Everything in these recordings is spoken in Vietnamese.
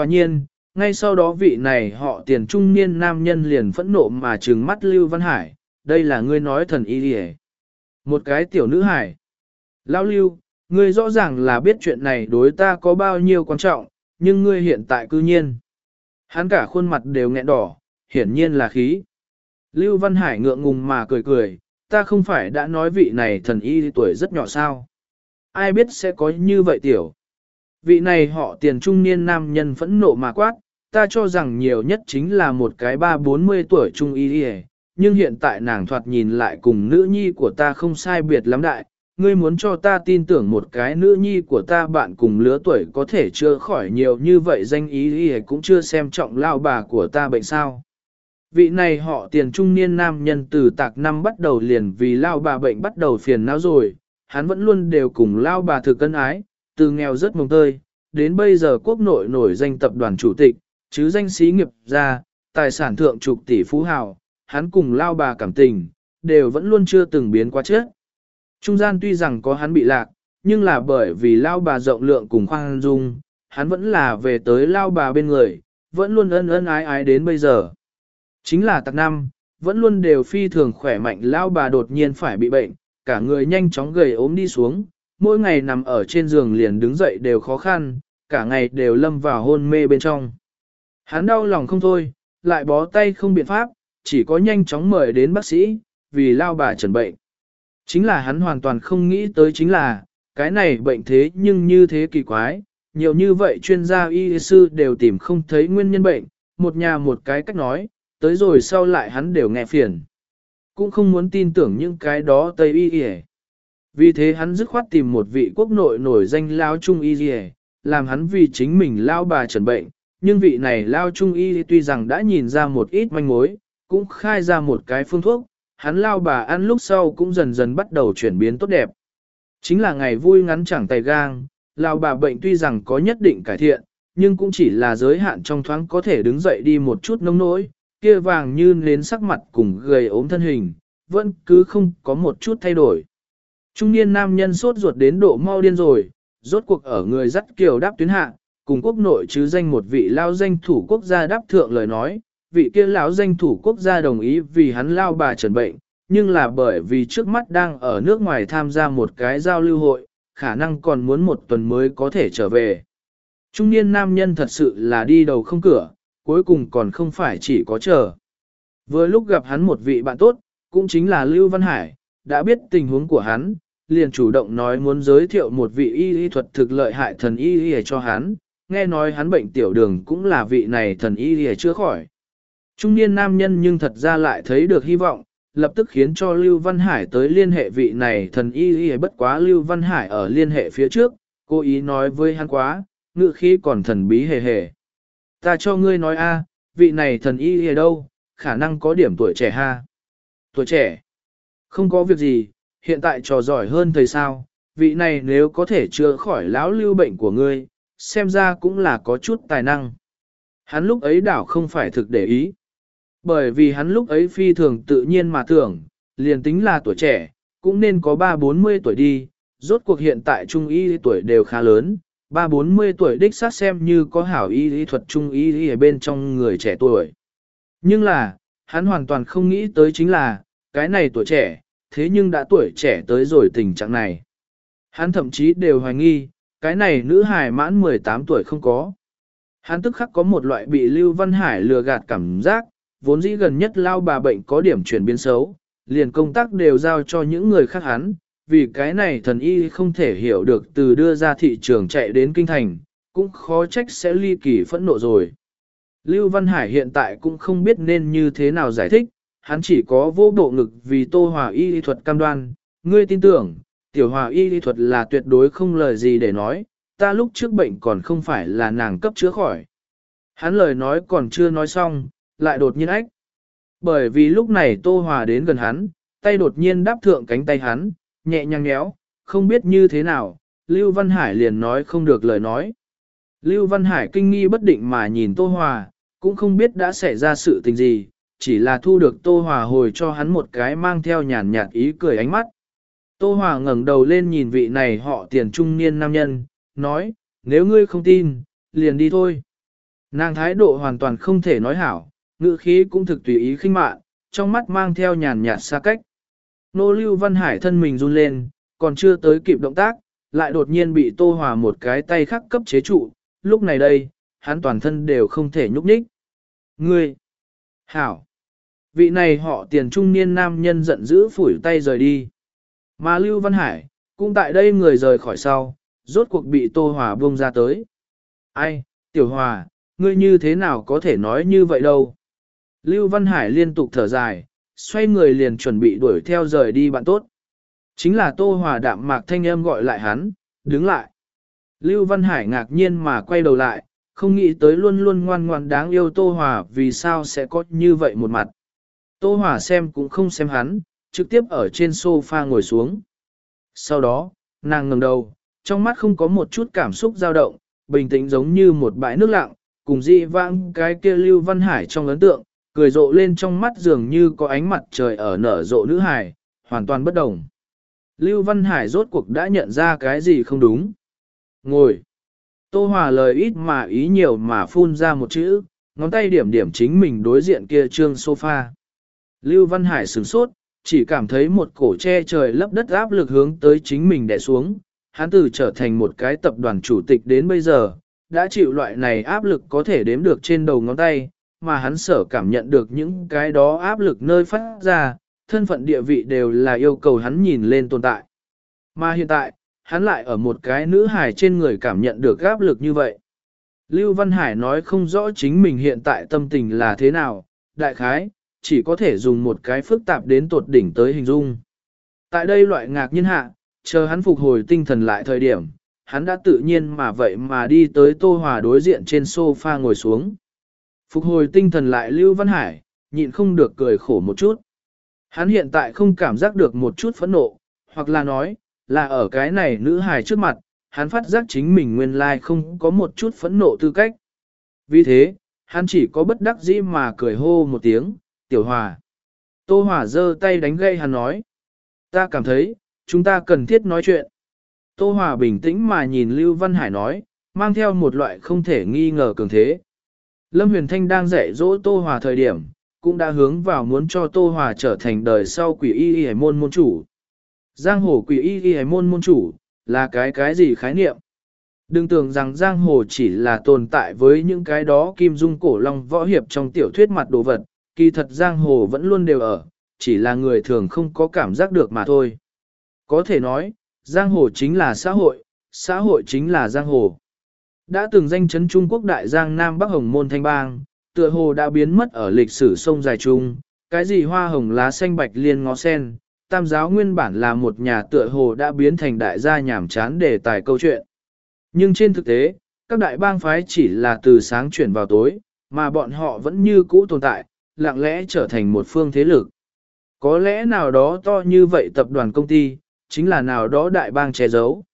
Quả nhiên, ngay sau đó vị này họ tiền trung niên nam nhân liền phẫn nộ mà trừng mắt Lưu Văn Hải, đây là ngươi nói thần y đi Một cái tiểu nữ hải. Lão Lưu, ngươi rõ ràng là biết chuyện này đối ta có bao nhiêu quan trọng, nhưng ngươi hiện tại cư nhiên. Hắn cả khuôn mặt đều nghẹn đỏ, hiển nhiên là khí. Lưu Văn Hải ngượng ngùng mà cười cười, ta không phải đã nói vị này thần y tuổi rất nhỏ sao. Ai biết sẽ có như vậy tiểu. Vị này họ tiền trung niên nam nhân phẫn nộ mà quát, ta cho rằng nhiều nhất chính là một cái ba bốn mươi tuổi trung y đi nhưng hiện tại nàng thoạt nhìn lại cùng nữ nhi của ta không sai biệt lắm đại, ngươi muốn cho ta tin tưởng một cái nữ nhi của ta bạn cùng lứa tuổi có thể chưa khỏi nhiều như vậy danh ý y cũng chưa xem trọng lao bà của ta bệnh sao. Vị này họ tiền trung niên nam nhân từ tạc năm bắt đầu liền vì lao bà bệnh bắt đầu phiền não rồi, hắn vẫn luôn đều cùng lao bà thực cân ái, từ nghèo rất mồng tơi, đến bây giờ quốc nội nổi danh tập đoàn chủ tịch, chứ danh sĩ nghiệp gia, tài sản thượng trục tỷ phú hào, hắn cùng lao bà cảm tình, đều vẫn luôn chưa từng biến qua chết. Trung gian tuy rằng có hắn bị lạc, nhưng là bởi vì lao bà rộng lượng cùng khoan dung, hắn vẫn là về tới lao bà bên người, vẫn luôn ân ân ái ái đến bây giờ. Chính là tạc năm, vẫn luôn đều phi thường khỏe mạnh lao bà đột nhiên phải bị bệnh, cả người nhanh chóng gầy ốm đi xuống, mỗi ngày nằm ở trên giường liền đứng dậy đều khó khăn, cả ngày đều lâm vào hôn mê bên trong. Hắn đau lòng không thôi, lại bó tay không biện pháp, chỉ có nhanh chóng mời đến bác sĩ, vì lao bà trần bệnh. Chính là hắn hoàn toàn không nghĩ tới chính là, cái này bệnh thế nhưng như thế kỳ quái, nhiều như vậy chuyên gia y sư đều tìm không thấy nguyên nhân bệnh, một nhà một cái cách nói, tới rồi sau lại hắn đều nghe phiền. Cũng không muốn tin tưởng những cái đó Tây y y vì thế hắn dứt khoát tìm một vị quốc nội nổi danh lao trung y y làm hắn vì chính mình lao bà trần bệnh, nhưng vị này lao trung y tuy rằng đã nhìn ra một ít manh mối, cũng khai ra một cái phương thuốc, hắn lao bà ăn lúc sau cũng dần dần bắt đầu chuyển biến tốt đẹp. Chính là ngày vui ngắn chẳng tay gang, lao bà bệnh tuy rằng có nhất định cải thiện, nhưng cũng chỉ là giới hạn trong thoáng có thể đứng dậy đi một chút nông nỗi, kia vàng như nến sắc mặt cùng gầy ốm thân hình, vẫn cứ không có một chút thay đổi. Trung niên nam nhân sốt ruột đến độ mau điên rồi, rốt cuộc ở người dắt kiều đáp tuyến hạ, cùng quốc nội chứ danh một vị lao danh thủ quốc gia đáp thượng lời nói, vị kia lão danh thủ quốc gia đồng ý vì hắn lao bà trần bệnh, nhưng là bởi vì trước mắt đang ở nước ngoài tham gia một cái giao lưu hội, khả năng còn muốn một tuần mới có thể trở về. Trung niên nam nhân thật sự là đi đầu không cửa, cuối cùng còn không phải chỉ có chờ. Vừa lúc gặp hắn một vị bạn tốt, cũng chính là Lưu Văn Hải, đã biết tình huống của hắn, liền chủ động nói muốn giới thiệu một vị y y thuật thực lợi hại thần y y cho hắn, nghe nói hắn bệnh tiểu đường cũng là vị này thần y y chưa khỏi. Trung niên nam nhân nhưng thật ra lại thấy được hy vọng, lập tức khiến cho Lưu Văn Hải tới liên hệ vị này thần y y bất quá Lưu Văn Hải ở liên hệ phía trước, cố ý nói với hắn quá, ngự khí còn thần bí hề hề. Ta cho ngươi nói a, vị này thần y y đâu, khả năng có điểm tuổi trẻ ha. Tuổi trẻ, không có việc gì, hiện tại trò giỏi hơn thầy sao, vị này nếu có thể chữa khỏi lão lưu bệnh của ngươi, xem ra cũng là có chút tài năng. Hắn lúc ấy đảo không phải thực để ý. Bởi vì hắn lúc ấy phi thường tự nhiên mà tưởng, liền tính là tuổi trẻ, cũng nên có 3-40 tuổi đi, rốt cuộc hiện tại trung y tuổi đều khá lớn, 3-40 tuổi đích xác xem như có hảo y lý thuật trung y ở bên trong người trẻ tuổi. Nhưng là, hắn hoàn toàn không nghĩ tới chính là, cái này tuổi trẻ, thế nhưng đã tuổi trẻ tới rồi tình trạng này. Hắn thậm chí đều hoài nghi, cái này nữ hài mãn 18 tuổi không có. Hắn tức khắc có một loại bị Lưu Văn Hải lừa gạt cảm giác, vốn dĩ gần nhất lao bà bệnh có điểm chuyển biến xấu, liền công tác đều giao cho những người khác hắn, vì cái này thần y không thể hiểu được từ đưa ra thị trường chạy đến kinh thành, cũng khó trách sẽ ly kỳ phẫn nộ rồi. Lưu Văn Hải hiện tại cũng không biết nên như thế nào giải thích, hắn chỉ có vô bộ ngực vì tô hòa y thuật cam đoan, ngươi tin tưởng, tiểu hòa y thuật là tuyệt đối không lời gì để nói, ta lúc trước bệnh còn không phải là nàng cấp chữa khỏi. Hắn lời nói còn chưa nói xong, lại đột nhiên ách. Bởi vì lúc này Tô Hòa đến gần hắn, tay đột nhiên đáp thượng cánh tay hắn, nhẹ nhàng nhéo, không biết như thế nào, Lưu Văn Hải liền nói không được lời nói. Lưu Văn Hải kinh nghi bất định mà nhìn Tô Hòa, cũng không biết đã xảy ra sự tình gì, chỉ là thu được Tô Hòa hồi cho hắn một cái mang theo nhàn nhạt ý cười ánh mắt. Tô Hòa ngẩng đầu lên nhìn vị này họ tiền trung niên nam nhân, nói, nếu ngươi không tin, liền đi thôi. Nàng thái độ hoàn toàn không thể nói hảo, ngữ khí cũng thực tùy ý khinh mạn, trong mắt mang theo nhàn nhạt xa cách. Nô Lưu Văn Hải thân mình run lên, còn chưa tới kịp động tác, lại đột nhiên bị Tô Hòa một cái tay khắc cấp chế trụ, lúc này đây, hắn toàn thân đều không thể nhúc nhích. Ngươi! Hảo! Vị này họ tiền trung niên nam nhân giận dữ phủi tay rời đi. Mà Lưu Văn Hải, cũng tại đây người rời khỏi sau, rốt cuộc bị Tô Hòa buông ra tới. Ai, Tiểu Hòa, ngươi như thế nào có thể nói như vậy đâu? Lưu Văn Hải liên tục thở dài, xoay người liền chuẩn bị đuổi theo rời đi bạn tốt. Chính là Tô Hòa đạm mạc thanh âm gọi lại hắn, đứng lại. Lưu Văn Hải ngạc nhiên mà quay đầu lại, không nghĩ tới luôn luôn ngoan ngoan đáng yêu Tô Hòa vì sao sẽ có như vậy một mặt. Tô Hòa xem cũng không xem hắn, trực tiếp ở trên sofa ngồi xuống. Sau đó, nàng ngẩng đầu, trong mắt không có một chút cảm xúc dao động, bình tĩnh giống như một bãi nước lặng, cùng dị vãng cái kia Lưu Văn Hải trong ấn tượng, cười rộ lên trong mắt dường như có ánh mặt trời ở nở rộ nữ hải, hoàn toàn bất đồng. Lưu Văn Hải rốt cuộc đã nhận ra cái gì không đúng. Ngồi. Tô Hòa lời ít mà ý nhiều mà phun ra một chữ, ngón tay điểm điểm chính mình đối diện kia trương sofa. Lưu Văn Hải sửng sốt, chỉ cảm thấy một cổ che trời lấp đất áp lực hướng tới chính mình đè xuống. Hắn từ trở thành một cái tập đoàn chủ tịch đến bây giờ, đã chịu loại này áp lực có thể đếm được trên đầu ngón tay, mà hắn sở cảm nhận được những cái đó áp lực nơi phát ra, thân phận địa vị đều là yêu cầu hắn nhìn lên tồn tại. Mà hiện tại, hắn lại ở một cái nữ hài trên người cảm nhận được áp lực như vậy. Lưu Văn Hải nói không rõ chính mình hiện tại tâm tình là thế nào, đại khái, chỉ có thể dùng một cái phức tạp đến tột đỉnh tới hình dung. Tại đây loại ngạc nhiên hạ, chờ hắn phục hồi tinh thần lại thời điểm, hắn đã tự nhiên mà vậy mà đi tới Tô Hòa đối diện trên sofa ngồi xuống. Phục hồi tinh thần lại Lưu Văn Hải, nhịn không được cười khổ một chút. Hắn hiện tại không cảm giác được một chút phẫn nộ, hoặc là nói, là ở cái này nữ hài trước mặt, hắn phát giác chính mình nguyên lai không có một chút phẫn nộ tư cách. Vì thế, hắn chỉ có bất đắc dĩ mà cười hô một tiếng, tiểu hòa. Tô Hòa giơ tay đánh gây hắn nói. Ta cảm thấy, chúng ta cần thiết nói chuyện. Tô Hòa bình tĩnh mà nhìn Lưu Văn Hải nói, mang theo một loại không thể nghi ngờ cường thế. Lâm Huyền Thanh đang dạy dỗ Tô Hòa thời điểm, cũng đã hướng vào muốn cho Tô Hòa trở thành đời sau quỷ y y hải môn môn chủ. Giang hồ quỷ y y hải môn môn chủ, là cái cái gì khái niệm? Đừng tưởng rằng giang hồ chỉ là tồn tại với những cái đó kim dung cổ long võ hiệp trong tiểu thuyết mặt đồ vật, kỳ thật giang hồ vẫn luôn đều ở, chỉ là người thường không có cảm giác được mà thôi. Có thể nói, giang hồ chính là xã hội, xã hội chính là giang hồ. Đã từng danh chấn Trung Quốc đại giang Nam Bắc Hồng Môn Thanh Bang, tựa hồ đã biến mất ở lịch sử sông dài trung, cái gì hoa hồng lá xanh bạch liên ngó sen, tam giáo nguyên bản là một nhà tựa hồ đã biến thành đại gia nhảm chán đề tài câu chuyện. Nhưng trên thực tế, các đại bang phái chỉ là từ sáng chuyển vào tối, mà bọn họ vẫn như cũ tồn tại, lặng lẽ trở thành một phương thế lực. Có lẽ nào đó to như vậy tập đoàn công ty, chính là nào đó đại bang che giấu.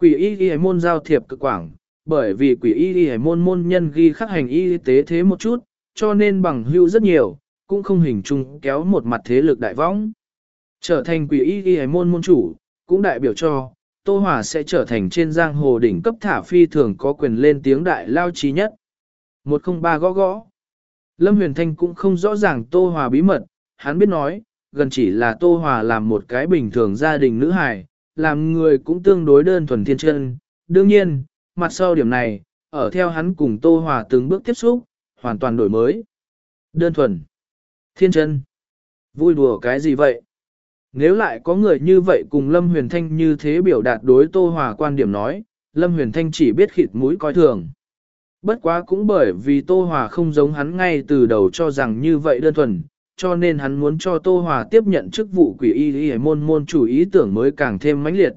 Quỷ y ghi môn giao thiệp cực quảng, bởi vì quỷ y ghi môn môn nhân ghi khắc hành y tế thế một chút, cho nên bằng hữu rất nhiều, cũng không hình chung kéo một mặt thế lực đại võng. Trở thành quỷ y ghi môn môn chủ, cũng đại biểu cho, Tô Hòa sẽ trở thành trên giang hồ đỉnh cấp thả phi thường có quyền lên tiếng đại lao trí nhất. 103 gõ gõ. Lâm Huyền Thanh cũng không rõ ràng Tô Hòa bí mật, hắn biết nói, gần chỉ là Tô Hòa làm một cái bình thường gia đình nữ hài, làm người cũng tương đối đơn thuần thiên chân. Đương nhiên, mặt sau điểm này, ở theo hắn cùng Tô Hòa từng bước tiếp xúc, hoàn toàn đổi mới. Đơn thuần, thiên chân, vui đùa cái gì vậy? Nếu lại có người như vậy cùng Lâm Huyền Thanh như thế biểu đạt đối Tô Hòa quan điểm nói, Lâm Huyền Thanh chỉ biết khịt mũi coi thường. Bất quá cũng bởi vì Tô Hòa không giống hắn ngay từ đầu cho rằng như vậy đơn thuần, cho nên hắn muốn cho Tô Hòa tiếp nhận chức vụ quỷ y y môn môn chủ ý tưởng mới càng thêm mãnh liệt.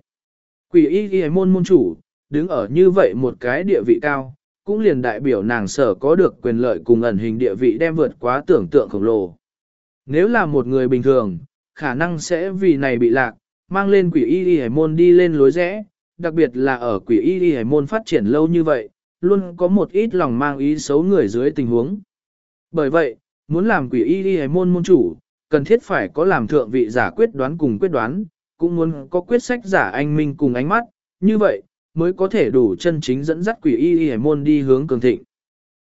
Quỷ y y môn môn chủ, đứng ở như vậy một cái địa vị cao, cũng liền đại biểu nàng sở có được quyền lợi cùng ẩn hình địa vị đem vượt quá tưởng tượng khổng lồ. Nếu là một người bình thường, khả năng sẽ vì này bị lạc, mang lên quỷ y y môn đi lên lối rẽ, đặc biệt là ở quỷ y y môn phát triển lâu như vậy, luôn có một ít lòng mang ý xấu người dưới tình huống. Bởi vậy, muốn làm quỷ y y môn môn chủ, cần thiết phải có làm thượng vị giả quyết đoán cùng quyết đoán, cũng muốn có quyết sách giả anh minh cùng ánh mắt, như vậy, mới có thể đủ chân chính dẫn dắt quỷ y y môn đi hướng cường thịnh.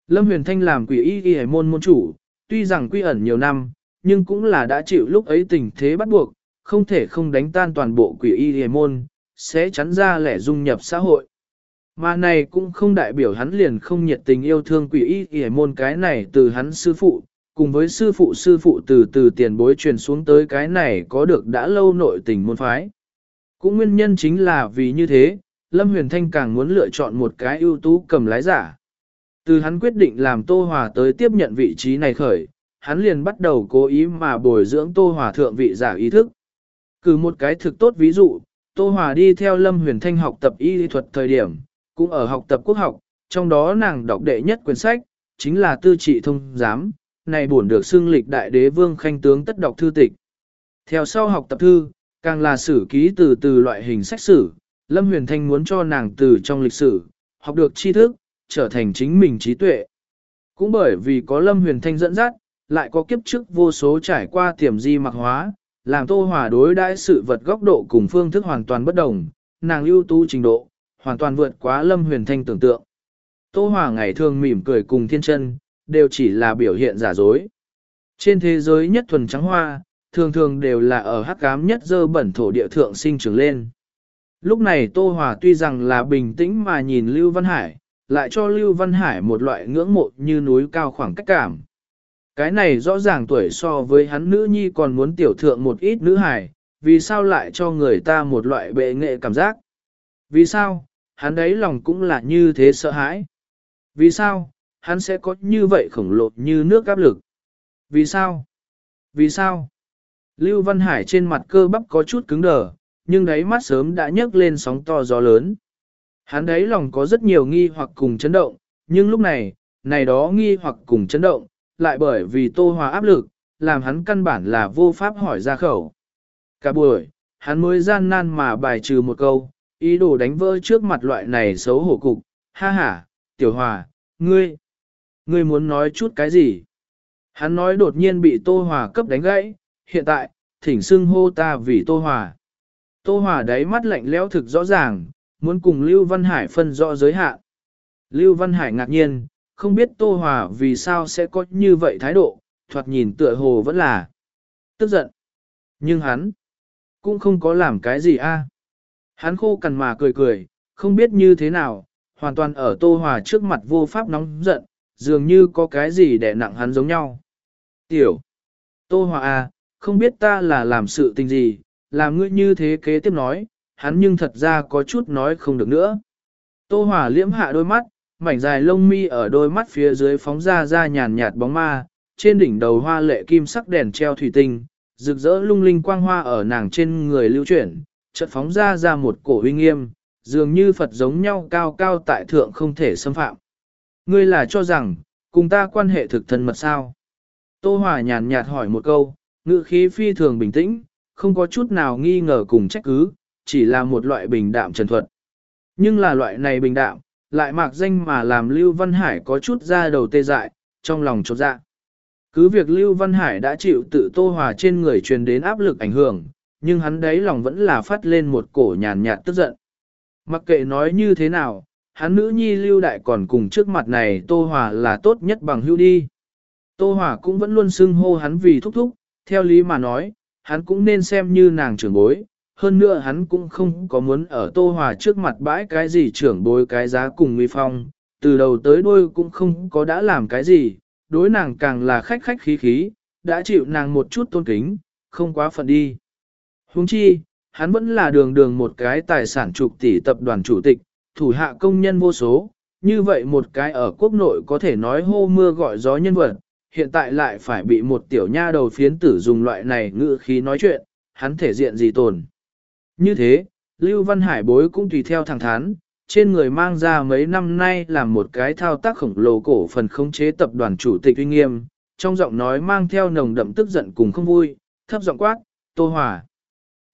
Lâm Huyền Thanh làm quỷ y y môn môn chủ, tuy rằng quy ẩn nhiều năm, nhưng cũng là đã chịu lúc ấy tình thế bắt buộc, không thể không đánh tan toàn bộ quỷ y y môn, sẽ chắn ra lẻ dung nhập xã hội. Mà này cũng không đại biểu hắn liền không nhiệt tình yêu thương quỷ y y môn cái này từ hắn sư phụ, cùng với sư phụ sư phụ từ từ tiền bối truyền xuống tới cái này có được đã lâu nội tình môn phái. Cũng nguyên nhân chính là vì như thế, Lâm Huyền Thanh càng muốn lựa chọn một cái ưu tú cầm lái giả. Từ hắn quyết định làm Tô Hòa tới tiếp nhận vị trí này khởi, hắn liền bắt đầu cố ý mà bồi dưỡng Tô Hòa thượng vị giả ý thức. Cử một cái thực tốt ví dụ, Tô Hòa đi theo Lâm Huyền Thanh học tập y thuật thời điểm, cũng ở học tập quốc học, trong đó nàng đọc đệ nhất quyển sách, chính là Tư trị thông giám, này buồn được xưng lịch đại đế vương khanh tướng tất đọc thư tịch. Theo sau học tập thư, càng là sử ký từ từ loại hình sách sử, Lâm Huyền Thanh muốn cho nàng từ trong lịch sử, học được tri thức, trở thành chính mình trí tuệ. Cũng bởi vì có Lâm Huyền Thanh dẫn dắt, lại có kiếp trước vô số trải qua tiềm di mặc hóa, làm Tô Hòa đối đãi sự vật góc độ cùng phương thức hoàn toàn bất đồng, nàng ưu tú trình độ, hoàn toàn vượt quá Lâm Huyền Thanh tưởng tượng. Tô Hòa ngày thường mỉm cười cùng thiên chân, đều chỉ là biểu hiện giả dối. Trên thế giới nhất thuần trắng hoa, thường thường đều là ở hắc cám nhất dơ bẩn thổ địa thượng sinh trưởng lên. Lúc này Tô Hòa tuy rằng là bình tĩnh mà nhìn Lưu Văn Hải, lại cho Lưu Văn Hải một loại ngưỡng mộ như núi cao khoảng cách cảm. Cái này rõ ràng tuổi so với hắn nữ nhi còn muốn tiểu thượng một ít nữ hải, vì sao lại cho người ta một loại bệ nghệ cảm giác? Vì sao, hắn đấy lòng cũng là như thế sợ hãi? Vì sao, hắn sẽ có như vậy khổng lồ như nước áp lực? Vì sao? Vì sao? Lưu Văn Hải trên mặt cơ bắp có chút cứng đờ, nhưng đáy mắt sớm đã nhấc lên sóng to gió lớn. Hắn đấy lòng có rất nhiều nghi hoặc cùng chấn động, nhưng lúc này, này đó nghi hoặc cùng chấn động, lại bởi vì tô hòa áp lực, làm hắn căn bản là vô pháp hỏi ra khẩu. Cả buổi, hắn mới gian nan mà bài trừ một câu, ý đồ đánh vỡ trước mặt loại này xấu hổ cục, ha ha, tiểu hòa, ngươi, ngươi muốn nói chút cái gì? Hắn nói đột nhiên bị tô hòa cấp đánh gãy, hiện tại, thỉnh xưng hô ta vì tô hòa. Tô hòa đáy mắt lạnh lẽo thực rõ ràng, muốn cùng Lưu Văn Hải phân rõ giới hạn. Lưu Văn Hải ngạc nhiên, không biết Tô Hòa vì sao sẽ có như vậy thái độ, thoạt nhìn tựa hồ vẫn là tức giận. Nhưng hắn cũng không có làm cái gì a. Hắn khô cằn mà cười cười, không biết như thế nào, hoàn toàn ở Tô Hòa trước mặt vô pháp nóng giận, dường như có cái gì đè nặng hắn giống nhau. Tiểu, Tô Hòa à, không biết ta là làm sự tình gì, làm ngươi như thế kế tiếp nói, hắn nhưng thật ra có chút nói không được nữa. Tô Hòa liễm hạ đôi mắt, mảnh dài lông mi ở đôi mắt phía dưới phóng ra ra nhàn nhạt bóng ma, trên đỉnh đầu hoa lệ kim sắc đèn treo thủy tinh, rực rỡ lung linh quang hoa ở nàng trên người lưu chuyển, chợt phóng ra ra một cổ huy nghiêm, dường như Phật giống nhau cao cao tại thượng không thể xâm phạm. Ngươi là cho rằng, cùng ta quan hệ thực thân mật sao? Tô Hòa nhàn nhạt hỏi một câu, ngữ khí phi thường bình tĩnh, không có chút nào nghi ngờ cùng trách cứ, chỉ là một loại bình đạm trần thuật. Nhưng là loại này bình đạm, lại mạc danh mà làm Lưu Văn Hải có chút ra đầu tê dại, trong lòng chột dạ. Cứ việc Lưu Văn Hải đã chịu tự tô hòa trên người truyền đến áp lực ảnh hưởng, nhưng hắn đấy lòng vẫn là phát lên một cổ nhàn nhạt tức giận. Mặc kệ nói như thế nào, hắn nữ nhi Lưu Đại còn cùng trước mặt này tô hòa là tốt nhất bằng hữu đi. Tô hòa cũng vẫn luôn xưng hô hắn vì thúc thúc, theo lý mà nói, hắn cũng nên xem như nàng trưởng bối, hơn nữa hắn cũng không có muốn ở Tô Hòa trước mặt bãi cái gì trưởng bối cái giá cùng nguy phong, từ đầu tới đuôi cũng không có đã làm cái gì, đối nàng càng là khách khách khí khí, đã chịu nàng một chút tôn kính, không quá phận đi. Huống chi, hắn vẫn là đường đường một cái tài sản trục tỷ tập đoàn chủ tịch, thủ hạ công nhân vô số, như vậy một cái ở quốc nội có thể nói hô mưa gọi gió nhân vật, hiện tại lại phải bị một tiểu nha đầu phiến tử dùng loại này ngữ khí nói chuyện, hắn thể diện gì tồn. Như thế, Lưu Văn Hải bối cũng tùy theo thẳng thắn, trên người mang ra mấy năm nay làm một cái thao tác khổng lồ cổ phần khống chế tập đoàn chủ tịch uy nghiêm, trong giọng nói mang theo nồng đậm tức giận cùng không vui, thấp giọng quát, Tô Hòa.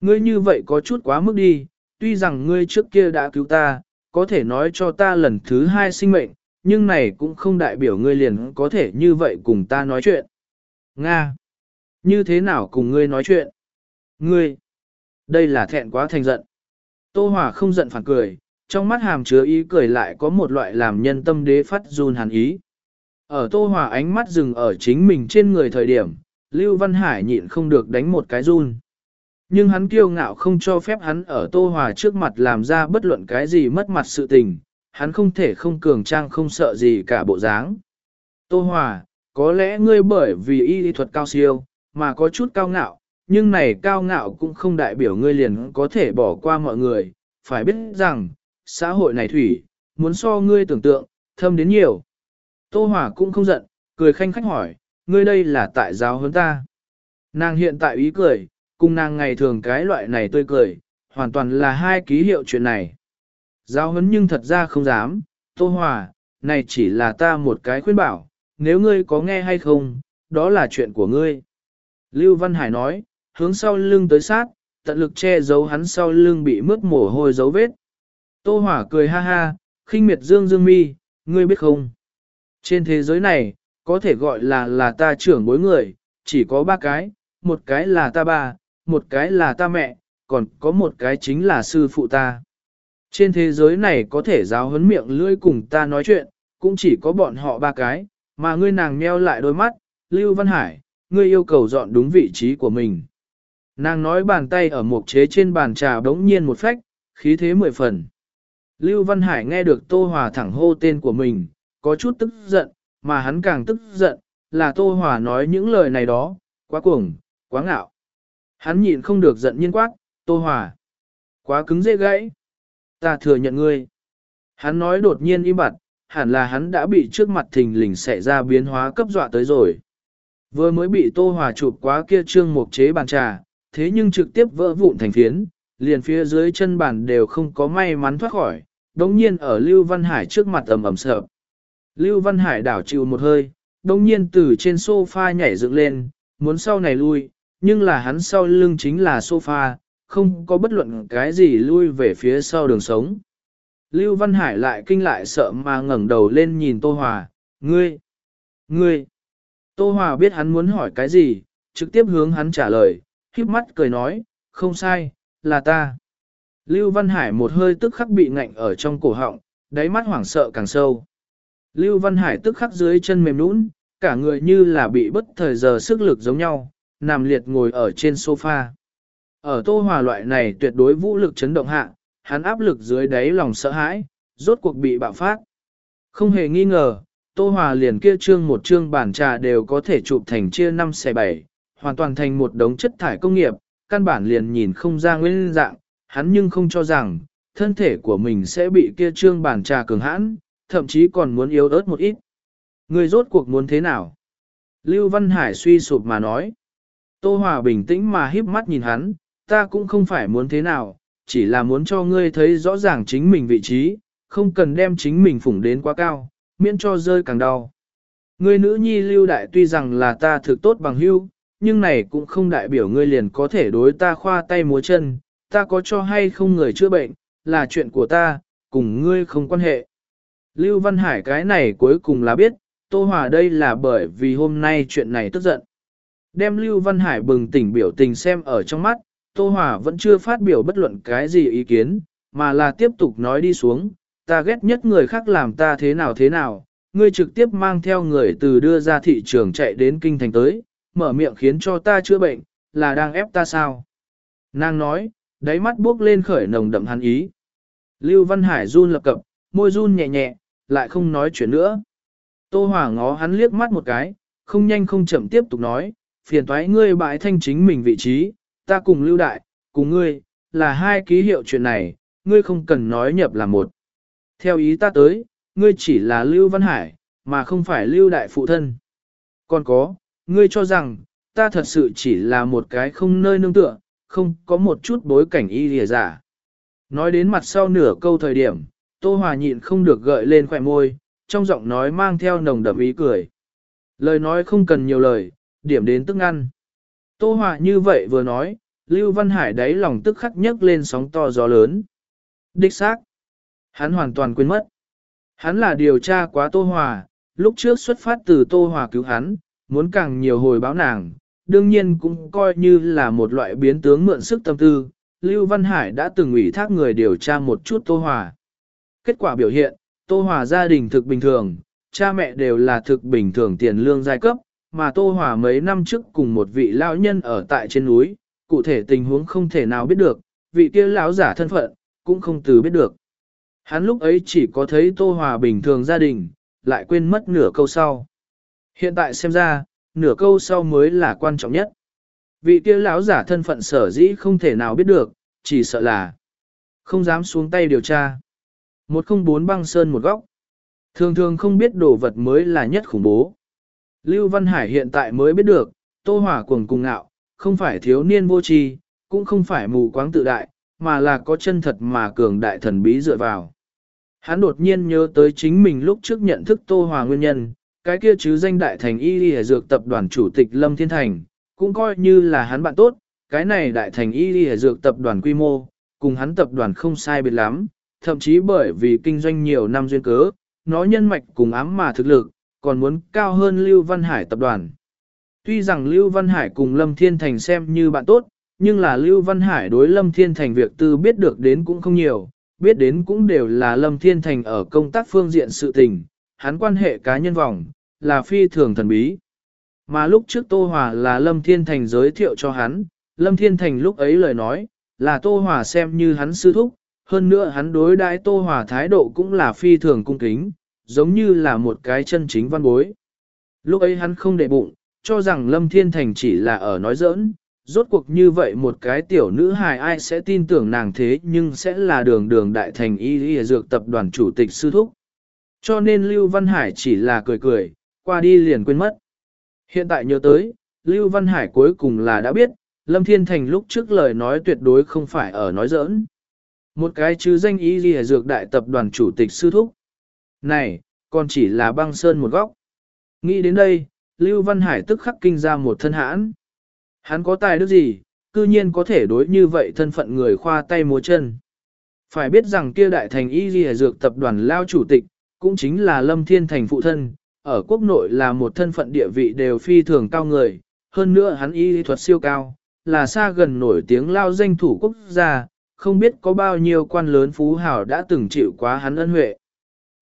Ngươi như vậy có chút quá mức đi, tuy rằng ngươi trước kia đã cứu ta, có thể nói cho ta lần thứ hai sinh mệnh, nhưng này cũng không đại biểu ngươi liền có thể như vậy cùng ta nói chuyện. Nga! Như thế nào cùng ngươi nói chuyện? Ngươi! Đây là thẹn quá thành giận. Tô Hòa không giận phản cười, trong mắt hàm chứa ý cười lại có một loại làm nhân tâm đế phát run hàn ý. Ở Tô Hòa ánh mắt dừng ở chính mình trên người thời điểm, Lưu Văn Hải nhịn không được đánh một cái run. Nhưng hắn kiêu ngạo không cho phép hắn ở Tô Hòa trước mặt làm ra bất luận cái gì mất mặt sự tình, hắn không thể không cường trang không sợ gì cả bộ dáng. Tô Hòa, có lẽ ngươi bởi vì y lý thuật cao siêu, mà có chút cao ngạo, nhưng này cao ngạo cũng không đại biểu ngươi liền có thể bỏ qua mọi người, phải biết rằng, xã hội này thủy, muốn so ngươi tưởng tượng, thâm đến nhiều. Tô Hòa cũng không giận, cười khanh khách hỏi, ngươi đây là tại giáo hơn ta. Nàng hiện tại ý cười, cùng nàng ngày thường cái loại này tươi cười, hoàn toàn là hai ký hiệu chuyện này. Giáo hấn nhưng thật ra không dám, Tô Hòa, này chỉ là ta một cái khuyên bảo, nếu ngươi có nghe hay không, đó là chuyện của ngươi. Lưu Văn Hải nói, hướng sau lưng tới sát, tận lực che giấu hắn sau lưng bị mướt mồ hôi dấu vết. Tô Hỏa cười ha ha, khinh miệt dương dương mi, ngươi biết không? Trên thế giới này, có thể gọi là là ta trưởng bối người, chỉ có ba cái, một cái là ta ba, một cái là ta mẹ, còn có một cái chính là sư phụ ta. Trên thế giới này có thể giáo huấn miệng lưỡi cùng ta nói chuyện, cũng chỉ có bọn họ ba cái, mà ngươi nàng meo lại đôi mắt, Lưu Văn Hải, ngươi yêu cầu dọn đúng vị trí của mình. Nàng nói bàn tay ở một chế trên bàn trà đống nhiên một phách, khí thế mười phần. Lưu Văn Hải nghe được Tô Hòa thẳng hô tên của mình, có chút tức giận, mà hắn càng tức giận, là Tô Hòa nói những lời này đó, quá cuồng, quá ngạo. Hắn nhịn không được giận nhiên quát, Tô Hòa. Quá cứng dễ gãy. Ta thừa nhận ngươi. Hắn nói đột nhiên im bặt, hẳn là hắn đã bị trước mặt thình lình xảy ra biến hóa cấp dọa tới rồi. Vừa mới bị Tô Hòa chụp quá kia trương mục chế bàn trà, thế nhưng trực tiếp vỡ vụn thành phiến, liền phía dưới chân bàn đều không có may mắn thoát khỏi, đồng nhiên ở Lưu Văn Hải trước mặt ầm ầm sợ. Lưu Văn Hải đảo chịu một hơi, đồng nhiên từ trên sofa nhảy dựng lên, muốn sau này lui, nhưng là hắn sau lưng chính là sofa, không có bất luận cái gì lui về phía sau đường sống. Lưu Văn Hải lại kinh lại sợ mà ngẩng đầu lên nhìn Tô Hòa, ngươi, ngươi. Tô Hòa biết hắn muốn hỏi cái gì, trực tiếp hướng hắn trả lời, khiếp mắt cười nói, không sai, là ta. Lưu Văn Hải một hơi tức khắc bị ngạnh ở trong cổ họng, đáy mắt hoảng sợ càng sâu. Lưu Văn Hải tức khắc dưới chân mềm nũng, cả người như là bị bất thời giờ sức lực giống nhau, nằm liệt ngồi ở trên sofa. Ở Tô Hòa loại này tuyệt đối vũ lực chấn động hạ, hắn áp lực dưới đáy lòng sợ hãi, rốt cuộc bị bạo phát. Không hề nghi ngờ, Tô Hòa liền kia trương một trương bản trà đều có thể chụp thành chia 5 xe 7, hoàn toàn thành một đống chất thải công nghiệp, căn bản liền nhìn không ra nguyên dạng, hắn nhưng không cho rằng, thân thể của mình sẽ bị kia trương bản trà cường hãn, thậm chí còn muốn yếu ớt một ít. Người rốt cuộc muốn thế nào? Lưu Văn Hải suy sụp mà nói. Tô Hòa bình tĩnh mà híp mắt nhìn hắn, ta cũng không phải muốn thế nào, chỉ là muốn cho ngươi thấy rõ ràng chính mình vị trí, không cần đem chính mình phủng đến quá cao, miễn cho rơi càng đau. Ngươi nữ nhi lưu đại tuy rằng là ta thực tốt bằng hưu, nhưng này cũng không đại biểu ngươi liền có thể đối ta khoa tay múa chân, ta có cho hay không người chữa bệnh, là chuyện của ta, cùng ngươi không quan hệ. Lưu Văn Hải cái này cuối cùng là biết, Tô Hòa đây là bởi vì hôm nay chuyện này tức giận. Đem Lưu Văn Hải bừng tỉnh biểu tình xem ở trong mắt, Tô Hòa vẫn chưa phát biểu bất luận cái gì ý kiến, mà là tiếp tục nói đi xuống, ta ghét nhất người khác làm ta thế nào thế nào, ngươi trực tiếp mang theo người từ đưa ra thị trường chạy đến kinh thành tới, mở miệng khiến cho ta chữa bệnh, là đang ép ta sao? Nàng nói, đáy mắt buốc lên khởi nồng đậm hắn ý. Lưu Văn Hải run lập cập, môi run nhẹ nhẹ, lại không nói chuyện nữa. Tô Hòa ngó hắn liếc mắt một cái, không nhanh không chậm tiếp tục nói, phiền toái ngươi bãi thanh chính mình vị trí, ta cùng lưu đại, cùng ngươi, là hai ký hiệu chuyện này, ngươi không cần nói nhập là một. Theo ý ta tới, ngươi chỉ là lưu văn hải, mà không phải lưu đại phụ thân. Còn có, ngươi cho rằng, ta thật sự chỉ là một cái không nơi nương tựa, không có một chút bối cảnh y lìa giả. Nói đến mặt sau nửa câu thời điểm, Tô Hòa nhịn không được gợi lên khỏe môi, trong giọng nói mang theo nồng đậm ý cười. Lời nói không cần nhiều lời, điểm đến tức ngăn. Tô Hòa như vậy vừa nói, Lưu Văn Hải đáy lòng tức khắc nhấc lên sóng to gió lớn. Đích xác. Hắn hoàn toàn quên mất. Hắn là điều tra quá Tô Hòa, lúc trước xuất phát từ Tô Hòa cứu hắn, muốn càng nhiều hồi báo nàng, đương nhiên cũng coi như là một loại biến tướng mượn sức tâm tư. Lưu Văn Hải đã từng ủy thác người điều tra một chút Tô Hòa. Kết quả biểu hiện, Tô Hòa gia đình thực bình thường, cha mẹ đều là thực bình thường tiền lương giai cấp, mà Tô Hòa mấy năm trước cùng một vị lão nhân ở tại trên núi, cụ thể tình huống không thể nào biết được, vị kia lão giả thân phận, cũng không từ biết được. Hắn lúc ấy chỉ có thấy Tô Hòa bình thường gia đình, lại quên mất nửa câu sau. Hiện tại xem ra, nửa câu sau mới là quan trọng nhất. Vị kia lão giả thân phận sở dĩ không thể nào biết được, chỉ sợ là không dám xuống tay điều tra. 104 băng sơn một góc. Thường thường không biết đồ vật mới là nhất khủng bố. Lưu Văn Hải hiện tại mới biết được, Tô Hòa cuồng cùng ngạo, không phải thiếu niên vô tri, cũng không phải mù quáng tự đại, mà là có chân thật mà cường đại thần bí dựa vào. Hắn đột nhiên nhớ tới chính mình lúc trước nhận thức Tô Hòa nguyên nhân, cái kia chứ danh đại thành y y dược tập đoàn chủ tịch Lâm Thiên Thành, cũng coi như là hắn bạn tốt, cái này đại thành y y dược tập đoàn quy mô, cùng hắn tập đoàn không sai biệt lắm, thậm chí bởi vì kinh doanh nhiều năm duyên cớ, nó nhân mạch cùng ám mà thực lực, còn muốn cao hơn Lưu Văn Hải tập đoàn. Tuy rằng Lưu Văn Hải cùng Lâm Thiên Thành xem như bạn tốt, nhưng là Lưu Văn Hải đối Lâm Thiên Thành việc tư biết được đến cũng không nhiều, biết đến cũng đều là Lâm Thiên Thành ở công tác phương diện sự tình, hắn quan hệ cá nhân vòng, là phi thường thần bí. Mà lúc trước Tô Hòa là Lâm Thiên Thành giới thiệu cho hắn, Lâm Thiên Thành lúc ấy lời nói, là Tô Hòa xem như hắn sư thúc, hơn nữa hắn đối đãi Tô Hòa thái độ cũng là phi thường cung kính, giống như là một cái chân chính văn bối. Lúc ấy hắn không để bụng, cho rằng Lâm Thiên Thành chỉ là ở nói giỡn, rốt cuộc như vậy một cái tiểu nữ hài ai sẽ tin tưởng nàng thế nhưng sẽ là đường đường đại thành y y dược tập đoàn chủ tịch sư thúc. Cho nên Lưu Văn Hải chỉ là cười cười, qua đi liền quên mất. Hiện tại nhớ tới, Lưu Văn Hải cuối cùng là đã biết, Lâm Thiên Thành lúc trước lời nói tuyệt đối không phải ở nói giỡn. Một cái chứ danh y y dược đại tập đoàn chủ tịch sư thúc. Này, còn chỉ là băng sơn một góc. Nghĩ đến đây, Lưu Văn Hải tức khắc kinh ra một thân hãn. Hắn có tài đức gì, cư nhiên có thể đối như vậy thân phận người khoa tay múa chân. Phải biết rằng kia đại thành y ghi dược tập đoàn lao chủ tịch, cũng chính là Lâm Thiên Thành phụ thân, ở quốc nội là một thân phận địa vị đều phi thường cao người, hơn nữa hắn y thuật siêu cao, là xa gần nổi tiếng lao danh thủ quốc gia, không biết có bao nhiêu quan lớn phú hào đã từng chịu quá hắn ân huệ.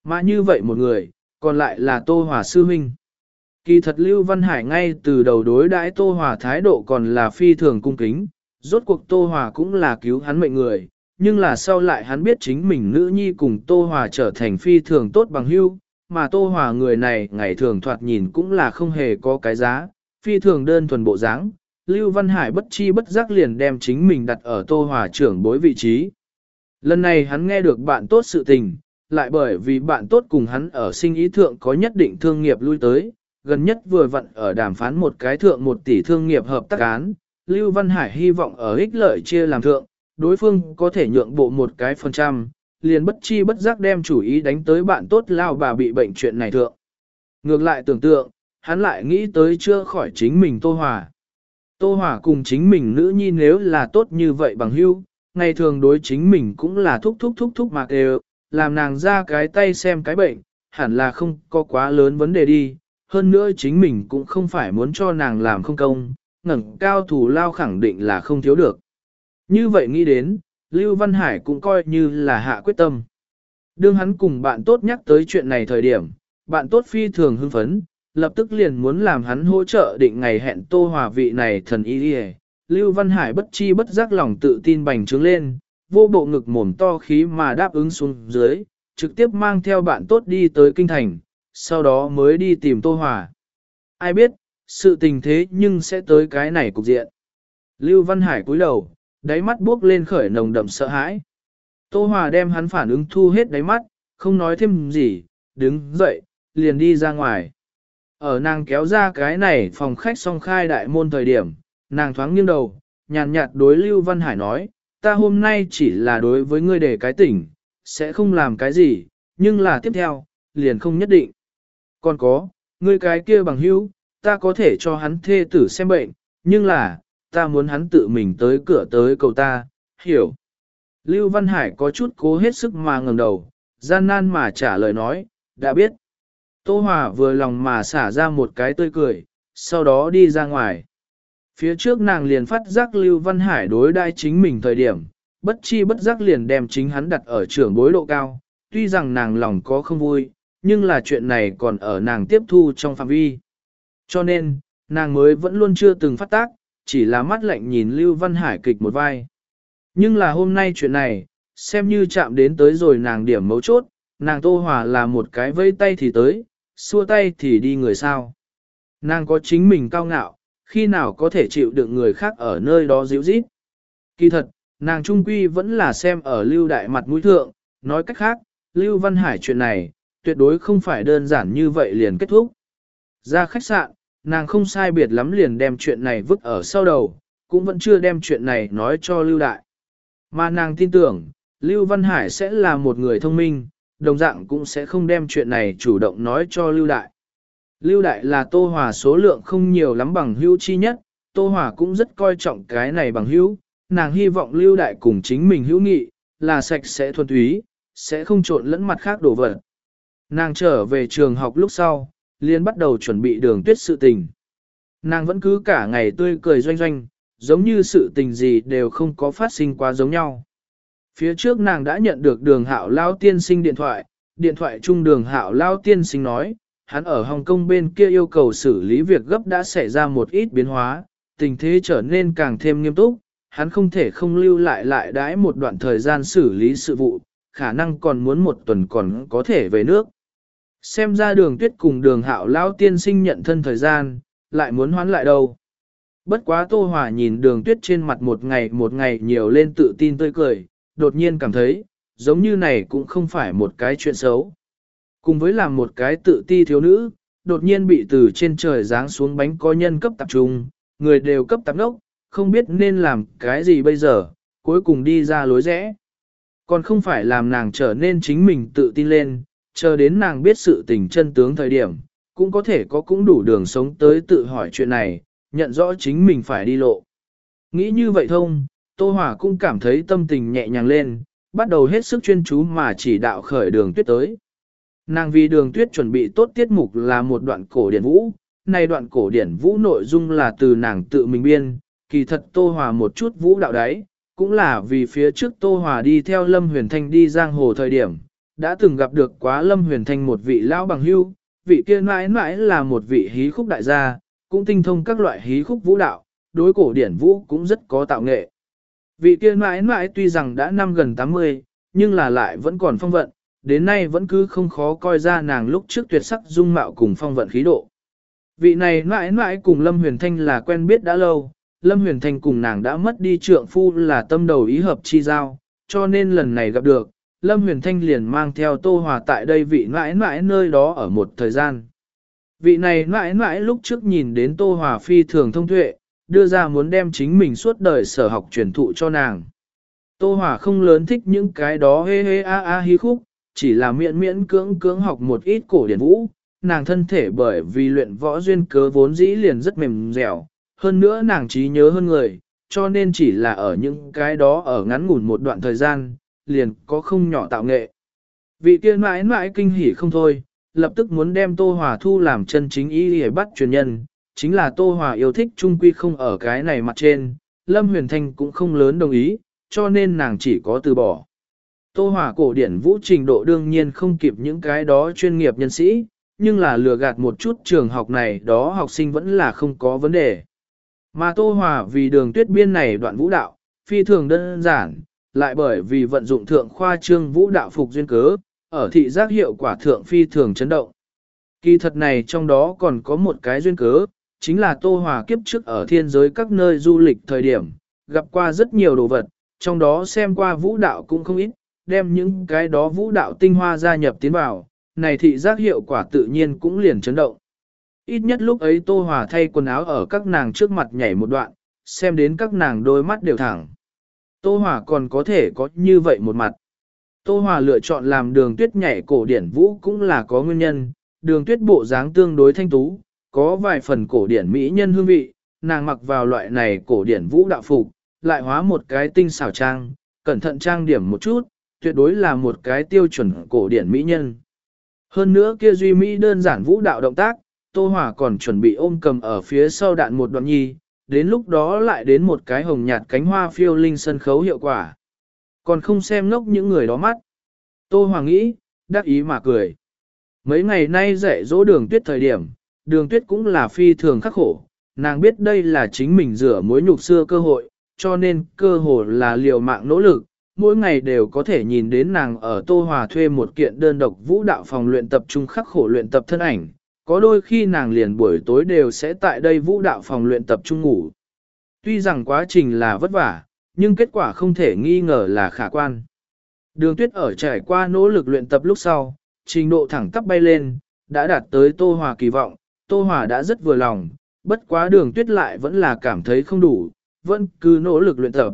Mà như vậy một người, còn lại là Tô Hòa Sư Minh. Kỳ thật Lưu Văn Hải ngay từ đầu đối đãi Tô Hòa thái độ còn là phi thường cung kính, rốt cuộc Tô Hòa cũng là cứu hắn mệnh người, nhưng là sau lại hắn biết chính mình nữ nhi cùng Tô Hòa trở thành phi thường tốt bằng hưu, mà Tô Hòa người này ngày thường thoạt nhìn cũng là không hề có cái giá, phi thường đơn thuần bộ dáng. Lưu Văn Hải bất chi bất giác liền đem chính mình đặt ở Tô Hòa trưởng bối vị trí. Lần này hắn nghe được bạn tốt sự tình, lại bởi vì bạn tốt cùng hắn ở sinh ý thượng có nhất định thương nghiệp lui tới, gần nhất vừa vặn ở đàm phán một cái thượng một tỷ thương nghiệp hợp tác án, Lưu Văn Hải hy vọng ở ích lợi chia làm thượng, đối phương có thể nhượng bộ một cái phần trăm, liền bất chi bất giác đem chủ ý đánh tới bạn tốt lao bà bị bệnh chuyện này thượng. Ngược lại tưởng tượng, hắn lại nghĩ tới chưa khỏi chính mình Tô Hòa. Tô Hòa cùng chính mình nữ nhi nếu là tốt như vậy bằng hữu, ngày thường đối chính mình cũng là thúc thúc thúc thúc mà kêu, làm nàng ra cái tay xem cái bệnh, hẳn là không có quá lớn vấn đề đi, hơn nữa chính mình cũng không phải muốn cho nàng làm không công, ngẩng cao thủ lao khẳng định là không thiếu được. Như vậy nghĩ đến, Lưu Văn Hải cũng coi như là hạ quyết tâm. Đương hắn cùng bạn tốt nhắc tới chuyện này thời điểm, bạn tốt phi thường hưng phấn, lập tức liền muốn làm hắn hỗ trợ định ngày hẹn tô hòa vị này thần y đi Lưu Văn Hải bất chi bất giác lòng tự tin bành trướng lên, vô bộ ngực mồm to khí mà đáp ứng xuống dưới, trực tiếp mang theo bạn tốt đi tới kinh thành, sau đó mới đi tìm Tô Hòa. Ai biết, sự tình thế nhưng sẽ tới cái này cục diện. Lưu Văn Hải cúi đầu, đáy mắt buốc lên khởi nồng đậm sợ hãi. Tô Hòa đem hắn phản ứng thu hết đáy mắt, không nói thêm gì, đứng dậy, liền đi ra ngoài. Ở nàng kéo ra cái này phòng khách song khai đại môn thời điểm, nàng thoáng nghiêng đầu, nhàn nhạt đối Lưu Văn Hải nói, ta hôm nay chỉ là đối với ngươi để cái tỉnh, sẽ không làm cái gì, nhưng là tiếp theo, liền không nhất định. Còn có, ngươi cái kia bằng hữu, ta có thể cho hắn thê tử xem bệnh, nhưng là, ta muốn hắn tự mình tới cửa tới cầu ta, hiểu. Lưu Văn Hải có chút cố hết sức mà ngẩng đầu, gian nan mà trả lời nói, đã biết. Tô Hòa vừa lòng mà xả ra một cái tươi cười, sau đó đi ra ngoài. Phía trước nàng liền phát giác Lưu Văn Hải đối đai chính mình thời điểm, bất chi bất giác liền đem chính hắn đặt ở trưởng bối độ cao, tuy rằng nàng lòng có không vui, nhưng là chuyện này còn ở nàng tiếp thu trong phạm vi. Cho nên, nàng mới vẫn luôn chưa từng phát tác, chỉ là mắt lạnh nhìn Lưu Văn Hải kịch một vai. Nhưng là hôm nay chuyện này, xem như chạm đến tới rồi nàng điểm mấu chốt, nàng Tô Hòa là một cái vây tay thì tới, xua tay thì đi người sao. Nàng có chính mình cao ngạo, khi nào có thể chịu được người khác ở nơi đó dịu dít. Kỳ thật, nàng trung quy vẫn là xem ở lưu đại mặt mũi thượng, nói cách khác, lưu văn hải chuyện này, tuyệt đối không phải đơn giản như vậy liền kết thúc. Ra khách sạn, nàng không sai biệt lắm liền đem chuyện này vứt ở sau đầu, cũng vẫn chưa đem chuyện này nói cho lưu đại. Mà nàng tin tưởng, Lưu Văn Hải sẽ là một người thông minh, đồng dạng cũng sẽ không đem chuyện này chủ động nói cho Lưu Đại. Lưu Đại là Tô Hòa số lượng không nhiều lắm bằng hữu chi nhất, Tô Hòa cũng rất coi trọng cái này bằng hữu, nàng hy vọng Lưu Đại cùng chính mình hữu nghị, là sạch sẽ thuần túy, sẽ không trộn lẫn mặt khác đổ vật. Nàng trở về trường học lúc sau, liền bắt đầu chuẩn bị đường tuyết sự tình. Nàng vẫn cứ cả ngày tươi cười doanh doanh, giống như sự tình gì đều không có phát sinh quá giống nhau. Phía trước nàng đã nhận được đường hạo lao tiên sinh điện thoại, điện thoại chung đường hạo lao tiên sinh nói, hắn ở Hồng Kông bên kia yêu cầu xử lý việc gấp đã xảy ra một ít biến hóa, tình thế trở nên càng thêm nghiêm túc, hắn không thể không lưu lại lại đãi một đoạn thời gian xử lý sự vụ, khả năng còn muốn một tuần còn có thể về nước. Xem ra đường tuyết cùng đường hạo lao tiên sinh nhận thân thời gian, lại muốn hoán lại đâu. Bất quá Tô Hòa nhìn đường tuyết trên mặt một ngày một ngày nhiều lên tự tin tươi cười, đột nhiên cảm thấy, giống như này cũng không phải một cái chuyện xấu. Cùng với làm một cái tự ti thiếu nữ, đột nhiên bị từ trên trời giáng xuống bánh có nhân cấp tập trung, người đều cấp tập nốc, không biết nên làm cái gì bây giờ, cuối cùng đi ra lối rẽ. Còn không phải làm nàng trở nên chính mình tự tin lên, chờ đến nàng biết sự tình chân tướng thời điểm, cũng có thể có cũng đủ đường sống tới tự hỏi chuyện này, nhận rõ chính mình phải đi lộ. Nghĩ như vậy thông, Tô Hòa cũng cảm thấy tâm tình nhẹ nhàng lên, bắt đầu hết sức chuyên chú mà chỉ đạo khởi đường tuyết tới. Nàng vì đường tuyết chuẩn bị tốt tiết mục là một đoạn cổ điển vũ, này đoạn cổ điển vũ nội dung là từ nàng tự mình biên, kỳ thật Tô Hòa một chút vũ đạo đấy, cũng là vì phía trước Tô Hòa đi theo Lâm Huyền Thanh đi giang hồ thời điểm, đã từng gặp được quá Lâm Huyền Thanh một vị lão bằng hưu, vị kia mãi mãi là một vị hí khúc đại gia, cũng tinh thông các loại hí khúc vũ đạo, đối cổ điển vũ cũng rất có tạo nghệ. Vị kia mãi mãi tuy rằng đã năm gần 80, nhưng là lại vẫn còn phong vận, đến nay vẫn cứ không khó coi ra nàng lúc trước tuyệt sắc dung mạo cùng phong vận khí độ. Vị này mãi mãi cùng Lâm Huyền Thanh là quen biết đã lâu, Lâm Huyền Thanh cùng nàng đã mất đi trượng phu là tâm đầu ý hợp chi giao, cho nên lần này gặp được, Lâm Huyền Thanh liền mang theo Tô Hòa tại đây vị mãi mãi nơi đó ở một thời gian. Vị này mãi mãi lúc trước nhìn đến Tô Hòa phi thường thông tuệ, đưa ra muốn đem chính mình suốt đời sở học truyền thụ cho nàng. Tô Hòa không lớn thích những cái đó hê hê a a hí khúc, chỉ là miễn miễn cưỡng cưỡng học một ít cổ điển vũ, nàng thân thể bởi vì luyện võ duyên cớ vốn dĩ liền rất mềm dẻo, hơn nữa nàng trí nhớ hơn người, cho nên chỉ là ở những cái đó ở ngắn ngủn một đoạn thời gian, liền có không nhỏ tạo nghệ. Vị kia mãi mãi kinh hỉ không thôi, lập tức muốn đem Tô Hòa thu làm chân chính ý để bắt truyền nhân, chính là Tô Hòa yêu thích trung quy không ở cái này mặt trên, Lâm Huyền Thanh cũng không lớn đồng ý, cho nên nàng chỉ có từ bỏ. Tô hỏa cổ điển vũ trình độ đương nhiên không kịp những cái đó chuyên nghiệp nhân sĩ, nhưng là lừa gạt một chút trường học này đó học sinh vẫn là không có vấn đề. Mà Tô Hòa vì đường tuyết biên này đoạn vũ đạo, phi thường đơn giản, lại bởi vì vận dụng thượng khoa trương vũ đạo phục duyên cớ, ở thị giác hiệu quả thượng phi thường chấn động. Kỳ thật này trong đó còn có một cái duyên cớ, chính là Tô Hòa kiếp trước ở thiên giới các nơi du lịch thời điểm, gặp qua rất nhiều đồ vật, trong đó xem qua vũ đạo cũng không ít, đem những cái đó vũ đạo tinh hoa gia nhập tiến vào, này thị giác hiệu quả tự nhiên cũng liền chấn động. Ít nhất lúc ấy Tô Hòa thay quần áo ở các nàng trước mặt nhảy một đoạn, xem đến các nàng đôi mắt đều thẳng. Tô Hòa còn có thể có như vậy một mặt. Tô Hòa lựa chọn làm đường tuyết nhảy cổ điển vũ cũng là có nguyên nhân, đường tuyết bộ dáng tương đối thanh tú, có vài phần cổ điển mỹ nhân hương vị, nàng mặc vào loại này cổ điển vũ đạo phục, lại hóa một cái tinh xảo trang, cẩn thận trang điểm một chút, tuyệt đối là một cái tiêu chuẩn cổ điển mỹ nhân. Hơn nữa kia duy mỹ đơn giản vũ đạo động tác, Tô Hỏa còn chuẩn bị ôm cầm ở phía sau đạn một đoạn nhi, đến lúc đó lại đến một cái hồng nhạt cánh hoa phiêu linh sân khấu hiệu quả. Còn không xem ngốc những người đó mắt. Tô Hòa nghĩ, đắc ý mà cười. Mấy ngày nay dạy dỗ đường tuyết thời điểm, đường tuyết cũng là phi thường khắc khổ, nàng biết đây là chính mình rửa mối nhục xưa cơ hội, cho nên cơ hội là liều mạng nỗ lực, mỗi ngày đều có thể nhìn đến nàng ở Tô Hòa thuê một kiện đơn độc vũ đạo phòng luyện tập trung khắc khổ luyện tập thân ảnh, có đôi khi nàng liền buổi tối đều sẽ tại đây vũ đạo phòng luyện tập trung ngủ. Tuy rằng quá trình là vất vả, nhưng kết quả không thể nghi ngờ là khả quan. Đường tuyết ở trải qua nỗ lực luyện tập lúc sau, trình độ thẳng tắp bay lên, đã đạt tới Tô Hòa kỳ vọng, Tô Hòa đã rất vừa lòng, bất quá đường tuyết lại vẫn là cảm thấy không đủ, vẫn cứ nỗ lực luyện tập.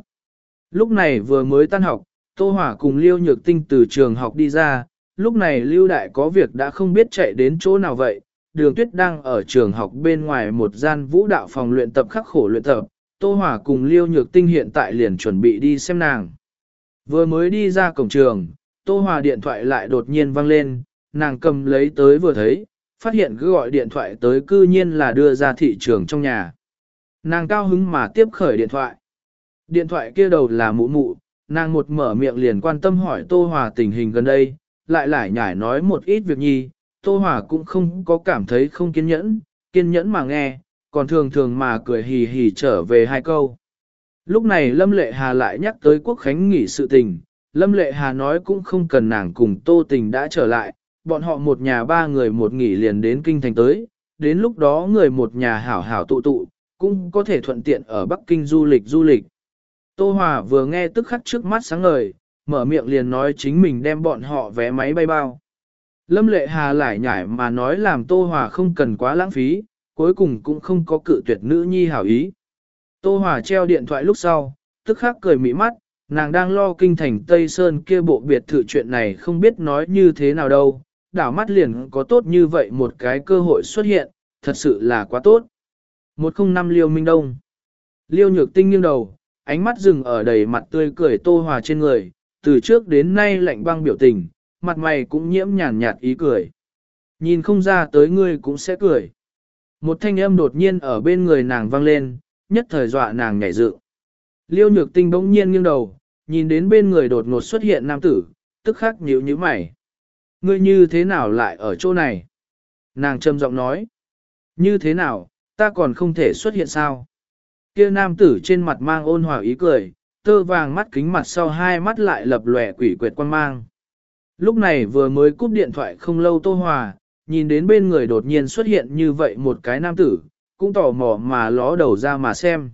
Lúc này vừa mới tan học, Tô hỏa cùng Liêu Nhược Tinh từ trường học đi ra, lúc này Lưu Đại có việc đã không biết chạy đến chỗ nào vậy, đường tuyết đang ở trường học bên ngoài một gian vũ đạo phòng luyện tập khắc khổ luyện tập, Tô hỏa cùng Liêu Nhược Tinh hiện tại liền chuẩn bị đi xem nàng. Vừa mới đi ra cổng trường, Tô hỏa điện thoại lại đột nhiên vang lên, nàng cầm lấy tới vừa thấy, phát hiện cứ gọi điện thoại tới cư nhiên là đưa ra thị trường trong nhà. Nàng cao hứng mà tiếp khởi điện thoại. Điện thoại kia đầu là mụ mụ, nàng một mở miệng liền quan tâm hỏi Tô Hòa tình hình gần đây, lại lại nhải nói một ít việc nhi, Tô Hòa cũng không có cảm thấy không kiên nhẫn, kiên nhẫn mà nghe, còn thường thường mà cười hì hì trở về hai câu. Lúc này Lâm Lệ Hà lại nhắc tới Quốc Khánh nghỉ sự tình, Lâm Lệ Hà nói cũng không cần nàng cùng Tô Tình đã trở lại, bọn họ một nhà ba người một nghỉ liền đến Kinh Thành tới, đến lúc đó người một nhà hảo hảo tụ tụ, cũng có thể thuận tiện ở Bắc Kinh du lịch du lịch. Tô Hòa vừa nghe tức khắc trước mắt sáng ngời, mở miệng liền nói chính mình đem bọn họ vé máy bay bao. Lâm Lệ Hà lại nhải mà nói làm Tô Hòa không cần quá lãng phí, cuối cùng cũng không có cự tuyệt nữ nhi hảo ý. Tô Hòa treo điện thoại lúc sau, tức khắc cười mỹ mắt, nàng đang lo kinh thành Tây Sơn kia bộ biệt thự chuyện này không biết nói như thế nào đâu, đảo mắt liền có tốt như vậy một cái cơ hội xuất hiện, thật sự là quá tốt. 105 Liêu Minh Đông Liêu Nhược Tinh nghiêng đầu, ánh mắt dừng ở đầy mặt tươi cười Tô Hòa trên người, từ trước đến nay lạnh băng biểu tình, mặt mày cũng nhiễm nhàn nhạt ý cười. Nhìn không ra tới ngươi cũng sẽ cười. Một thanh âm đột nhiên ở bên người nàng vang lên, nhất thời dọa nàng nhảy dựng. Liêu nhược tinh bỗng nhiên nghiêng đầu, nhìn đến bên người đột ngột xuất hiện nam tử, tức khắc nhíu nhíu mày. Ngươi như thế nào lại ở chỗ này? Nàng trầm giọng nói. Như thế nào, ta còn không thể xuất hiện sao? Kia nam tử trên mặt mang ôn hòa ý cười, tơ vàng mắt kính mặt sau hai mắt lại lập lòe quỷ quyệt quan mang. Lúc này vừa mới cúp điện thoại không lâu Tô Hòa, nhìn đến bên người đột nhiên xuất hiện như vậy một cái nam tử, cũng tò mò mà ló đầu ra mà xem.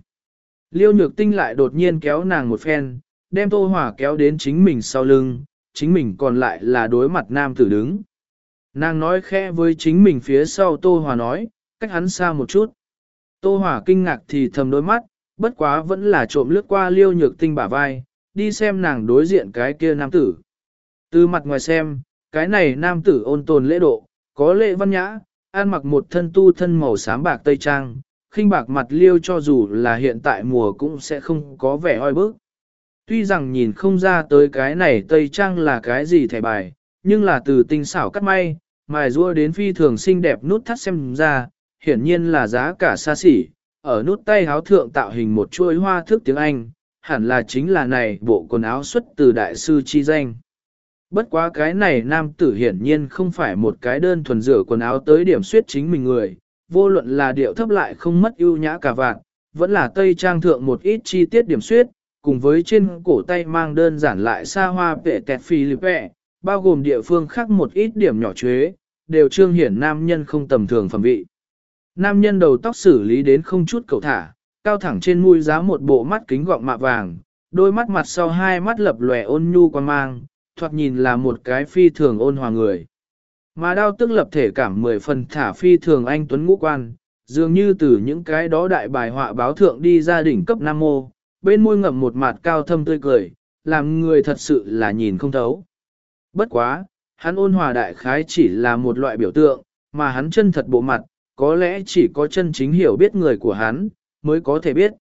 Liêu nhược tinh lại đột nhiên kéo nàng một phen, đem Tô Hòa kéo đến chính mình sau lưng, chính mình còn lại là đối mặt nam tử đứng. Nàng nói khẽ với chính mình phía sau Tô Hòa nói, cách hắn xa một chút. Tô Hòa kinh ngạc thì thầm đôi mắt, bất quá vẫn là trộm lướt qua liêu nhược tinh bả vai, đi xem nàng đối diện cái kia nam tử. Từ mặt ngoài xem, cái này nam tử ôn tồn lễ độ, có lễ văn nhã, ăn mặc một thân tu thân màu xám bạc tây trang, khinh bạc mặt liêu cho dù là hiện tại mùa cũng sẽ không có vẻ oi bức. Tuy rằng nhìn không ra tới cái này tây trang là cái gì thẻ bài, nhưng là từ tinh xảo cắt may, mài rua đến phi thường xinh đẹp nút thắt xem ra, hiển nhiên là giá cả xa xỉ, ở nút tay háo thượng tạo hình một chuỗi hoa thức tiếng Anh, hẳn là chính là này bộ quần áo xuất từ đại sư chi danh. Bất quá cái này nam tử hiển nhiên không phải một cái đơn thuần rửa quần áo tới điểm suyết chính mình người, vô luận là điệu thấp lại không mất ưu nhã cả vạn, vẫn là tây trang thượng một ít chi tiết điểm suyết, cùng với trên cổ tay mang đơn giản lại xa hoa vệ tẹt phi lịp vẹ, bao gồm địa phương khác một ít điểm nhỏ chuế, đều trương hiển nam nhân không tầm thường phẩm vị. Nam nhân đầu tóc xử lý đến không chút cầu thả, cao thẳng trên mũi giá một bộ mắt kính gọng mạ vàng, đôi mắt mặt sau hai mắt lập lòe ôn nhu quan mang, thoạt nhìn là một cái phi thường ôn hòa người. Mà đao tức lập thể cảm mười phần thả phi thường anh tuấn ngũ quan, dường như từ những cái đó đại bài họa báo thượng đi ra đỉnh cấp nam mô, bên môi ngậm một mặt cao thâm tươi cười, làm người thật sự là nhìn không thấu. Bất quá, hắn ôn hòa đại khái chỉ là một loại biểu tượng, mà hắn chân thật bộ mặt, có lẽ chỉ có chân chính hiểu biết người của hắn, mới có thể biết.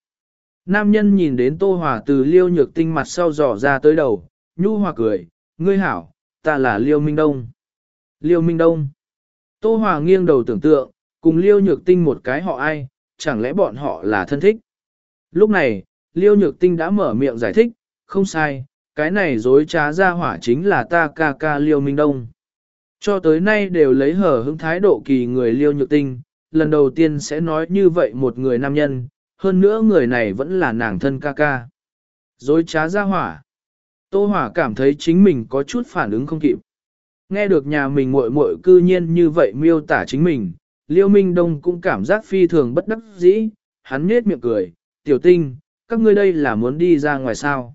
Nam nhân nhìn đến Tô Hòa từ liêu nhược tinh mặt sau dò ra tới đầu, nhu hòa cười, ngươi hảo, ta là Liêu Minh Đông. Liêu Minh Đông. Tô Hòa nghiêng đầu tưởng tượng, cùng Liêu Nhược Tinh một cái họ ai, chẳng lẽ bọn họ là thân thích. Lúc này, Liêu Nhược Tinh đã mở miệng giải thích, không sai, cái này dối trá ra hỏa chính là ta ca ca Liêu Minh Đông. Cho tới nay đều lấy hở hứng thái độ kỳ người liêu nhược tinh, lần đầu tiên sẽ nói như vậy một người nam nhân, hơn nữa người này vẫn là nàng thân ca ca. Dối trá ra hỏa. Tô hỏa cảm thấy chính mình có chút phản ứng không kịp. Nghe được nhà mình muội muội cư nhiên như vậy miêu tả chính mình, Liêu Minh Đông cũng cảm giác phi thường bất đắc dĩ, hắn nhếch miệng cười, tiểu tinh, các ngươi đây là muốn đi ra ngoài sao.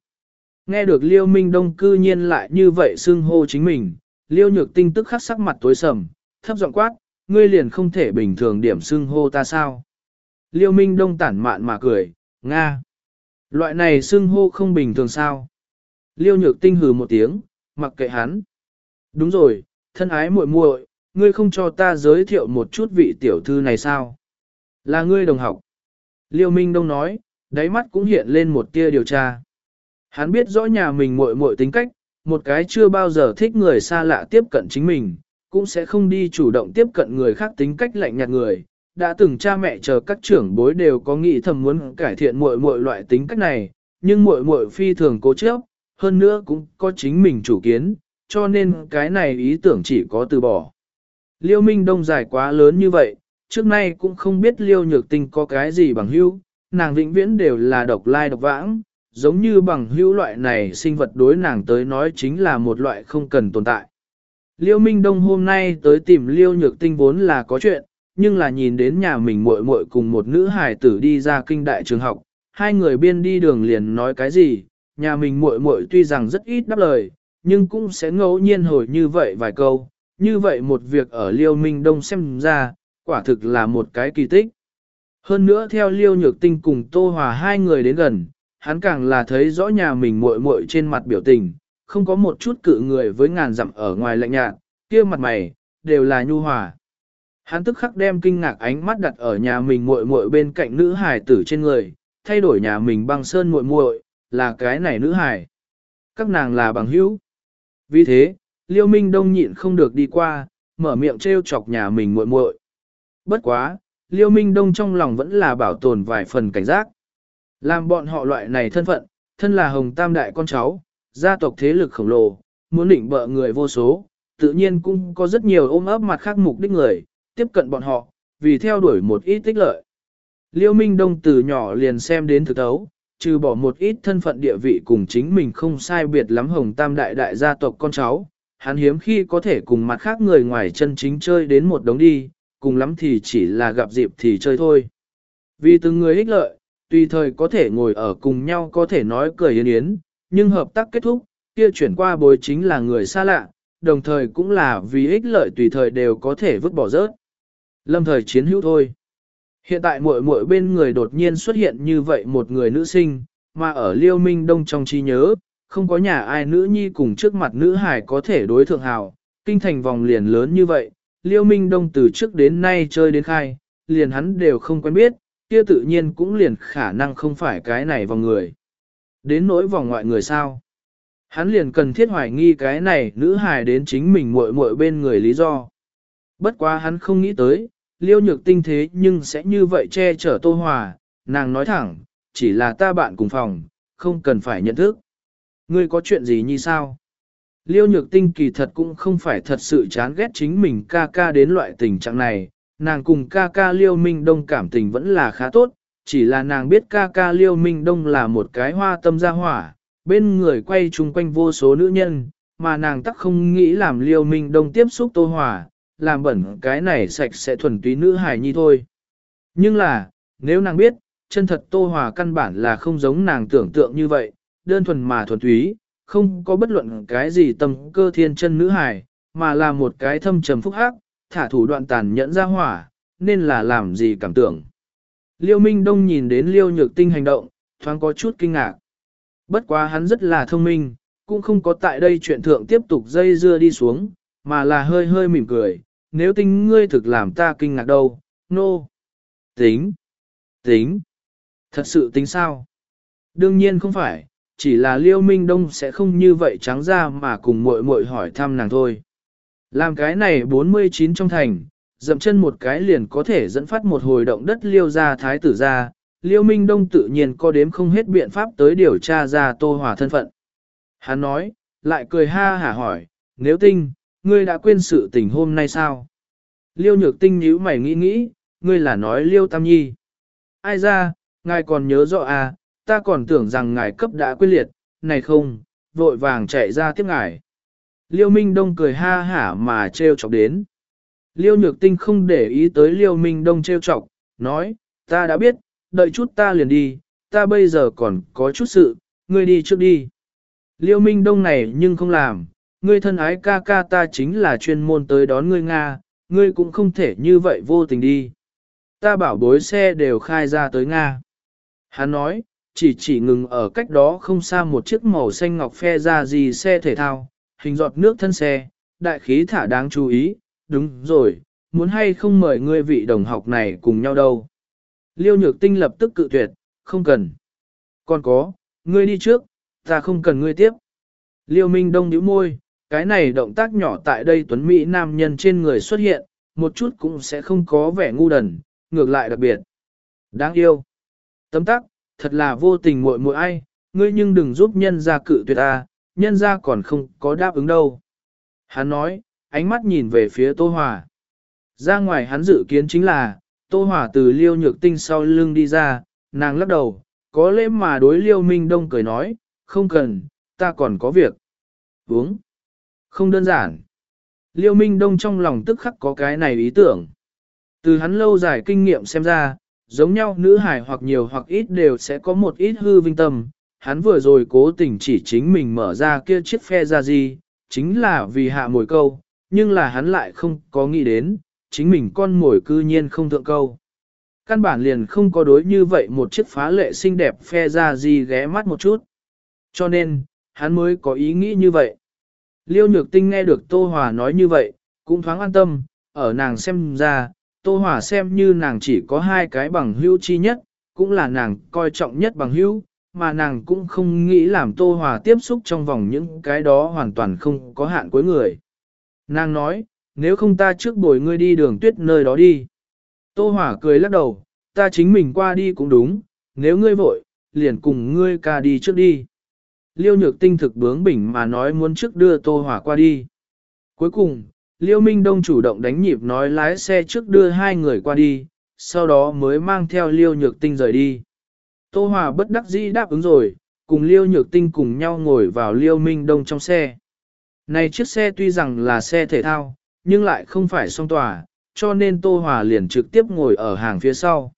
Nghe được Liêu Minh Đông cư nhiên lại như vậy xưng hô chính mình, Liêu Nhược Tinh tức khắc sắc mặt tối sầm, thấp giọng quát, ngươi liền không thể bình thường điểm xưng hô ta sao. Liêu Minh Đông tản mạn mà cười, Nga. Loại này xưng hô không bình thường sao. Liêu Nhược Tinh hừ một tiếng, mặc kệ hắn. Đúng rồi, thân ái muội muội, ngươi không cho ta giới thiệu một chút vị tiểu thư này sao? Là ngươi đồng học. Liêu Minh Đông nói, đáy mắt cũng hiện lên một tia điều tra. Hắn biết rõ nhà mình muội muội tính cách, một cái chưa bao giờ thích người xa lạ tiếp cận chính mình, cũng sẽ không đi chủ động tiếp cận người khác tính cách lạnh nhạt người. Đã từng cha mẹ chờ các trưởng bối đều có nghĩ thầm muốn cải thiện muội muội loại tính cách này, nhưng muội muội phi thường cố chấp, hơn nữa cũng có chính mình chủ kiến, cho nên cái này ý tưởng chỉ có từ bỏ. Liêu Minh Đông dài quá lớn như vậy, trước nay cũng không biết Liêu Nhược Tinh có cái gì bằng hữu, nàng vĩnh viễn đều là độc lai độc vãng, giống như bằng hữu loại này sinh vật đối nàng tới nói chính là một loại không cần tồn tại. Liêu Minh Đông hôm nay tới tìm Liêu Nhược Tinh vốn là có chuyện, nhưng là nhìn đến nhà mình muội muội cùng một nữ hài tử đi ra kinh đại trường học, hai người biên đi đường liền nói cái gì, nhà mình muội muội tuy rằng rất ít đáp lời, nhưng cũng sẽ ngẫu nhiên hồi như vậy vài câu, như vậy một việc ở Liêu Minh Đông xem ra, quả thực là một cái kỳ tích. Hơn nữa theo Liêu Nhược Tinh cùng Tô Hòa hai người đến gần, hắn càng là thấy rõ nhà mình muội muội trên mặt biểu tình, không có một chút cự người với ngàn dặm ở ngoài lạnh nhạt, kia mặt mày, đều là nhu hòa. Hắn tức khắc đem kinh ngạc ánh mắt đặt ở nhà mình muội muội bên cạnh nữ hài tử trên người, thay đổi nhà mình băng sơn muội muội, là cái này nữ hài. Các nàng là bằng hữu. Vì thế, Liêu Minh Đông nhịn không được đi qua, mở miệng trêu chọc nhà mình muội muội. Bất quá, Liêu Minh Đông trong lòng vẫn là bảo tồn vài phần cảnh giác. Làm bọn họ loại này thân phận, thân là hồng tam đại con cháu, gia tộc thế lực khổng lồ, muốn định bợ người vô số, tự nhiên cũng có rất nhiều ôm ấp mặt khác mục đích người, tiếp cận bọn họ, vì theo đuổi một ít tích lợi. Liêu Minh Đông từ nhỏ liền xem đến thực tấu, trừ bỏ một ít thân phận địa vị cùng chính mình không sai biệt lắm hồng tam đại đại gia tộc con cháu, hắn hiếm khi có thể cùng mặt khác người ngoài chân chính chơi đến một đống đi, cùng lắm thì chỉ là gặp dịp thì chơi thôi. Vì từng người ích lợi, tùy thời có thể ngồi ở cùng nhau có thể nói cười yến yến, nhưng hợp tác kết thúc, kia chuyển qua bối chính là người xa lạ, đồng thời cũng là vì ích lợi tùy thời đều có thể vứt bỏ rớt. Lâm thời chiến hữu thôi. Hiện tại muội muội bên người đột nhiên xuất hiện như vậy một người nữ sinh, mà ở Liêu Minh Đông trong trí nhớ, không có nhà ai nữ nhi cùng trước mặt nữ hải có thể đối thượng hào, kinh thành vòng liền lớn như vậy, Liêu Minh Đông từ trước đến nay chơi đến khai, liền hắn đều không quen biết, kia tự nhiên cũng liền khả năng không phải cái này vào người. Đến nỗi vòng ngoại người sao? Hắn liền cần thiết hoài nghi cái này nữ hài đến chính mình muội muội bên người lý do. Bất quá hắn không nghĩ tới, liêu nhược tinh thế nhưng sẽ như vậy che chở tô hòa, nàng nói thẳng, chỉ là ta bạn cùng phòng, không cần phải nhận thức. Ngươi có chuyện gì như sao? Liêu nhược tinh kỳ thật cũng không phải thật sự chán ghét chính mình ca ca đến loại tình trạng này, nàng cùng ca ca Liêu Minh Đông cảm tình vẫn là khá tốt, chỉ là nàng biết ca ca Liêu Minh Đông là một cái hoa tâm gia hỏa, bên người quay chung quanh vô số nữ nhân, mà nàng tắc không nghĩ làm Liêu Minh Đông tiếp xúc tô hỏa làm bẩn cái này sạch sẽ thuần túy nữ hài nhi thôi. Nhưng là, nếu nàng biết, chân thật tô hỏa căn bản là không giống nàng tưởng tượng như vậy, đơn thuần mà thuần túy, không có bất luận cái gì tâm cơ thiên chân nữ hài, mà là một cái thâm trầm phúc hắc, thả thủ đoạn tàn nhẫn ra hỏa, nên là làm gì cảm tưởng. Liêu Minh Đông nhìn đến Liêu Nhược Tinh hành động, thoáng có chút kinh ngạc. Bất quá hắn rất là thông minh, cũng không có tại đây chuyện thượng tiếp tục dây dưa đi xuống, mà là hơi hơi mỉm cười, nếu tinh ngươi thực làm ta kinh ngạc đâu, nô. No. Tính, tính, thật sự tính sao? Đương nhiên không phải, chỉ là Liêu Minh Đông sẽ không như vậy trắng ra mà cùng muội muội hỏi thăm nàng thôi. Làm cái này 49 trong thành, dậm chân một cái liền có thể dẫn phát một hồi động đất liêu ra thái tử ra, liêu minh đông tự nhiên có đếm không hết biện pháp tới điều tra ra tô hòa thân phận. Hắn nói, lại cười ha hả hỏi, nếu tinh, ngươi đã quên sự tình hôm nay sao? Liêu nhược tinh nhíu mày nghĩ nghĩ, ngươi là nói liêu tam nhi. Ai ra, ngài còn nhớ rõ à, ta còn tưởng rằng ngài cấp đã quyết liệt, này không, vội vàng chạy ra tiếp ngài. Liêu Minh Đông cười ha hả mà trêu chọc đến. Liêu Nhược Tinh không để ý tới Liêu Minh Đông trêu chọc, nói, ta đã biết, đợi chút ta liền đi, ta bây giờ còn có chút sự, ngươi đi trước đi. Liêu Minh Đông này nhưng không làm, ngươi thân ái ca ca ta chính là chuyên môn tới đón ngươi Nga, ngươi cũng không thể như vậy vô tình đi. Ta bảo bối xe đều khai ra tới Nga. Hắn nói, chỉ chỉ ngừng ở cách đó không xa một chiếc màu xanh ngọc phe ra gì xe thể thao, hình giọt nước thân xe, đại khí thả đáng chú ý, đúng rồi, muốn hay không mời ngươi vị đồng học này cùng nhau đâu. Liêu nhược tinh lập tức cự tuyệt, không cần. Còn có, ngươi đi trước, ta không cần ngươi tiếp. Liêu Minh Đông nhíu môi, cái này động tác nhỏ tại đây tuấn Mỹ nam nhân trên người xuất hiện, một chút cũng sẽ không có vẻ ngu đần, ngược lại đặc biệt. Đáng yêu. Tấm tắc, thật là vô tình muội muội ai, ngươi nhưng đừng giúp nhân ra cự tuyệt ta, nhân ra còn không có đáp ứng đâu. Hắn nói, ánh mắt nhìn về phía Tô Hòa. Ra ngoài hắn dự kiến chính là, Tô Hòa từ liêu nhược tinh sau lưng đi ra, nàng lắc đầu, có lẽ mà đối liêu minh đông cười nói, không cần, ta còn có việc. Uống. Không đơn giản. Liêu minh đông trong lòng tức khắc có cái này ý tưởng. Từ hắn lâu dài kinh nghiệm xem ra, giống nhau nữ hải hoặc nhiều hoặc ít đều sẽ có một ít hư vinh tâm. Hắn vừa rồi cố tình chỉ chính mình mở ra kia chiếc phe ra gì, chính là vì hạ mồi câu, nhưng là hắn lại không có nghĩ đến, chính mình con mồi cư nhiên không thượng câu. Căn bản liền không có đối như vậy một chiếc phá lệ xinh đẹp phe ra gì ghé mắt một chút. Cho nên, hắn mới có ý nghĩ như vậy. Liêu Nhược Tinh nghe được Tô Hòa nói như vậy, cũng thoáng an tâm, ở nàng xem ra, Tô Hòa xem như nàng chỉ có hai cái bằng hữu chi nhất, cũng là nàng coi trọng nhất bằng hữu, mà nàng cũng không nghĩ làm Tô Hòa tiếp xúc trong vòng những cái đó hoàn toàn không có hạn cuối người. Nàng nói, nếu không ta trước bồi ngươi đi đường tuyết nơi đó đi. Tô Hỏa cười lắc đầu, ta chính mình qua đi cũng đúng, nếu ngươi vội, liền cùng ngươi ca đi trước đi. Liêu nhược tinh thực bướng bỉnh mà nói muốn trước đưa Tô Hỏa qua đi. Cuối cùng, Liêu Minh Đông chủ động đánh nhịp nói lái xe trước đưa hai người qua đi, sau đó mới mang theo Liêu nhược tinh rời đi. Tô Hòa bất đắc dĩ đáp ứng rồi, cùng Liêu nhược tinh cùng nhau ngồi vào Liêu Minh Đông trong xe. Này chiếc xe tuy rằng là xe thể thao, nhưng lại không phải song tòa, cho nên Tô Hòa liền trực tiếp ngồi ở hàng phía sau.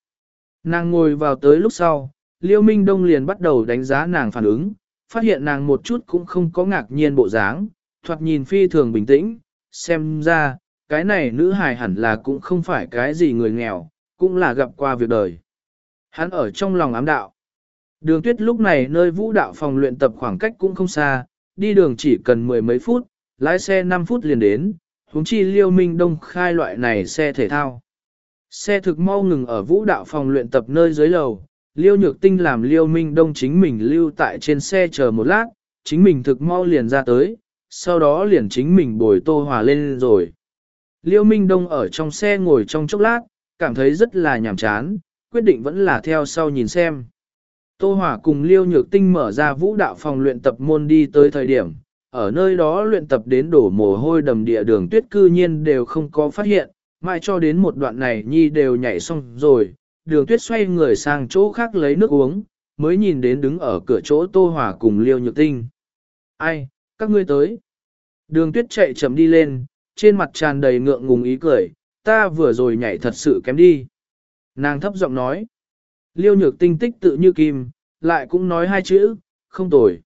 Nàng ngồi vào tới lúc sau, Liêu Minh Đông liền bắt đầu đánh giá nàng phản ứng, phát hiện nàng một chút cũng không có ngạc nhiên bộ dáng, thoạt nhìn phi thường bình tĩnh, xem ra, cái này nữ hài hẳn là cũng không phải cái gì người nghèo, cũng là gặp qua việc đời. Hắn ở trong lòng ám đạo. Đường tuyết lúc này nơi vũ đạo phòng luyện tập khoảng cách cũng không xa, đi đường chỉ cần mười mấy phút, lái xe 5 phút liền đến, huống chi liêu minh đông khai loại này xe thể thao. Xe thực mau ngừng ở vũ đạo phòng luyện tập nơi dưới lầu, liêu nhược tinh làm liêu minh đông chính mình lưu tại trên xe chờ một lát, chính mình thực mau liền ra tới, sau đó liền chính mình bồi tô hòa lên rồi. Liêu minh đông ở trong xe ngồi trong chốc lát, cảm thấy rất là nhàm chán, quyết định vẫn là theo sau nhìn xem. Tô Hòa cùng Liêu Nhược Tinh mở ra vũ đạo phòng luyện tập môn đi tới thời điểm, ở nơi đó luyện tập đến đổ mồ hôi đầm địa đường tuyết cư nhiên đều không có phát hiện, mãi cho đến một đoạn này nhi đều nhảy xong rồi, đường tuyết xoay người sang chỗ khác lấy nước uống, mới nhìn đến đứng ở cửa chỗ Tô Hòa cùng Liêu Nhược Tinh. Ai, các ngươi tới. Đường tuyết chạy chậm đi lên, trên mặt tràn đầy ngượng ngùng ý cười, ta vừa rồi nhảy thật sự kém đi. Nàng thấp giọng nói. Liêu nhược tinh tích tự như kim, lại cũng nói hai chữ, không tồi.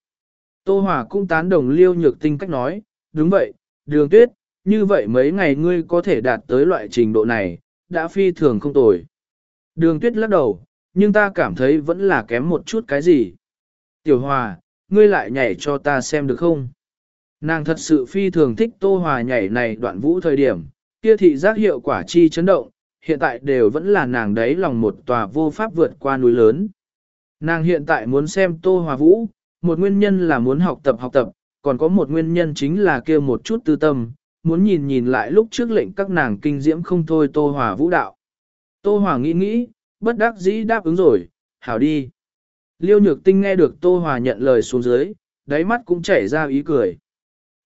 Tô Hòa cũng tán đồng liêu nhược tinh cách nói, đúng vậy, đường tuyết, như vậy mấy ngày ngươi có thể đạt tới loại trình độ này, đã phi thường không tồi. Đường tuyết lắc đầu, nhưng ta cảm thấy vẫn là kém một chút cái gì. Tiểu Hòa, ngươi lại nhảy cho ta xem được không? Nàng thật sự phi thường thích Tô Hòa nhảy này đoạn vũ thời điểm, kia thị giác hiệu quả chi chấn động, hiện tại đều vẫn là nàng đấy lòng một tòa vô pháp vượt qua núi lớn. Nàng hiện tại muốn xem Tô Hòa Vũ, một nguyên nhân là muốn học tập học tập, còn có một nguyên nhân chính là kia một chút tư tâm, muốn nhìn nhìn lại lúc trước lệnh các nàng kinh diễm không thôi Tô Hòa Vũ đạo. Tô Hòa nghĩ nghĩ, bất đắc dĩ đáp ứng rồi, hảo đi. Liêu Nhược Tinh nghe được Tô Hòa nhận lời xuống dưới, đáy mắt cũng chảy ra ý cười.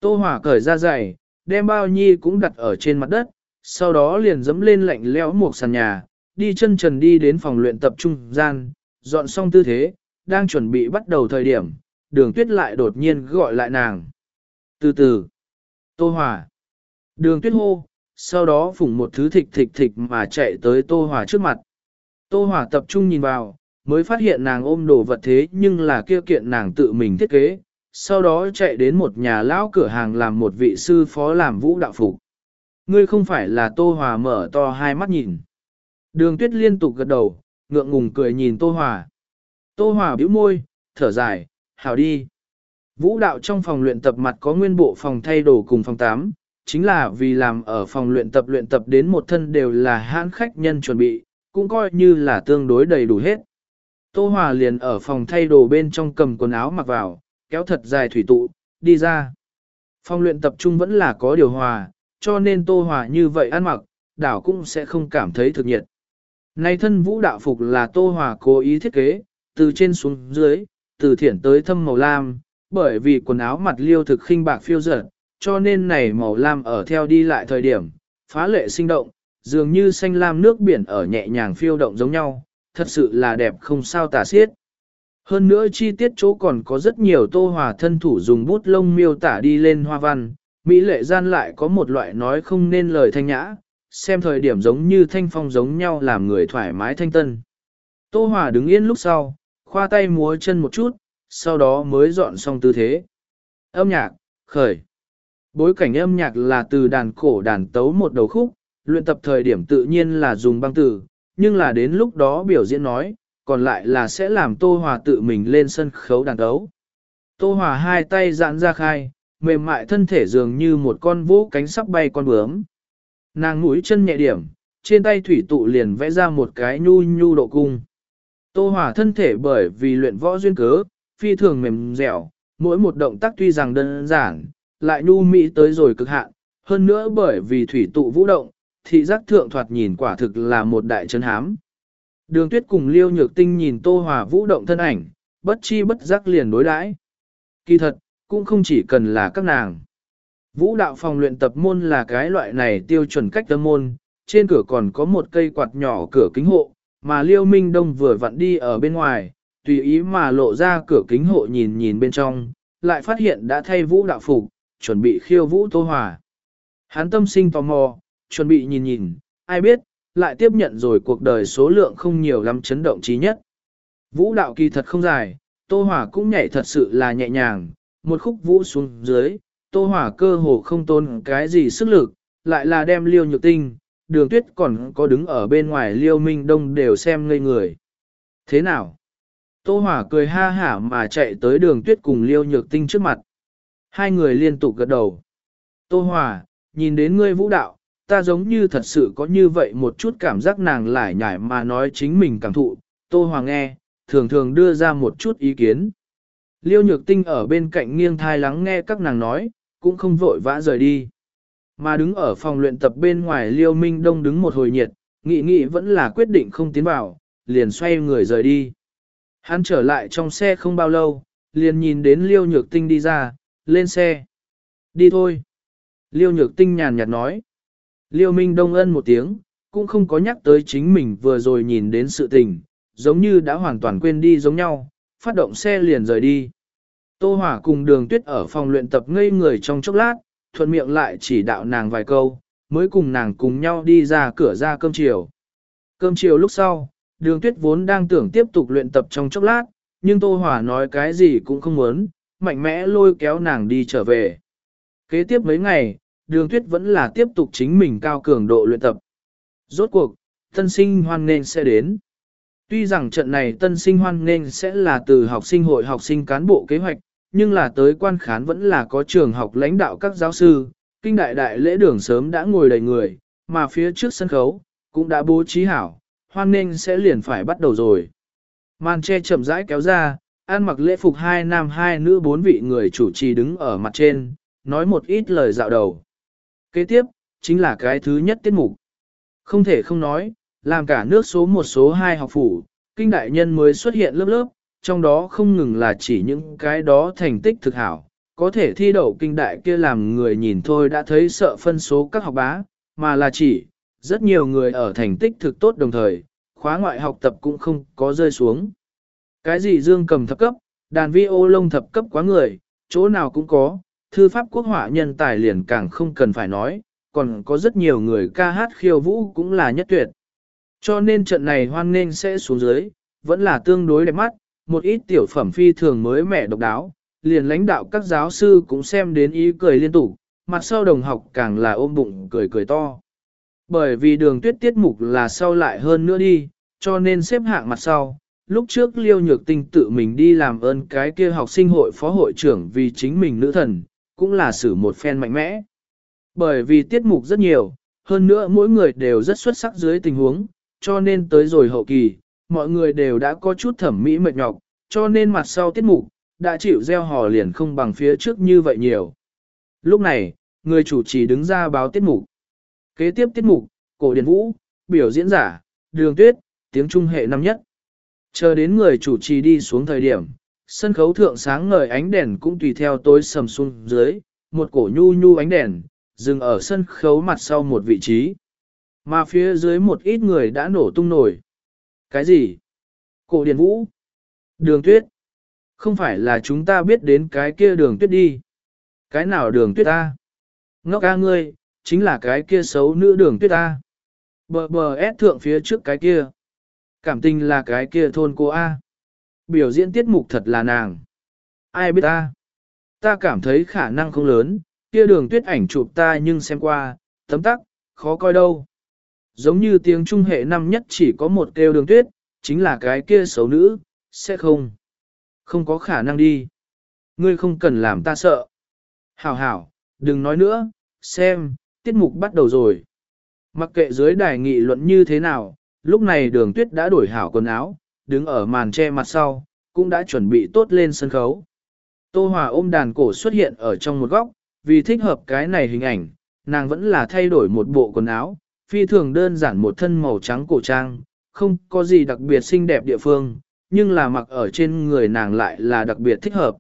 Tô Hòa cởi ra giày, đem bao nhi cũng đặt ở trên mặt đất, sau đó liền dẫm lên lạnh lẽo một sàn nhà, đi chân trần đi đến phòng luyện tập trung gian, dọn xong tư thế, đang chuẩn bị bắt đầu thời điểm, đường tuyết lại đột nhiên gọi lại nàng. Từ từ, Tô hỏa, đường tuyết hô, sau đó phủng một thứ thịt thịt thịt mà chạy tới Tô hỏa trước mặt. Tô hỏa tập trung nhìn vào, mới phát hiện nàng ôm đồ vật thế nhưng là kia kiện nàng tự mình thiết kế, sau đó chạy đến một nhà lão cửa hàng làm một vị sư phó làm vũ đạo phục. Ngươi không phải là Tô Hòa mở to hai mắt nhìn. Đường tuyết liên tục gật đầu, ngượng ngùng cười nhìn Tô Hòa. Tô Hòa bĩu môi, thở dài, hào đi. Vũ đạo trong phòng luyện tập mặt có nguyên bộ phòng thay đồ cùng phòng 8, chính là vì làm ở phòng luyện tập luyện tập đến một thân đều là hãn khách nhân chuẩn bị, cũng coi như là tương đối đầy đủ hết. Tô Hòa liền ở phòng thay đồ bên trong cầm quần áo mặc vào, kéo thật dài thủy tụ, đi ra. Phòng luyện tập trung vẫn là có điều hòa, cho nên Tô Hòa như vậy ăn mặc, đảo cũng sẽ không cảm thấy thực nhiệt. Này thân vũ đạo phục là Tô Hòa cố ý thiết kế, từ trên xuống dưới, từ thiển tới thâm màu lam, bởi vì quần áo mặt liêu thực khinh bạc phiêu dở, cho nên này màu lam ở theo đi lại thời điểm, phá lệ sinh động, dường như xanh lam nước biển ở nhẹ nhàng phiêu động giống nhau, thật sự là đẹp không sao tả xiết. Hơn nữa chi tiết chỗ còn có rất nhiều tô hòa thân thủ dùng bút lông miêu tả đi lên hoa văn, Mỹ lệ gian lại có một loại nói không nên lời thanh nhã, xem thời điểm giống như thanh phong giống nhau làm người thoải mái thanh tân. Tô hòa đứng yên lúc sau, khoa tay múa chân một chút, sau đó mới dọn xong tư thế. Âm nhạc, khởi. Bối cảnh âm nhạc là từ đàn cổ đàn tấu một đầu khúc, luyện tập thời điểm tự nhiên là dùng băng từ, nhưng là đến lúc đó biểu diễn nói, còn lại là sẽ làm Tô Hòa tự mình lên sân khấu đàn tấu. Tô Hòa hai tay giãn ra khai, mềm mại thân thể dường như một con vũ cánh sắp bay con bướm. Nàng mũi chân nhẹ điểm, trên tay thủy tụ liền vẽ ra một cái nhu nhu độ cung. Tô hỏa thân thể bởi vì luyện võ duyên cớ, phi thường mềm dẻo, mỗi một động tác tuy rằng đơn giản, lại nhu mỹ tới rồi cực hạn, hơn nữa bởi vì thủy tụ vũ động, thị giác thượng thoạt nhìn quả thực là một đại chân hám. Đường tuyết cùng liêu nhược tinh nhìn tô hòa vũ động thân ảnh, bất chi bất giác liền đối đãi. Kỳ thật, cũng không chỉ cần là các nàng. Vũ đạo phòng luyện tập môn là cái loại này tiêu chuẩn cách tâm môn, trên cửa còn có một cây quạt nhỏ cửa kính hộ, mà liêu minh đông vừa vặn đi ở bên ngoài, tùy ý mà lộ ra cửa kính hộ nhìn nhìn bên trong, lại phát hiện đã thay vũ đạo phục, chuẩn bị khiêu vũ tô hòa. Hắn tâm sinh tò mò, chuẩn bị nhìn nhìn, ai biết, lại tiếp nhận rồi cuộc đời số lượng không nhiều lắm chấn động trí nhất. Vũ đạo kỳ thật không dài, Tô Hỏa cũng nhảy thật sự là nhẹ nhàng, một khúc vũ xuống dưới, Tô Hỏa cơ hồ không tốn cái gì sức lực, lại là đem liêu nhược tinh, đường tuyết còn có đứng ở bên ngoài liêu minh đông đều xem ngây người. Thế nào? Tô Hỏa cười ha hả mà chạy tới đường tuyết cùng liêu nhược tinh trước mặt. Hai người liên tục gật đầu. Tô Hỏa, nhìn đến ngươi vũ đạo, ta giống như thật sự có như vậy một chút cảm giác nàng lại nhải mà nói chính mình cảm thụ, Tô Hoàng nghe, thường thường đưa ra một chút ý kiến. Liêu Nhược Tinh ở bên cạnh nghiêng thai lắng nghe các nàng nói, cũng không vội vã rời đi. Mà đứng ở phòng luyện tập bên ngoài Liêu Minh Đông đứng một hồi nhiệt, nghị nghị vẫn là quyết định không tiến vào, liền xoay người rời đi. Hắn trở lại trong xe không bao lâu, liền nhìn đến Liêu Nhược Tinh đi ra, lên xe. Đi thôi. Liêu Nhược Tinh nhàn nhạt nói. Liêu Minh Đông ân một tiếng, cũng không có nhắc tới chính mình vừa rồi nhìn đến sự tình, giống như đã hoàn toàn quên đi giống nhau, phát động xe liền rời đi. Tô Hỏa cùng đường tuyết ở phòng luyện tập ngây người trong chốc lát, thuận miệng lại chỉ đạo nàng vài câu, mới cùng nàng cùng nhau đi ra cửa ra cơm chiều. Cơm chiều lúc sau, đường tuyết vốn đang tưởng tiếp tục luyện tập trong chốc lát, nhưng Tô Hỏa nói cái gì cũng không muốn, mạnh mẽ lôi kéo nàng đi trở về. Kế tiếp mấy ngày, đường tuyết vẫn là tiếp tục chính mình cao cường độ luyện tập. Rốt cuộc, thân sinh hoan nên sẽ đến. Tuy rằng trận này tân sinh hoan nên sẽ là từ học sinh hội học sinh cán bộ kế hoạch, nhưng là tới quan khán vẫn là có trường học lãnh đạo các giáo sư, kinh đại đại lễ đường sớm đã ngồi đầy người, mà phía trước sân khấu, cũng đã bố trí hảo, hoan nên sẽ liền phải bắt đầu rồi. Màn che chậm rãi kéo ra, ăn mặc lễ phục hai nam hai nữ bốn vị người chủ trì đứng ở mặt trên, nói một ít lời dạo đầu. Kế tiếp, chính là cái thứ nhất tiết mục. Không thể không nói, làm cả nước số một số hai học phủ, kinh đại nhân mới xuất hiện lớp lớp, trong đó không ngừng là chỉ những cái đó thành tích thực hảo, có thể thi đậu kinh đại kia làm người nhìn thôi đã thấy sợ phân số các học bá, mà là chỉ, rất nhiều người ở thành tích thực tốt đồng thời, khóa ngoại học tập cũng không có rơi xuống. Cái gì dương cầm thập cấp, đàn vi ô lông thập cấp quá người, chỗ nào cũng có, thư pháp quốc họa nhân tài liền càng không cần phải nói, còn có rất nhiều người ca hát khiêu vũ cũng là nhất tuyệt. Cho nên trận này hoan nghênh sẽ xuống dưới, vẫn là tương đối đẹp mắt, một ít tiểu phẩm phi thường mới mẻ độc đáo, liền lãnh đạo các giáo sư cũng xem đến ý cười liên tục, mặt sau đồng học càng là ôm bụng cười cười to. Bởi vì đường tuyết tiết mục là sau lại hơn nữa đi, cho nên xếp hạng mặt sau. Lúc trước Liêu Nhược Tinh tự mình đi làm ơn cái kia học sinh hội phó hội trưởng vì chính mình nữ thần, cũng là xử một phen mạnh mẽ. Bởi vì tiết mục rất nhiều, hơn nữa mỗi người đều rất xuất sắc dưới tình huống, cho nên tới rồi hậu kỳ, mọi người đều đã có chút thẩm mỹ mệt nhọc, cho nên mặt sau tiết mục, đã chịu gieo hò liền không bằng phía trước như vậy nhiều. Lúc này, người chủ trì đứng ra báo tiết mục. Kế tiếp tiết mục, cổ điển vũ, biểu diễn giả, đường tuyết, tiếng trung hệ năm nhất. Chờ đến người chủ trì đi xuống thời điểm, sân khấu thượng sáng ngời ánh đèn cũng tùy theo tối sầm xuống dưới, một cổ nhu nhu ánh đèn, dừng ở sân khấu mặt sau một vị trí. Mà phía dưới một ít người đã nổ tung nổi. Cái gì? Cổ điển vũ? Đường tuyết? Không phải là chúng ta biết đến cái kia đường tuyết đi. Cái nào đường tuyết ta? Ngốc ca ngươi, chính là cái kia xấu nữ đường tuyết ta. Bờ bờ ép thượng phía trước cái kia. Cảm tình là cái kia thôn cô A. Biểu diễn tiết mục thật là nàng. Ai biết ta? Ta cảm thấy khả năng không lớn, kia đường tuyết ảnh chụp ta nhưng xem qua, tấm tắc, khó coi đâu. Giống như tiếng trung hệ năm nhất chỉ có một kêu đường tuyết, chính là cái kia xấu nữ, sẽ không. Không có khả năng đi. Ngươi không cần làm ta sợ. Hảo hảo, đừng nói nữa, xem, tiết mục bắt đầu rồi. Mặc kệ dưới đài nghị luận như thế nào, lúc này đường tuyết đã đổi hảo quần áo, đứng ở màn che mặt sau, cũng đã chuẩn bị tốt lên sân khấu. Tô Hòa ôm đàn cổ xuất hiện ở trong một góc, vì thích hợp cái này hình ảnh, nàng vẫn là thay đổi một bộ quần áo, phi thường đơn giản một thân màu trắng cổ trang, không có gì đặc biệt xinh đẹp địa phương, nhưng là mặc ở trên người nàng lại là đặc biệt thích hợp.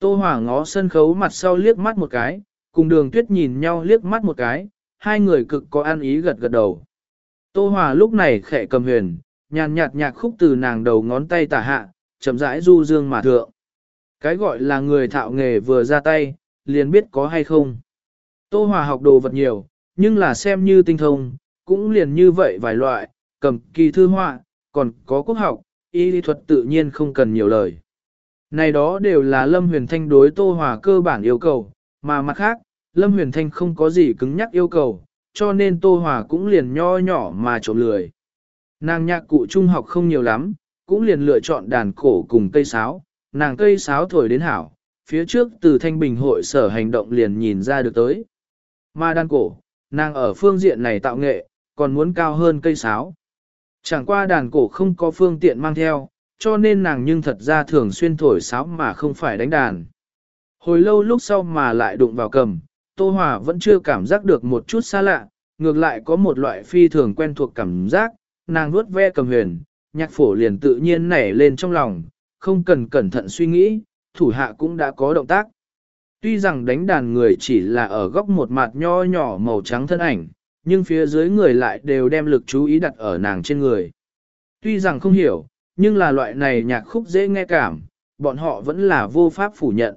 Tô Hòa ngó sân khấu mặt sau liếc mắt một cái, cùng đường tuyết nhìn nhau liếc mắt một cái, hai người cực có an ý gật gật đầu. Tô Hòa lúc này khẽ cầm huyền, nhàn nhạt nhạc khúc từ nàng đầu ngón tay tả hạ, chậm rãi du dương mà thượng. Cái gọi là người thạo nghề vừa ra tay, liền biết có hay không. Tô Hòa học đồ vật nhiều, nhưng là xem như tinh thông, cũng liền như vậy vài loại, cầm kỳ thư họa, còn có quốc học, y lý thuật tự nhiên không cần nhiều lời. Này đó đều là Lâm Huyền Thanh đối Tô Hòa cơ bản yêu cầu, mà mặt khác, Lâm Huyền Thanh không có gì cứng nhắc yêu cầu, cho nên Tô Hòa cũng liền nho nhỏ mà trộm lười. Nàng nhạc cụ trung học không nhiều lắm, cũng liền lựa chọn đàn cổ cùng cây sáo, nàng cây sáo thổi đến hảo, phía trước từ thanh bình hội sở hành động liền nhìn ra được tới. Mà đàn cổ, nàng ở phương diện này tạo nghệ, còn muốn cao hơn cây sáo. Chẳng qua đàn cổ không có phương tiện mang theo, cho nên nàng nhưng thật ra thường xuyên thổi sáo mà không phải đánh đàn. Hồi lâu lúc sau mà lại đụng vào cầm, Tô Hòa vẫn chưa cảm giác được một chút xa lạ, ngược lại có một loại phi thường quen thuộc cảm giác, nàng vuốt ve cầm huyền, nhạc phổ liền tự nhiên nảy lên trong lòng, không cần cẩn thận suy nghĩ, thủ hạ cũng đã có động tác. Tuy rằng đánh đàn người chỉ là ở góc một mặt nho nhỏ màu trắng thân ảnh, nhưng phía dưới người lại đều đem lực chú ý đặt ở nàng trên người. Tuy rằng không hiểu, nhưng là loại này nhạc khúc dễ nghe cảm, bọn họ vẫn là vô pháp phủ nhận.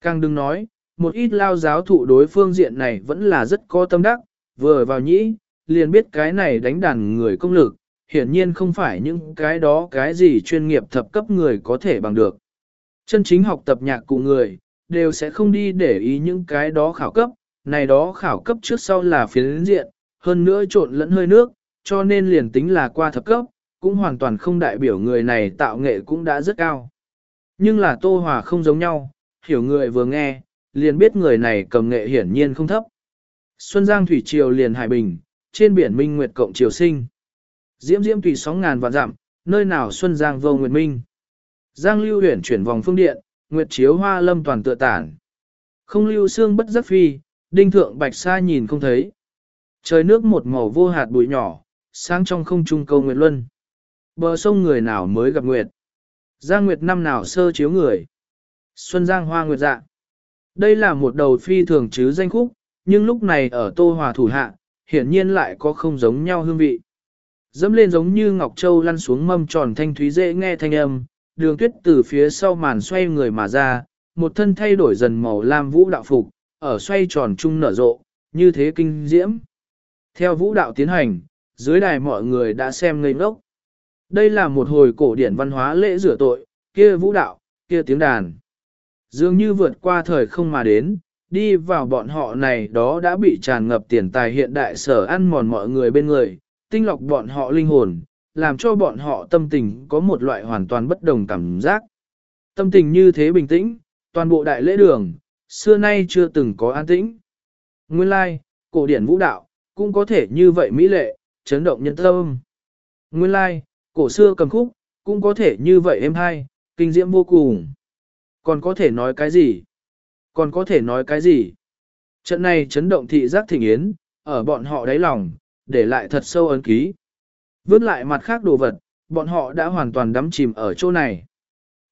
Càng đừng nói, một ít lao giáo thụ đối phương diện này vẫn là rất có tâm đắc, vừa vào nhĩ, liền biết cái này đánh đàn người công lực, hiển nhiên không phải những cái đó cái gì chuyên nghiệp thập cấp người có thể bằng được. Chân chính học tập nhạc cụ người, đều sẽ không đi để ý những cái đó khảo cấp, này đó khảo cấp trước sau là phiến diện, hơn nữa trộn lẫn hơi nước, cho nên liền tính là qua thập cấp, cũng hoàn toàn không đại biểu người này tạo nghệ cũng đã rất cao. Nhưng là Tô Hòa không giống nhau, hiểu người vừa nghe, liền biết người này cầm nghệ hiển nhiên không thấp. Xuân Giang Thủy Triều liền Hải Bình, trên biển Minh Nguyệt Cộng Triều Sinh. Diễm diễm tùy sóng ngàn vạn dặm, nơi nào Xuân Giang vô Nguyệt Minh. Giang lưu huyển chuyển vòng phương điện, Nguyệt chiếu hoa lâm toàn tựa tản. Không lưu xương bất giác phi, đinh thượng bạch sa nhìn không thấy. Trời nước một màu vô hạt bụi nhỏ, sáng trong không trung câu Nguyệt Luân. Bờ sông người nào mới gặp Nguyệt. Giang Nguyệt năm nào sơ chiếu người. Xuân Giang hoa Nguyệt dạ. Đây là một đầu phi thường chứ danh khúc, nhưng lúc này ở Tô Hòa thủ hạ, hiển nhiên lại có không giống nhau hương vị. Dẫm lên giống như Ngọc Châu lăn xuống mâm tròn thanh thúy dễ nghe thanh âm, đường tuyết từ phía sau màn xoay người mà ra, một thân thay đổi dần màu lam vũ đạo phục, ở xoay tròn trung nở rộ, như thế kinh diễm. Theo vũ đạo tiến hành, dưới đài mọi người đã xem ngây ngốc. Đây là một hồi cổ điển văn hóa lễ rửa tội, kia vũ đạo, kia tiếng đàn. Dường như vượt qua thời không mà đến, đi vào bọn họ này đó đã bị tràn ngập tiền tài hiện đại sở ăn mòn mọi người bên người, tinh lọc bọn họ linh hồn, làm cho bọn họ tâm tình có một loại hoàn toàn bất đồng cảm giác. Tâm tình như thế bình tĩnh, toàn bộ đại lễ đường, xưa nay chưa từng có an tĩnh. Nguyên lai, cổ điển vũ đạo, cũng có thể như vậy mỹ lệ, chấn động nhân tâm. Nguyên lai, cổ xưa cầm khúc, cũng có thể như vậy êm hay, kinh diễm vô cùng. Còn có thể nói cái gì? Còn có thể nói cái gì? Trận này chấn động thị giác thịnh yến, ở bọn họ đáy lòng, để lại thật sâu ấn ký. Vớt lại mặt khác đồ vật, bọn họ đã hoàn toàn đắm chìm ở chỗ này.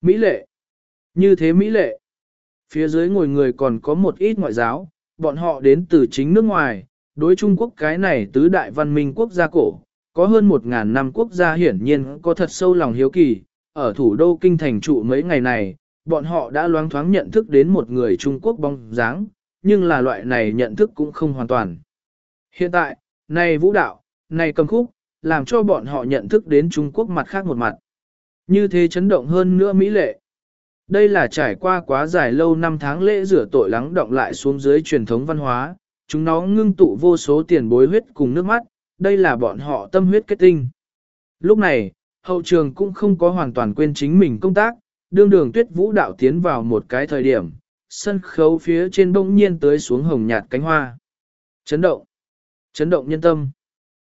Mỹ lệ. Như thế Mỹ lệ. Phía dưới ngồi người còn có một ít ngoại giáo, bọn họ đến từ chính nước ngoài, đối Trung Quốc cái này tứ đại văn minh quốc gia cổ, có hơn một ngàn năm quốc gia hiển nhiên có thật sâu lòng hiếu kỳ, ở thủ đô kinh thành trụ mấy ngày này, bọn họ đã loáng thoáng nhận thức đến một người Trung Quốc bóng dáng, nhưng là loại này nhận thức cũng không hoàn toàn. Hiện tại, này vũ đạo, này cầm khúc, làm cho bọn họ nhận thức đến Trung Quốc mặt khác một mặt. Như thế chấn động hơn nữa mỹ lệ. Đây là trải qua quá dài lâu năm tháng lễ rửa tội lắng động lại xuống dưới truyền thống văn hóa, chúng nó ngưng tụ vô số tiền bối huyết cùng nước mắt, đây là bọn họ tâm huyết kết tinh. Lúc này, hậu trường cũng không có hoàn toàn quên chính mình công tác, đương đường tuyết vũ đạo tiến vào một cái thời điểm, sân khấu phía trên bỗng nhiên tới xuống hồng nhạt cánh hoa. Chấn động, chấn động nhân tâm.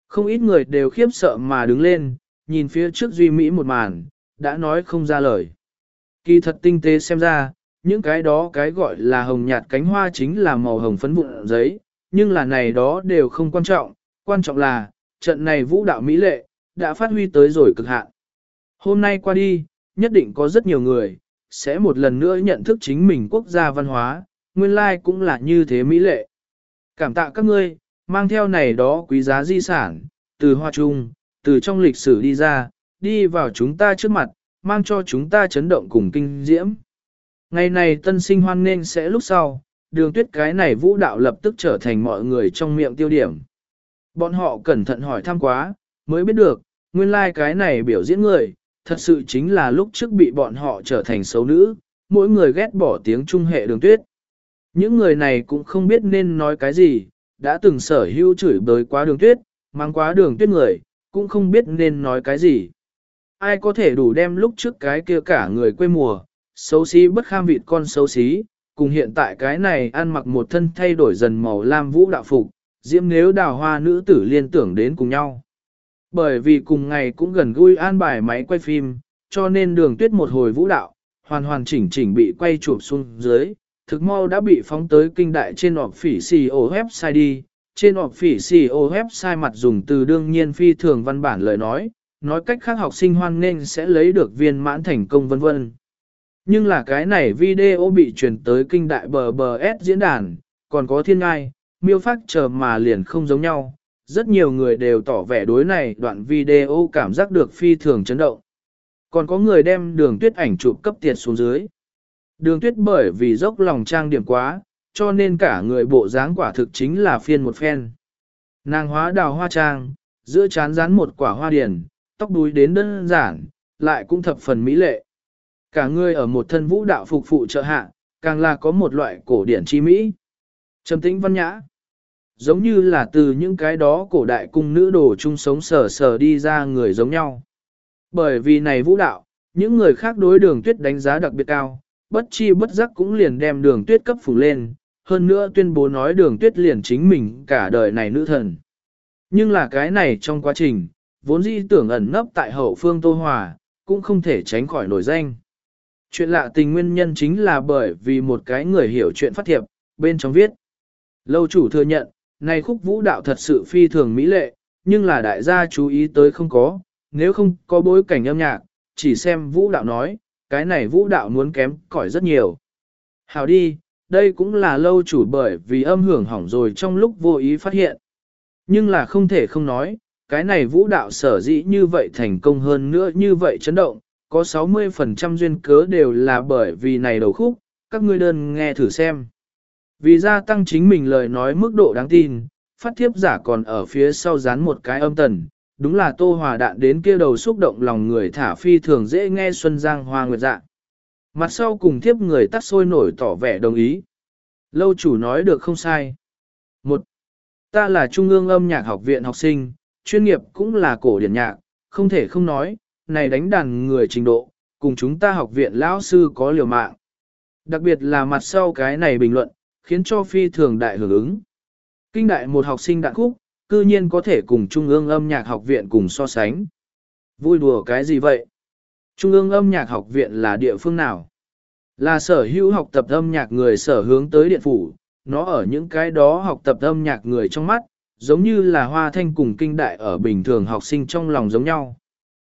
Không ít người đều khiếp sợ mà đứng lên, nhìn phía trước duy mỹ một màn, đã nói không ra lời. Kỳ thật tinh tế xem ra, những cái đó cái gọi là hồng nhạt cánh hoa chính là màu hồng phấn vụn giấy, nhưng là này đó đều không quan trọng, quan trọng là, trận này vũ đạo mỹ lệ, đã phát huy tới rồi cực hạn. Hôm nay qua đi, nhất định có rất nhiều người, sẽ một lần nữa nhận thức chính mình quốc gia văn hóa, nguyên lai cũng là như thế mỹ lệ. Cảm tạ các ngươi, mang theo này đó quý giá di sản, từ hoa trung, từ trong lịch sử đi ra, đi vào chúng ta trước mặt, mang cho chúng ta chấn động cùng kinh diễm. Ngày này tân sinh hoan nên sẽ lúc sau, đường tuyết cái này vũ đạo lập tức trở thành mọi người trong miệng tiêu điểm. Bọn họ cẩn thận hỏi thăm quá, mới biết được, nguyên lai like cái này biểu diễn người, thật sự chính là lúc trước bị bọn họ trở thành xấu nữ, mỗi người ghét bỏ tiếng trung hệ đường tuyết. Những người này cũng không biết nên nói cái gì, đã từng sở hữu chửi bới quá đường tuyết, mang quá đường tuyết người, cũng không biết nên nói cái gì. Ai có thể đủ đem lúc trước cái kia cả người quê mùa, xấu xí bất kham vịt con xấu xí, cùng hiện tại cái này ăn mặc một thân thay đổi dần màu lam vũ đạo phục, diễm nếu đào hoa nữ tử liên tưởng đến cùng nhau. Bởi vì cùng ngày cũng gần gũi an bài máy quay phim, cho nên đường tuyết một hồi vũ đạo, hoàn hoàn chỉnh chỉnh bị quay chụp xuống dưới, thực mau đã bị phóng tới kinh đại trên họp phỉ CEO website đi. Trên họp phỉ CEO website mặt dùng từ đương nhiên phi thường văn bản lời nói, nói cách khác học sinh hoan nghênh sẽ lấy được viên mãn thành công vân vân. Nhưng là cái này video bị truyền tới kinh đại bờ bờ S diễn đàn, còn có thiên ngai, miêu phát chờ mà liền không giống nhau. Rất nhiều người đều tỏ vẻ đối này đoạn video cảm giác được phi thường chấn động. Còn có người đem đường tuyết ảnh chụp cấp tiệt xuống dưới. Đường tuyết bởi vì dốc lòng trang điểm quá, cho nên cả người bộ dáng quả thực chính là phiên một phen. Nàng hóa đào hoa trang, giữa chán rán một quả hoa điển, tóc đuôi đến đơn giản, lại cũng thập phần mỹ lệ. Cả người ở một thân vũ đạo phục phụ trợ hạ, càng là có một loại cổ điển chi mỹ. Trầm tĩnh văn nhã. Giống như là từ những cái đó cổ đại cung nữ đồ chung sống sờ sờ đi ra người giống nhau. Bởi vì này vũ đạo, những người khác đối đường tuyết đánh giá đặc biệt cao, bất chi bất giác cũng liền đem đường tuyết cấp phủ lên, hơn nữa tuyên bố nói đường tuyết liền chính mình cả đời này nữ thần. Nhưng là cái này trong quá trình, vốn dĩ tưởng ẩn nấp tại hậu phương Tô Hòa, cũng không thể tránh khỏi nổi danh. Chuyện lạ tình nguyên nhân chính là bởi vì một cái người hiểu chuyện phát thiệp, bên trong viết. Lâu chủ thừa nhận, này khúc vũ đạo thật sự phi thường mỹ lệ, nhưng là đại gia chú ý tới không có, nếu không có bối cảnh âm nhạc, chỉ xem vũ đạo nói, cái này vũ đạo muốn kém cỏi rất nhiều. Hào đi, đây cũng là lâu chủ bởi vì âm hưởng hỏng rồi trong lúc vô ý phát hiện. Nhưng là không thể không nói, cái này vũ đạo sở dĩ như vậy thành công hơn nữa như vậy chấn động, có 60% duyên cớ đều là bởi vì này đầu khúc, các ngươi đơn nghe thử xem. Vì gia tăng chính mình lời nói mức độ đáng tin, phát thiếp giả còn ở phía sau dán một cái âm tần, đúng là tô hòa đạn đến kia đầu xúc động lòng người thả phi thường dễ nghe Xuân Giang Hoa Nguyệt dạ. Mặt sau cùng thiếp người tắt sôi nổi tỏ vẻ đồng ý. Lâu chủ nói được không sai. Một, Ta là Trung ương âm nhạc học viện học sinh, chuyên nghiệp cũng là cổ điển nhạc, không thể không nói, này đánh đàn người trình độ, cùng chúng ta học viện lão sư có liều mạng. Đặc biệt là mặt sau cái này bình luận, khiến cho phi thường đại hưởng ứng. Kinh đại một học sinh đạn khúc, cư nhiên có thể cùng Trung ương âm nhạc học viện cùng so sánh. Vui đùa cái gì vậy? Trung ương âm nhạc học viện là địa phương nào? Là sở hữu học tập âm nhạc người sở hướng tới điện phủ, nó ở những cái đó học tập âm nhạc người trong mắt, giống như là hoa thanh cùng kinh đại ở bình thường học sinh trong lòng giống nhau.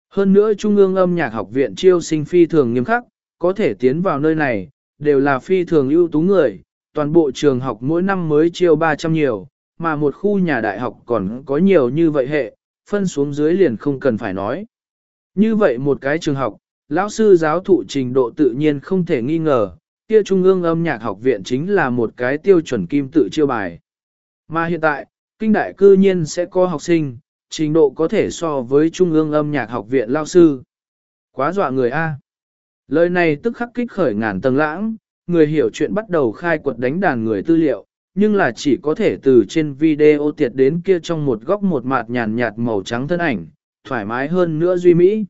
Hơn nữa Trung ương âm nhạc học viện chiêu sinh phi thường nghiêm khắc, có thể tiến vào nơi này, đều là phi thường ưu tú người, toàn bộ trường học mỗi năm mới chiêu 300 nhiều, mà một khu nhà đại học còn có nhiều như vậy hệ, phân xuống dưới liền không cần phải nói. Như vậy một cái trường học, lão sư giáo thụ trình độ tự nhiên không thể nghi ngờ, kia Trung ương âm nhạc học viện chính là một cái tiêu chuẩn kim tự chiêu bài. Mà hiện tại, kinh đại cư nhiên sẽ có học sinh, trình độ có thể so với Trung ương âm nhạc học viện lao sư. Quá dọa người A. Lời này tức khắc kích khởi ngàn tầng lãng, người hiểu chuyện bắt đầu khai quật đánh đàn người tư liệu, nhưng là chỉ có thể từ trên video tiệt đến kia trong một góc một mạt nhàn nhạt màu trắng thân ảnh, thoải mái hơn nữa duy mỹ.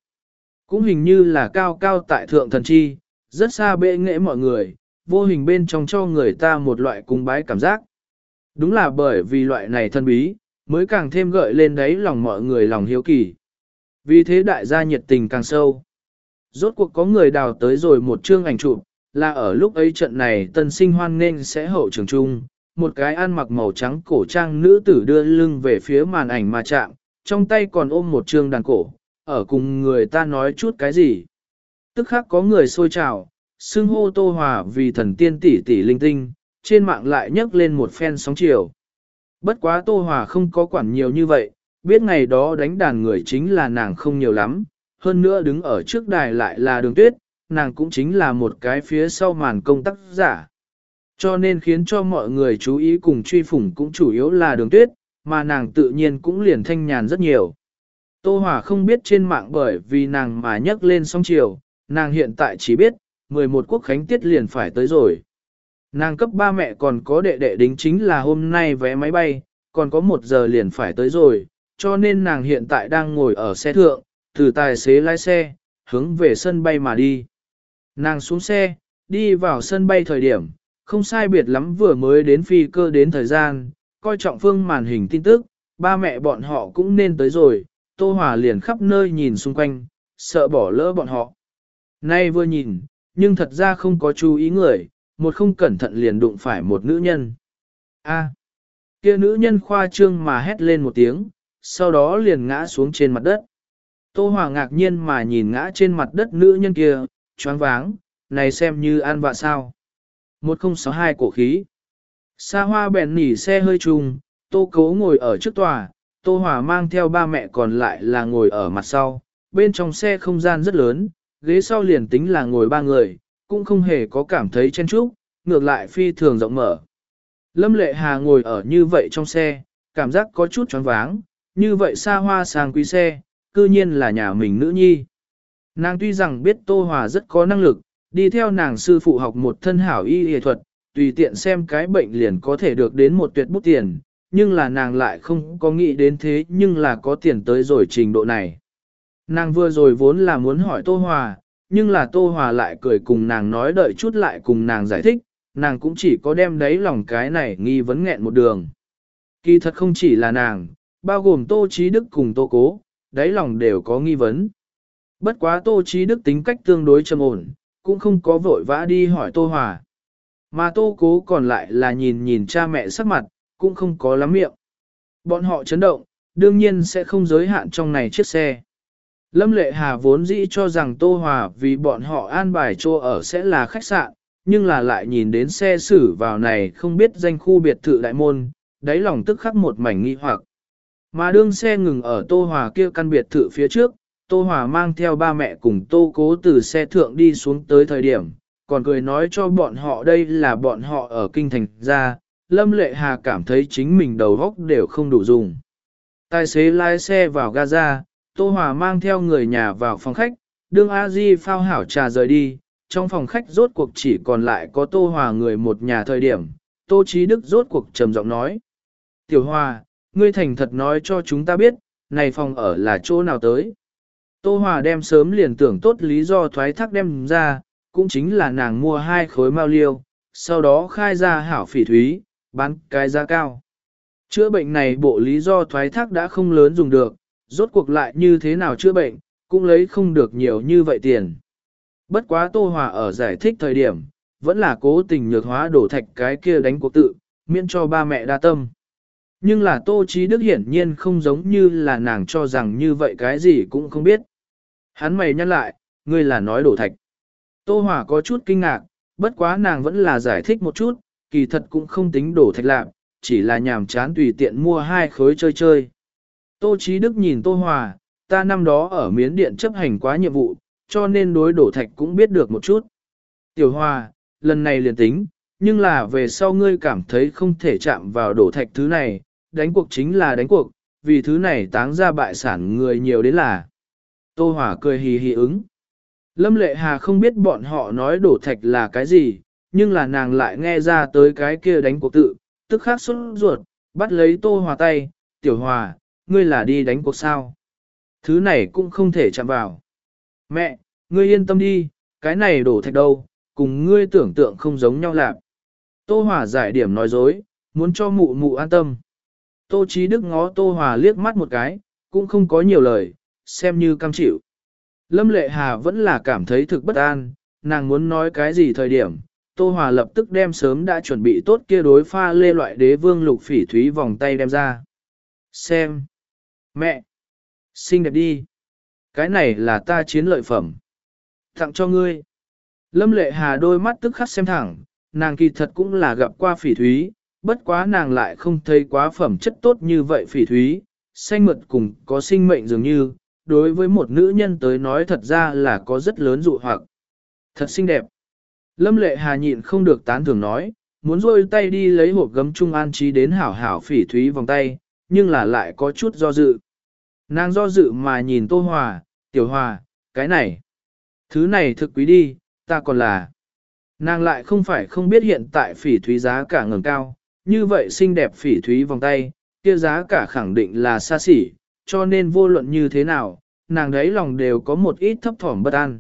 Cũng hình như là cao cao tại thượng thần chi, rất xa bệ nghệ mọi người, vô hình bên trong cho người ta một loại cung bái cảm giác. Đúng là bởi vì loại này thân bí, mới càng thêm gợi lên đấy lòng mọi người lòng hiếu kỳ. Vì thế đại gia nhiệt tình càng sâu. Rốt cuộc có người đào tới rồi một chương ảnh chụp, là ở lúc ấy trận này tân sinh hoan nên sẽ hậu trường trung, một cái ăn mặc màu trắng cổ trang nữ tử đưa lưng về phía màn ảnh mà chạm, trong tay còn ôm một trương đàn cổ, ở cùng người ta nói chút cái gì. Tức khắc có người xôi trào, xưng hô tô hòa vì thần tiên tỷ tỷ linh tinh, trên mạng lại nhấc lên một phen sóng chiều. Bất quá tô hòa không có quản nhiều như vậy, biết ngày đó đánh đàn người chính là nàng không nhiều lắm, hơn nữa đứng ở trước đài lại là đường tuyết, nàng cũng chính là một cái phía sau màn công tác giả. Cho nên khiến cho mọi người chú ý cùng truy phủng cũng chủ yếu là đường tuyết, mà nàng tự nhiên cũng liền thanh nhàn rất nhiều. Tô Hòa không biết trên mạng bởi vì nàng mà nhấc lên song chiều, nàng hiện tại chỉ biết, 11 quốc khánh tiết liền phải tới rồi. Nàng cấp ba mẹ còn có đệ đệ đính chính là hôm nay vé máy bay, còn có một giờ liền phải tới rồi, cho nên nàng hiện tại đang ngồi ở xe thượng, từ tài xế lái xe, hướng về sân bay mà đi. Nàng xuống xe, đi vào sân bay thời điểm, không sai biệt lắm vừa mới đến phi cơ đến thời gian, coi trọng phương màn hình tin tức, ba mẹ bọn họ cũng nên tới rồi, Tô Hòa liền khắp nơi nhìn xung quanh, sợ bỏ lỡ bọn họ. Nay vừa nhìn, nhưng thật ra không có chú ý người, một không cẩn thận liền đụng phải một nữ nhân. A, kia nữ nhân khoa trương mà hét lên một tiếng, sau đó liền ngã xuống trên mặt đất. Tô Hòa ngạc nhiên mà nhìn ngã trên mặt đất nữ nhân kia, choáng váng, này xem như an vạ sao. 1062 cổ khí. Sa hoa bèn nỉ xe hơi trùng, tô cố ngồi ở trước tòa, tô hòa mang theo ba mẹ còn lại là ngồi ở mặt sau. Bên trong xe không gian rất lớn, ghế sau liền tính là ngồi ba người, cũng không hề có cảm thấy chen chúc, ngược lại phi thường rộng mở. Lâm lệ hà ngồi ở như vậy trong xe, cảm giác có chút choáng váng, như vậy xa hoa sang quý xe, cư nhiên là nhà mình nữ nhi. Nàng tuy rằng biết Tô Hòa rất có năng lực, đi theo nàng sư phụ học một thân hảo y y thuật, tùy tiện xem cái bệnh liền có thể được đến một tuyệt bút tiền, nhưng là nàng lại không có nghĩ đến thế nhưng là có tiền tới rồi trình độ này. Nàng vừa rồi vốn là muốn hỏi Tô Hòa, nhưng là Tô Hòa lại cười cùng nàng nói đợi chút lại cùng nàng giải thích, nàng cũng chỉ có đem đấy lòng cái này nghi vấn nghẹn một đường. Kỳ thật không chỉ là nàng, bao gồm Tô Trí Đức cùng Tô Cố, đáy lòng đều có nghi vấn. Bất quá Tô Trí Đức tính cách tương đối trầm ổn, cũng không có vội vã đi hỏi Tô Hòa. Mà Tô Cố còn lại là nhìn nhìn cha mẹ sắc mặt, cũng không có lắm miệng. Bọn họ chấn động, đương nhiên sẽ không giới hạn trong này chiếc xe. Lâm Lệ Hà vốn dĩ cho rằng Tô Hòa vì bọn họ an bài chỗ ở sẽ là khách sạn, nhưng là lại nhìn đến xe xử vào này không biết danh khu biệt thự đại môn, đáy lòng tức khắc một mảnh nghi hoặc. Mà đương xe ngừng ở Tô Hòa kia căn biệt thự phía trước, Tô Hòa mang theo ba mẹ cùng Tô Cố từ xe thượng đi xuống tới thời điểm, còn cười nói cho bọn họ đây là bọn họ ở kinh thành ra, Lâm Lệ Hà cảm thấy chính mình đầu óc đều không đủ dùng. Tài xế lái xe vào Gaza, Tô Hòa mang theo người nhà vào phòng khách, đương A Di phao hảo trà rời đi, trong phòng khách rốt cuộc chỉ còn lại có Tô Hòa người một nhà thời điểm, Tô Chí Đức rốt cuộc trầm giọng nói. Tiểu Hòa, ngươi thành thật nói cho chúng ta biết, này phòng ở là chỗ nào tới. Tô Hòa đem sớm liền tưởng tốt lý do thoái thác đem ra, cũng chính là nàng mua hai khối mao liêu, sau đó khai ra hảo phỉ thúy, bán cái giá cao. Chữa bệnh này bộ lý do thoái thác đã không lớn dùng được, rốt cuộc lại như thế nào chữa bệnh, cũng lấy không được nhiều như vậy tiền. Bất quá Tô Hòa ở giải thích thời điểm, vẫn là cố tình nhược hóa đổ thạch cái kia đánh cuộc tự, miễn cho ba mẹ đa tâm. Nhưng là Tô Chí Đức hiển nhiên không giống như là nàng cho rằng như vậy cái gì cũng không biết. Hắn mày nhắc lại, ngươi là nói đổ thạch. Tô Hòa có chút kinh ngạc, bất quá nàng vẫn là giải thích một chút, kỳ thật cũng không tính đổ thạch lạc, chỉ là nhàm chán tùy tiện mua hai khối chơi chơi. Tô Chí Đức nhìn Tô Hòa, ta năm đó ở miến điện chấp hành quá nhiệm vụ, cho nên đối đổ thạch cũng biết được một chút. Tiểu Hòa, lần này liền tính, nhưng là về sau ngươi cảm thấy không thể chạm vào đổ thạch thứ này, đánh cuộc chính là đánh cuộc, vì thứ này táng ra bại sản người nhiều đến là. Tô Hòa cười hì hì ứng. Lâm Lệ Hà không biết bọn họ nói đổ thạch là cái gì, nhưng là nàng lại nghe ra tới cái kia đánh cuộc tự, tức khắc xuất ruột, bắt lấy Tô Hòa tay, Tiểu Hòa, ngươi là đi đánh cuộc sao? Thứ này cũng không thể chạm vào. Mẹ, ngươi yên tâm đi, cái này đổ thạch đâu, cùng ngươi tưởng tượng không giống nhau lạc. Tô Hòa giải điểm nói dối, muốn cho mụ mụ an tâm. Tô Chí Đức ngó Tô Hòa liếc mắt một cái, cũng không có nhiều lời, xem như cam chịu. Lâm Lệ Hà vẫn là cảm thấy thực bất an, nàng muốn nói cái gì thời điểm, Tô Hòa lập tức đem sớm đã chuẩn bị tốt kia đối pha lê loại đế vương lục phỉ thúy vòng tay đem ra. Xem. Mẹ. Xinh đẹp đi. Cái này là ta chiến lợi phẩm. Tặng cho ngươi. Lâm Lệ Hà đôi mắt tức khắc xem thẳng, nàng kỳ thật cũng là gặp qua phỉ thúy, bất quá nàng lại không thấy quá phẩm chất tốt như vậy phỉ thúy, xanh mượt cùng có sinh mệnh dường như, đối với một nữ nhân tới nói thật ra là có rất lớn dụ hoặc. Thật xinh đẹp. Lâm lệ hà nhịn không được tán thưởng nói, muốn rôi tay đi lấy hộp gấm trung an trí đến hảo hảo phỉ thúy vòng tay, nhưng là lại có chút do dự. Nàng do dự mà nhìn Tô Hòa, Tiểu Hòa, cái này, thứ này thực quý đi, ta còn là. Nàng lại không phải không biết hiện tại phỉ thúy giá cả ngừng cao, như vậy xinh đẹp phỉ thúy vòng tay, kia giá cả khẳng định là xa xỉ, cho nên vô luận như thế nào, nàng đấy lòng đều có một ít thấp thỏm bất an.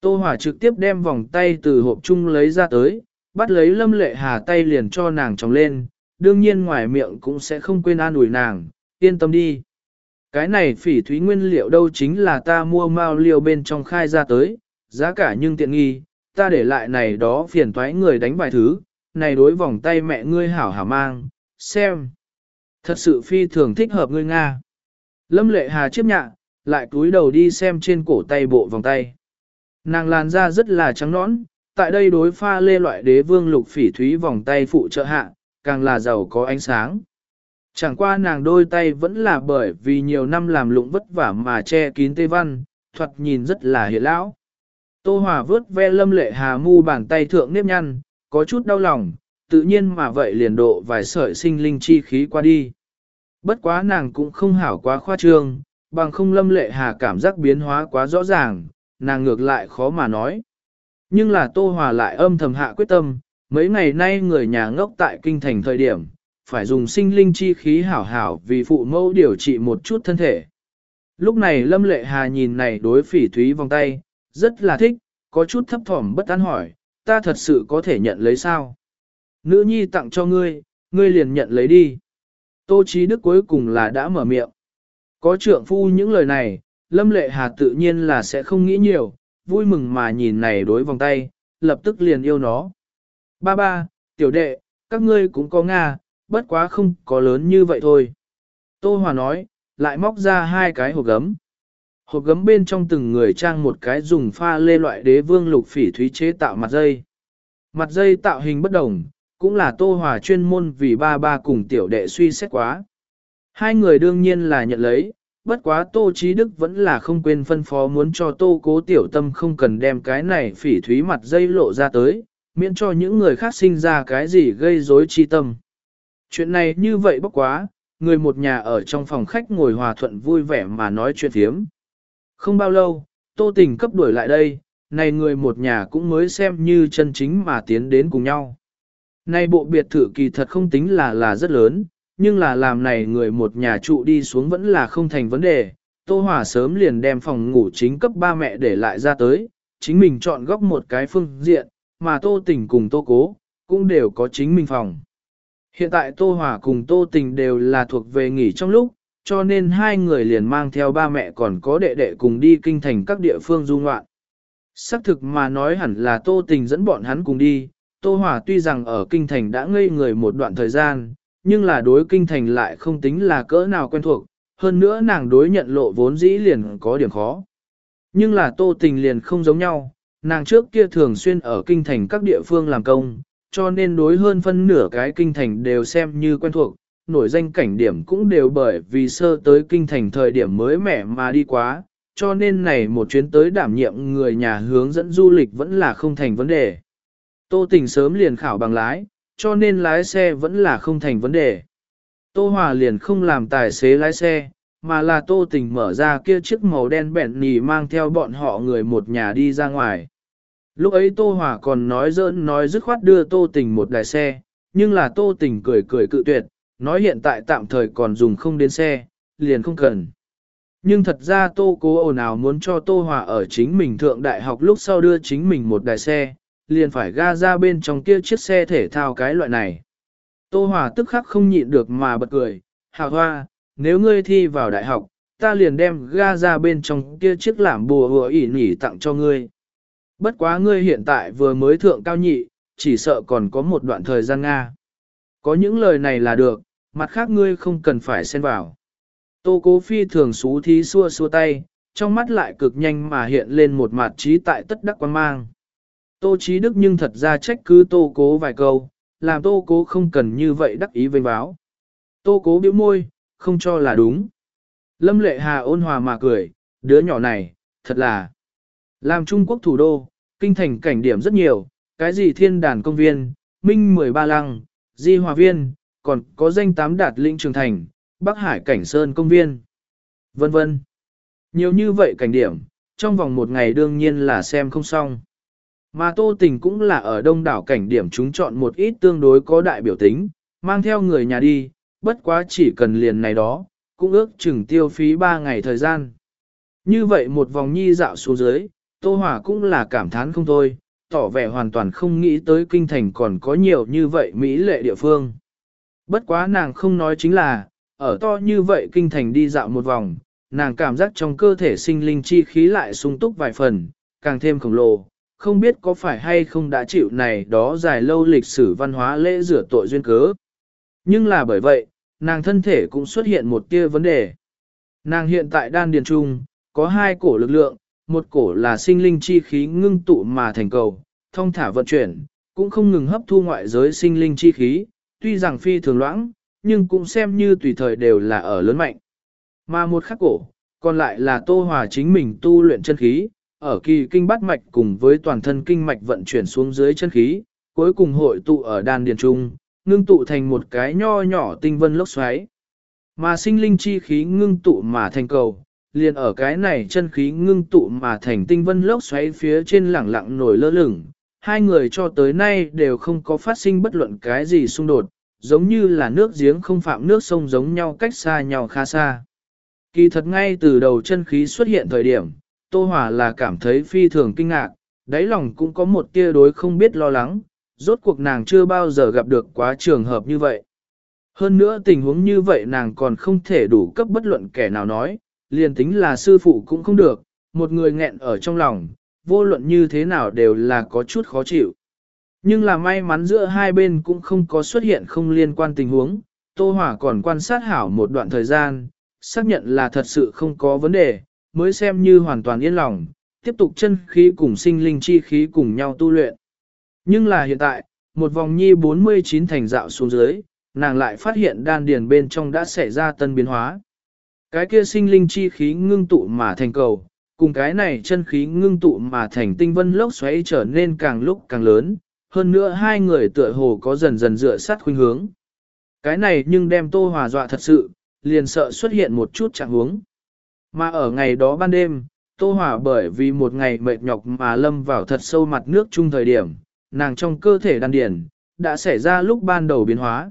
Tô Hòa trực tiếp đem vòng tay từ hộp chung lấy ra tới, bắt lấy lâm lệ hà tay liền cho nàng tròng lên, đương nhiên ngoài miệng cũng sẽ không quên an ủi nàng, yên tâm đi. Cái này phỉ thúy nguyên liệu đâu chính là ta mua mao liều bên trong khai ra tới, giá cả nhưng tiện nghi, ta để lại này đó phiền toái người đánh vài thứ, này đối vòng tay mẹ ngươi hảo hảo mang, xem. Thật sự phi thường thích hợp ngươi Nga. Lâm lệ hà chiếp nhạ, lại cúi đầu đi xem trên cổ tay bộ vòng tay. Nàng làn da rất là trắng nõn, tại đây đối pha lê loại đế vương lục phỉ thúy vòng tay phụ trợ hạ, càng là giàu có ánh sáng. Chẳng qua nàng đôi tay vẫn là bởi vì nhiều năm làm lụng vất vả mà che kín tê văn, thuật nhìn rất là hiện lão. Tô Hòa vớt ve lâm lệ hà mu bàn tay thượng nếp nhăn, có chút đau lòng, tự nhiên mà vậy liền độ vài sợi sinh linh chi khí qua đi. Bất quá nàng cũng không hảo quá khoa trương, bằng không lâm lệ hà cảm giác biến hóa quá rõ ràng, nàng ngược lại khó mà nói. Nhưng là Tô Hòa lại âm thầm hạ quyết tâm, mấy ngày nay người nhà ngốc tại kinh thành thời điểm, phải dùng sinh linh chi khí hảo hảo vì phụ mẫu điều trị một chút thân thể. Lúc này Lâm Lệ Hà nhìn này đối phỉ thúy vòng tay, rất là thích, có chút thấp thỏm bất an hỏi, ta thật sự có thể nhận lấy sao? Nữ nhi tặng cho ngươi, ngươi liền nhận lấy đi. Tô Chí Đức cuối cùng là đã mở miệng. Có trượng phu những lời này, Lâm Lệ Hà tự nhiên là sẽ không nghĩ nhiều, vui mừng mà nhìn này đối vòng tay, lập tức liền yêu nó. Ba ba, tiểu đệ, các ngươi cũng có Nga, bất quá không có lớn như vậy thôi. Tô Hòa nói, lại móc ra hai cái hộp gấm. Hộp gấm bên trong từng người trang một cái dùng pha lê loại đế vương lục phỉ thúy chế tạo mặt dây. Mặt dây tạo hình bất đồng, cũng là Tô Hòa chuyên môn vì ba ba cùng tiểu đệ suy xét quá. Hai người đương nhiên là nhận lấy, bất quá Tô Chí Đức vẫn là không quên phân phó muốn cho Tô Cố Tiểu Tâm không cần đem cái này phỉ thúy mặt dây lộ ra tới, miễn cho những người khác sinh ra cái gì gây rối chi tâm. Chuyện này như vậy bất quá, người một nhà ở trong phòng khách ngồi hòa thuận vui vẻ mà nói chuyện thiếm. Không bao lâu, Tô Tình cấp đuổi lại đây, này người một nhà cũng mới xem như chân chính mà tiến đến cùng nhau nay bộ biệt thự kỳ thật không tính là là rất lớn, nhưng là làm này người một nhà trụ đi xuống vẫn là không thành vấn đề. Tô Hòa sớm liền đem phòng ngủ chính cấp ba mẹ để lại ra tới, chính mình chọn góc một cái phương diện, mà Tô Tình cùng Tô Cố, cũng đều có chính mình phòng. Hiện tại Tô Hòa cùng Tô Tình đều là thuộc về nghỉ trong lúc, cho nên hai người liền mang theo ba mẹ còn có đệ đệ cùng đi kinh thành các địa phương du ngoạn. Sắc thực mà nói hẳn là Tô Tình dẫn bọn hắn cùng đi, Tô Hòa tuy rằng ở kinh thành đã ngây người một đoạn thời gian, nhưng là đối kinh thành lại không tính là cỡ nào quen thuộc, hơn nữa nàng đối nhận lộ vốn dĩ liền có điểm khó. Nhưng là Tô Tình liền không giống nhau, nàng trước kia thường xuyên ở kinh thành các địa phương làm công, cho nên đối hơn phân nửa cái kinh thành đều xem như quen thuộc, nổi danh cảnh điểm cũng đều bởi vì sơ tới kinh thành thời điểm mới mẻ mà đi quá, cho nên này một chuyến tới đảm nhiệm người nhà hướng dẫn du lịch vẫn là không thành vấn đề. Tô Tình sớm liền khảo bằng lái, cho nên lái xe vẫn là không thành vấn đề. Tô Hòa liền không làm tài xế lái xe, mà là Tô Tình mở ra kia chiếc màu đen bẹn nì mang theo bọn họ người một nhà đi ra ngoài. Lúc ấy Tô Hòa còn nói dỡn nói dứt khoát đưa Tô Tình một đài xe, nhưng là Tô Tình cười cười cự tuyệt, nói hiện tại tạm thời còn dùng không đến xe, liền không cần. Nhưng thật ra Tô cố ồn ào muốn cho Tô Hòa ở chính mình thượng đại học lúc sau đưa chính mình một đài xe, liền phải ga ra bên trong kia chiếc xe thể thao cái loại này. Tô Hòa tức khắc không nhịn được mà bật cười, Hà Hoa, nếu ngươi thi vào đại học, ta liền đem ga ra bên trong kia chiếc làm bùa vừa ỉ nỉ tặng cho ngươi. Bất quá ngươi hiện tại vừa mới thượng cao nhị, chỉ sợ còn có một đoạn thời gian Nga. Có những lời này là được, mặt khác ngươi không cần phải xen vào. Tô cố phi thường xú thí xua xua tay, trong mắt lại cực nhanh mà hiện lên một mặt trí tại tất đắc quan mang. Tô chí đức nhưng thật ra trách cứ tô cố vài câu, làm tô cố không cần như vậy đắc ý vênh báo. Tô cố bĩu môi, không cho là đúng. Lâm lệ hà ôn hòa mà cười, đứa nhỏ này, thật là. Làm Trung Quốc thủ đô, kinh thành cảnh điểm rất nhiều, cái gì thiên đàn công viên, minh 13 lăng, di hòa viên, còn có danh tám đạt linh trường thành, Bắc Hải cảnh sơn công viên, vân vân. Nhiều như vậy cảnh điểm, trong vòng một ngày đương nhiên là xem không xong. Mà tô tình cũng là ở đông đảo cảnh điểm chúng chọn một ít tương đối có đại biểu tính, mang theo người nhà đi, bất quá chỉ cần liền này đó, cũng ước chừng tiêu phí 3 ngày thời gian. Như vậy một vòng nhi dạo xuống dưới, Tô Hòa cũng là cảm thán không thôi, tỏ vẻ hoàn toàn không nghĩ tới kinh thành còn có nhiều như vậy Mỹ lệ địa phương. Bất quá nàng không nói chính là, ở to như vậy kinh thành đi dạo một vòng, nàng cảm giác trong cơ thể sinh linh chi khí lại sung túc vài phần, càng thêm khổng lồ, không biết có phải hay không đã chịu này đó dài lâu lịch sử văn hóa lễ rửa tội duyên cớ. Nhưng là bởi vậy, nàng thân thể cũng xuất hiện một tia vấn đề. Nàng hiện tại đan điền trung, có hai cổ lực lượng, một cổ là sinh linh chi khí ngưng tụ mà thành cầu, thông thả vận chuyển, cũng không ngừng hấp thu ngoại giới sinh linh chi khí, tuy rằng phi thường loãng, nhưng cũng xem như tùy thời đều là ở lớn mạnh. Mà một khắc cổ, còn lại là tô hòa chính mình tu luyện chân khí, ở kỳ kinh bát mạch cùng với toàn thân kinh mạch vận chuyển xuống dưới chân khí, cuối cùng hội tụ ở đan điền trung, ngưng tụ thành một cái nho nhỏ tinh vân lốc xoáy. Mà sinh linh chi khí ngưng tụ mà thành cầu, liền ở cái này chân khí ngưng tụ mà thành tinh vân lốc xoáy phía trên lẳng lặng nổi lơ lửng. Hai người cho tới nay đều không có phát sinh bất luận cái gì xung đột, giống như là nước giếng không phạm nước sông giống nhau cách xa nhau khá xa. Kỳ thật ngay từ đầu chân khí xuất hiện thời điểm, Tô Hòa là cảm thấy phi thường kinh ngạc, đáy lòng cũng có một tia đối không biết lo lắng, rốt cuộc nàng chưa bao giờ gặp được quá trường hợp như vậy. Hơn nữa tình huống như vậy nàng còn không thể đủ cấp bất luận kẻ nào nói, liền tính là sư phụ cũng không được, một người nghẹn ở trong lòng, vô luận như thế nào đều là có chút khó chịu. Nhưng là may mắn giữa hai bên cũng không có xuất hiện không liên quan tình huống, Tô Hỏa còn quan sát hảo một đoạn thời gian, xác nhận là thật sự không có vấn đề, mới xem như hoàn toàn yên lòng, tiếp tục chân khí cùng sinh linh chi khí cùng nhau tu luyện. Nhưng là hiện tại, một vòng nhi 49 thành dạo xuống dưới, nàng lại phát hiện đan điền bên trong đã xảy ra tân biến hóa. Cái kia sinh linh chi khí ngưng tụ mà thành cầu, cùng cái này chân khí ngưng tụ mà thành tinh vân lốc xoáy trở nên càng lúc càng lớn, hơn nữa hai người tựa hồ có dần dần dựa sát khuynh hướng. Cái này nhưng đem Tô Hòa dọa thật sự, liền sợ xuất hiện một chút trạng huống. Mà ở ngày đó ban đêm, Tô Hòa bởi vì một ngày mệt nhọc mà lâm vào thật sâu mặt nước chung thời điểm, nàng trong cơ thể đan điển, đã xảy ra lúc ban đầu biến hóa.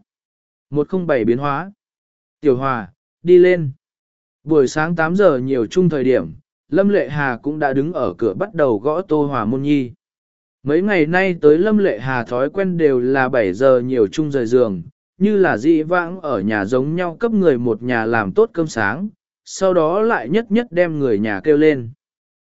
107 biến hóa. Tiểu Hòa, đi lên. Buổi sáng 8 giờ nhiều chung thời điểm, Lâm Lệ Hà cũng đã đứng ở cửa bắt đầu gõ Tô Hòa môn nhi. Mấy ngày nay tới Lâm Lệ Hà thói quen đều là 7 giờ nhiều chung rời giường, như là dị vãng ở nhà giống nhau cấp người một nhà làm tốt cơm sáng, sau đó lại nhất nhất đem người nhà kêu lên.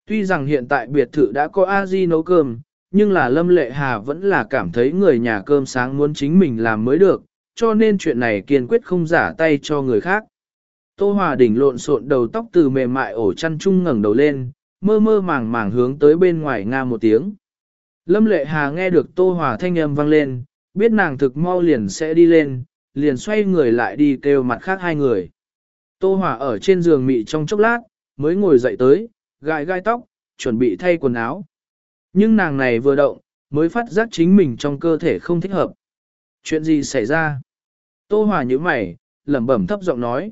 Tuy rằng hiện tại biệt thự đã có A-di nấu cơm, nhưng là Lâm Lệ Hà vẫn là cảm thấy người nhà cơm sáng muốn chính mình làm mới được, cho nên chuyện này kiên quyết không giả tay cho người khác. Tô Hòa đỉnh lộn xộn đầu tóc từ mềm mại ổ chăn chung ngẩng đầu lên, mơ mơ màng màng hướng tới bên ngoài nga một tiếng. Lâm Lệ Hà nghe được Tô Hòa thanh âm vang lên, biết nàng thực mau liền sẽ đi lên, liền xoay người lại đi kêu mặt khác hai người. Tô Hòa ở trên giường mị trong chốc lát, mới ngồi dậy tới, gãi gai tóc, chuẩn bị thay quần áo. Nhưng nàng này vừa động, mới phát giác chính mình trong cơ thể không thích hợp. Chuyện gì xảy ra? Tô Hòa nhíu mày, lẩm bẩm thấp giọng nói.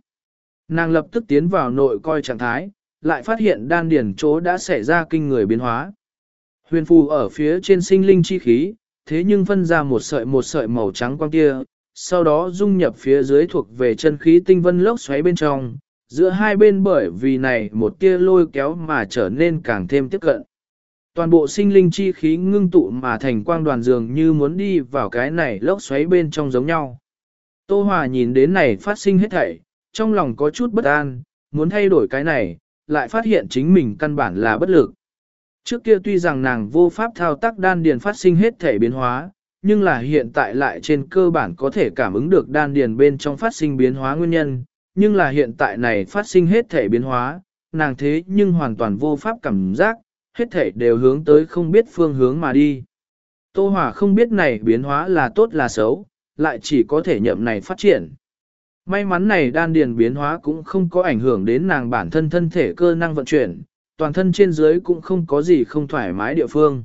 Nàng lập tức tiến vào nội coi trạng thái, lại phát hiện đan điển chỗ đã xảy ra kinh người biến hóa. Huyền phù ở phía trên sinh linh chi khí, thế nhưng phân ra một sợi một sợi màu trắng quang kia, sau đó dung nhập phía dưới thuộc về chân khí tinh vân lốc xoáy bên trong, giữa hai bên bởi vì này một tia lôi kéo mà trở nên càng thêm tiếp cận. Toàn bộ sinh linh chi khí ngưng tụ mà thành quang đoàn dường như muốn đi vào cái này lốc xoáy bên trong giống nhau. Tô Hòa nhìn đến này phát sinh hết thảy, trong lòng có chút bất an, muốn thay đổi cái này, lại phát hiện chính mình căn bản là bất lực. Trước kia tuy rằng nàng vô pháp thao tác đan điền phát sinh hết thể biến hóa, nhưng là hiện tại lại trên cơ bản có thể cảm ứng được đan điền bên trong phát sinh biến hóa nguyên nhân, nhưng là hiện tại này phát sinh hết thể biến hóa, nàng thế nhưng hoàn toàn vô pháp cảm giác, hết thể đều hướng tới không biết phương hướng mà đi. Tô Hỏa không biết này biến hóa là tốt là xấu, lại chỉ có thể nhậm này phát triển. May mắn này đan điền biến hóa cũng không có ảnh hưởng đến nàng bản thân thân thể cơ năng vận chuyển, toàn thân trên dưới cũng không có gì không thoải mái địa phương.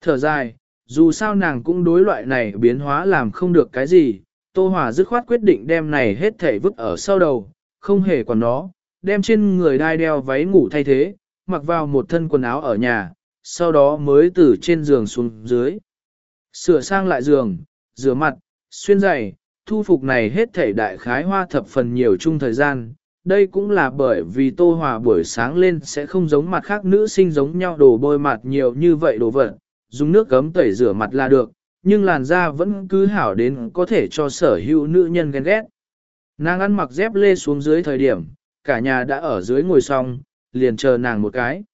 Thở dài, dù sao nàng cũng đối loại này biến hóa làm không được cái gì, Tô Hòa dứt khoát quyết định đem này hết thể vứt ở sau đầu, không hề còn nó, đem trên người đai đeo váy ngủ thay thế, mặc vào một thân quần áo ở nhà, sau đó mới từ trên giường xuống dưới. Sửa sang lại giường, rửa mặt, xuyên giày, thu phục này hết thể đại khái hoa thập phần nhiều chung thời gian. Đây cũng là bởi vì Tô Hòa buổi sáng lên sẽ không giống mặt khác nữ sinh giống nhau đổ bôi mặt nhiều như vậy đồ vật, dùng nước gấm tẩy rửa mặt là được, nhưng làn da vẫn cứ hảo đến có thể cho sở hữu nữ nhân ghen ghét. Nàng ăn mặc dép lê xuống dưới thời điểm, cả nhà đã ở dưới ngồi xong, liền chờ nàng một cái.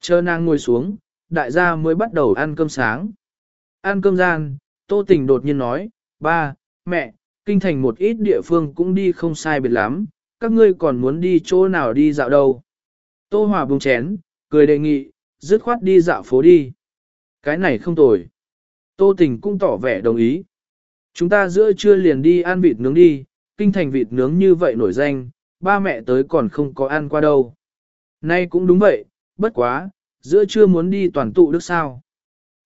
Chờ nàng ngồi xuống, đại gia mới bắt đầu ăn cơm sáng. Ăn cơm gian, Tô Tình đột nhiên nói, ba, mẹ, kinh thành một ít địa phương cũng đi không sai biệt lắm, các ngươi còn muốn đi chỗ nào đi dạo đâu. Tô Hòa bùng chén, cười đề nghị, dứt khoát đi dạo phố đi. Cái này không tồi. Tô Tình cũng tỏ vẻ đồng ý. Chúng ta giữa trưa liền đi ăn vịt nướng đi, kinh thành vịt nướng như vậy nổi danh, ba mẹ tới còn không có ăn qua đâu. Nay cũng đúng vậy, bất quá, giữa trưa muốn đi toàn tụ đức sao.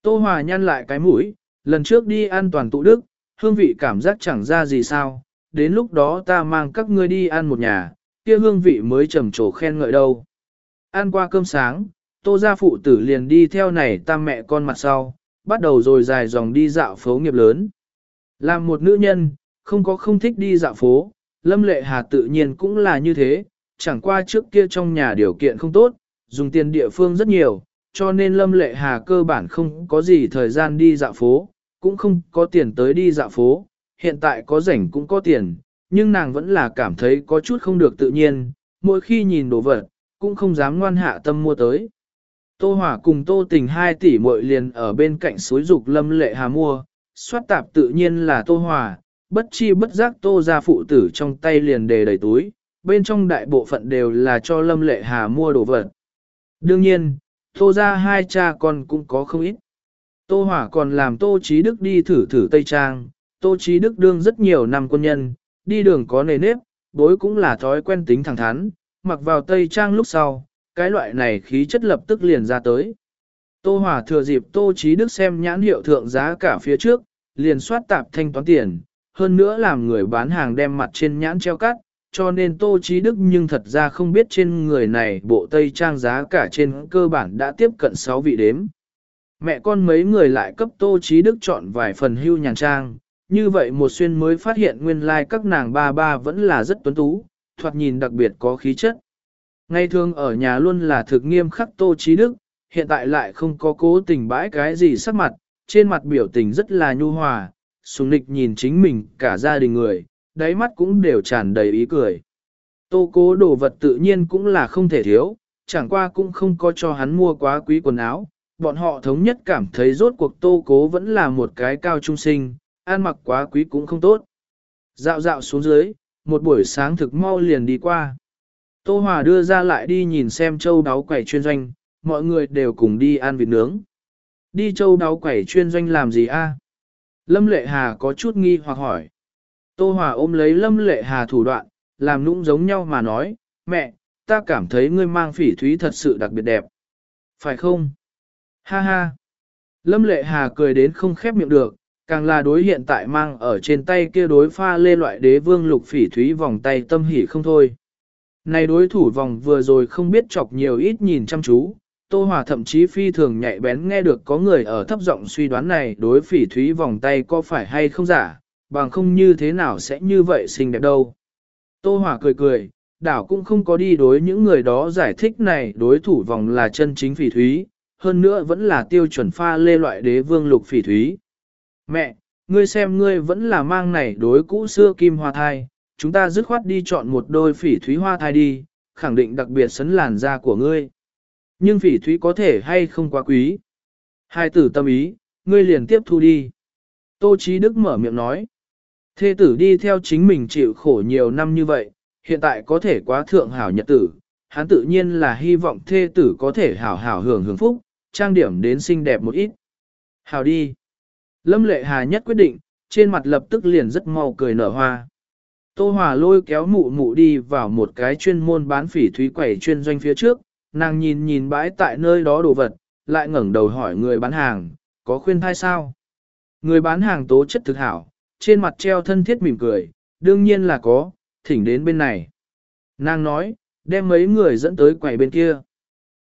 Tô Hòa nhăn lại cái mũi, lần trước đi ăn toàn tụ đức, hương vị cảm giác chẳng ra gì sao, đến lúc đó ta mang các ngươi đi ăn một nhà, kia hương vị mới trầm trồ khen ngợi đâu. Ăn qua cơm sáng, tô gia phụ tử liền đi theo này tam mẹ con mặt sau, bắt đầu rồi dài dòng đi dạo phố nghiệp lớn. Làm một nữ nhân, không có không thích đi dạo phố, Lâm Lệ Hà tự nhiên cũng là như thế, chẳng qua trước kia trong nhà điều kiện không tốt, dùng tiền địa phương rất nhiều, cho nên Lâm Lệ Hà cơ bản không có gì thời gian đi dạo phố, cũng không có tiền tới đi dạo phố, hiện tại có rảnh cũng có tiền, nhưng nàng vẫn là cảm thấy có chút không được tự nhiên, mỗi khi nhìn đồ vật, cũng không dám ngoan hạ tâm mua tới. Tô Hỏa cùng Tô Tình hai tỷ muội liền ở bên cạnh suối dục Lâm Lệ Hà mua, soát tạp tự nhiên là Tô Hỏa, bất chi bất giác Tô gia phụ tử trong tay liền đề đầy túi, bên trong đại bộ phận đều là cho Lâm Lệ Hà mua đồ vật. Đương nhiên, Tô gia hai cha con cũng có không ít. Tô Hỏa còn làm Tô Chí Đức đi thử thử Tây Trang, Tô Chí Đức đương rất nhiều năm quân nhân, đi đường có nề nếp, đối cũng là thói quen tính thẳng thắn, mặc vào Tây Trang lúc sau, cái loại này khí chất lập tức liền ra tới. Tô Hòa thừa dịp Tô Chí Đức xem nhãn hiệu thượng giá cả phía trước, liền soát tạp thanh toán tiền, hơn nữa làm người bán hàng đem mặt trên nhãn treo cắt, cho nên Tô Chí Đức nhưng thật ra không biết trên người này bộ Tây Trang giá cả trên cơ bản đã tiếp cận 6 vị đếm. Mẹ con mấy người lại cấp Tô Chí Đức chọn vài phần hưu nhàn trang, như vậy một xuyên mới phát hiện nguyên lai like các nàng ba ba vẫn là rất tuấn tú, thoạt nhìn đặc biệt có khí chất. Ngày thường ở nhà luôn là thực nghiêm khắc Tô Chí Đức, hiện tại lại không có cố tình bãi cái gì sắc mặt, trên mặt biểu tình rất là nhu hòa, sùng nịch nhìn chính mình cả gia đình người, đáy mắt cũng đều tràn đầy ý cười. Tô cố đồ vật tự nhiên cũng là không thể thiếu, chẳng qua cũng không có cho hắn mua quá quý quần áo, bọn họ thống nhất cảm thấy rốt cuộc tô cố vẫn là một cái cao trung sinh, ăn mặc quá quý cũng không tốt. Dạo dạo xuống dưới, một buổi sáng thực mau liền đi qua. Tô Hòa đưa ra lại đi nhìn xem châu đáo quẩy chuyên doanh, mọi người đều cùng đi ăn vịt nướng. Đi châu đáo quẩy chuyên doanh làm gì a? Lâm Lệ Hà có chút nghi hoặc hỏi. Tô Hòa ôm lấy Lâm Lệ Hà thủ đoạn, làm nũng giống nhau mà nói, mẹ, ta cảm thấy ngươi mang phỉ thúy thật sự đặc biệt đẹp. Phải không? Ha ha! Lâm Lệ Hà cười đến không khép miệng được, càng là đối hiện tại mang ở trên tay kia đối pha lê loại đế vương lục phỉ thúy vòng tay tâm hỉ không thôi. Này đối thủ vòng vừa rồi không biết chọc nhiều ít nhìn chăm chú, Tô Hòa thậm chí phi thường nhạy bén nghe được có người ở thấp giọng suy đoán này đối phỉ thúy vòng tay có phải hay không giả, bằng không như thế nào sẽ như vậy xinh đẹp đâu. Tô Hòa cười cười, đảo cũng không có đi đối những người đó giải thích này đối thủ vòng là chân chính phỉ thúy, hơn nữa vẫn là tiêu chuẩn pha lê loại đế vương lục phỉ thúy. Mẹ, ngươi xem ngươi vẫn là mang này đối cũ xưa kim hoa thai, chúng ta dứt khoát đi chọn một đôi phỉ thúy hoa thai đi, khẳng định đặc biệt sấn làn da của ngươi. Nhưng phỉ thúy có thể hay không quá quý. Hai tử tâm ý, ngươi liền tiếp thu đi. Tô Chí Đức mở miệng nói. Thê tử đi theo chính mình chịu khổ nhiều năm như vậy, hiện tại có thể quá thượng hảo nhật tử, hắn tự nhiên là hy vọng thê tử có thể hảo hảo hưởng hưởng phúc, trang điểm đến xinh đẹp một ít. Hảo đi. Lâm lệ hà nhất quyết định, trên mặt lập tức liền rất mau cười nở hoa. Tô Hòa lôi kéo mụ mụ đi vào một cái chuyên môn bán phỉ thúy quẩy chuyên doanh phía trước, nàng nhìn nhìn bãi tại nơi đó đồ vật, lại ngẩng đầu hỏi người bán hàng, có khuyên thai sao? Người bán hàng tố chất thực hảo, trên mặt treo thân thiết mỉm cười, đương nhiên là có, thỉnh đến bên này. Nàng nói, đem mấy người dẫn tới quầy bên kia.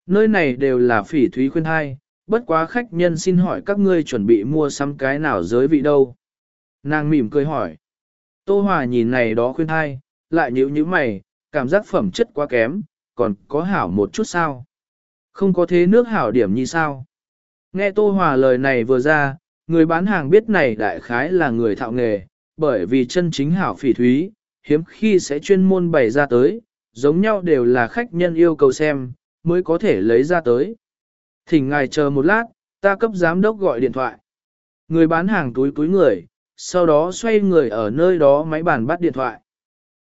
Nơi này đều là phỉ thúy khuyên thai, bất quá khách nhân xin hỏi các ngươi chuẩn bị mua sắm cái nào giới vị đâu. Nàng mỉm cười hỏi. Tô Hòa nhìn này đó khuyên thai, lại nhíu nhíu mày, cảm giác phẩm chất quá kém, còn có hảo một chút sao? Không có thế nước hảo điểm như sao? Nghe Tô Hòa lời này vừa ra, người bán hàng biết này đại khái là người thạo nghề, bởi vì chân chính hảo phỉ thúy, hiếm khi sẽ chuyên môn bày ra tới, giống nhau đều là khách nhân yêu cầu xem, mới có thể lấy ra tới. Thỉnh ngài chờ một lát, ta cấp giám đốc gọi điện thoại. Người bán hàng túi túi người, sau đó xoay người ở nơi đó máy bàn bắt điện thoại.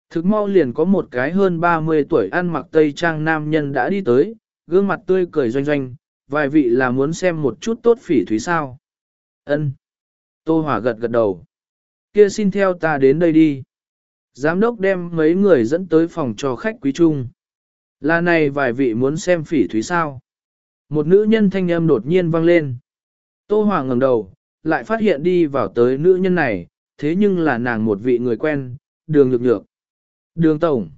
Thực mau liền có một cái hơn 30 tuổi ăn mặc tây trang nam nhân đã đi tới, gương mặt tươi cười doanh doanh, vài vị là muốn xem một chút tốt phỉ thúy sao. Ân. Tô Hòa gật gật đầu. Kia xin theo ta đến đây đi. Giám đốc đem mấy người dẫn tới phòng cho khách quý trung. Là này vài vị muốn xem phỉ thúy sao. Một nữ nhân thanh âm đột nhiên vang lên. Tô Hòa ngẩng đầu, lại phát hiện đi vào tới nữ nhân này, thế nhưng là nàng một vị người quen, đường nhược nhược. Đường Tổng.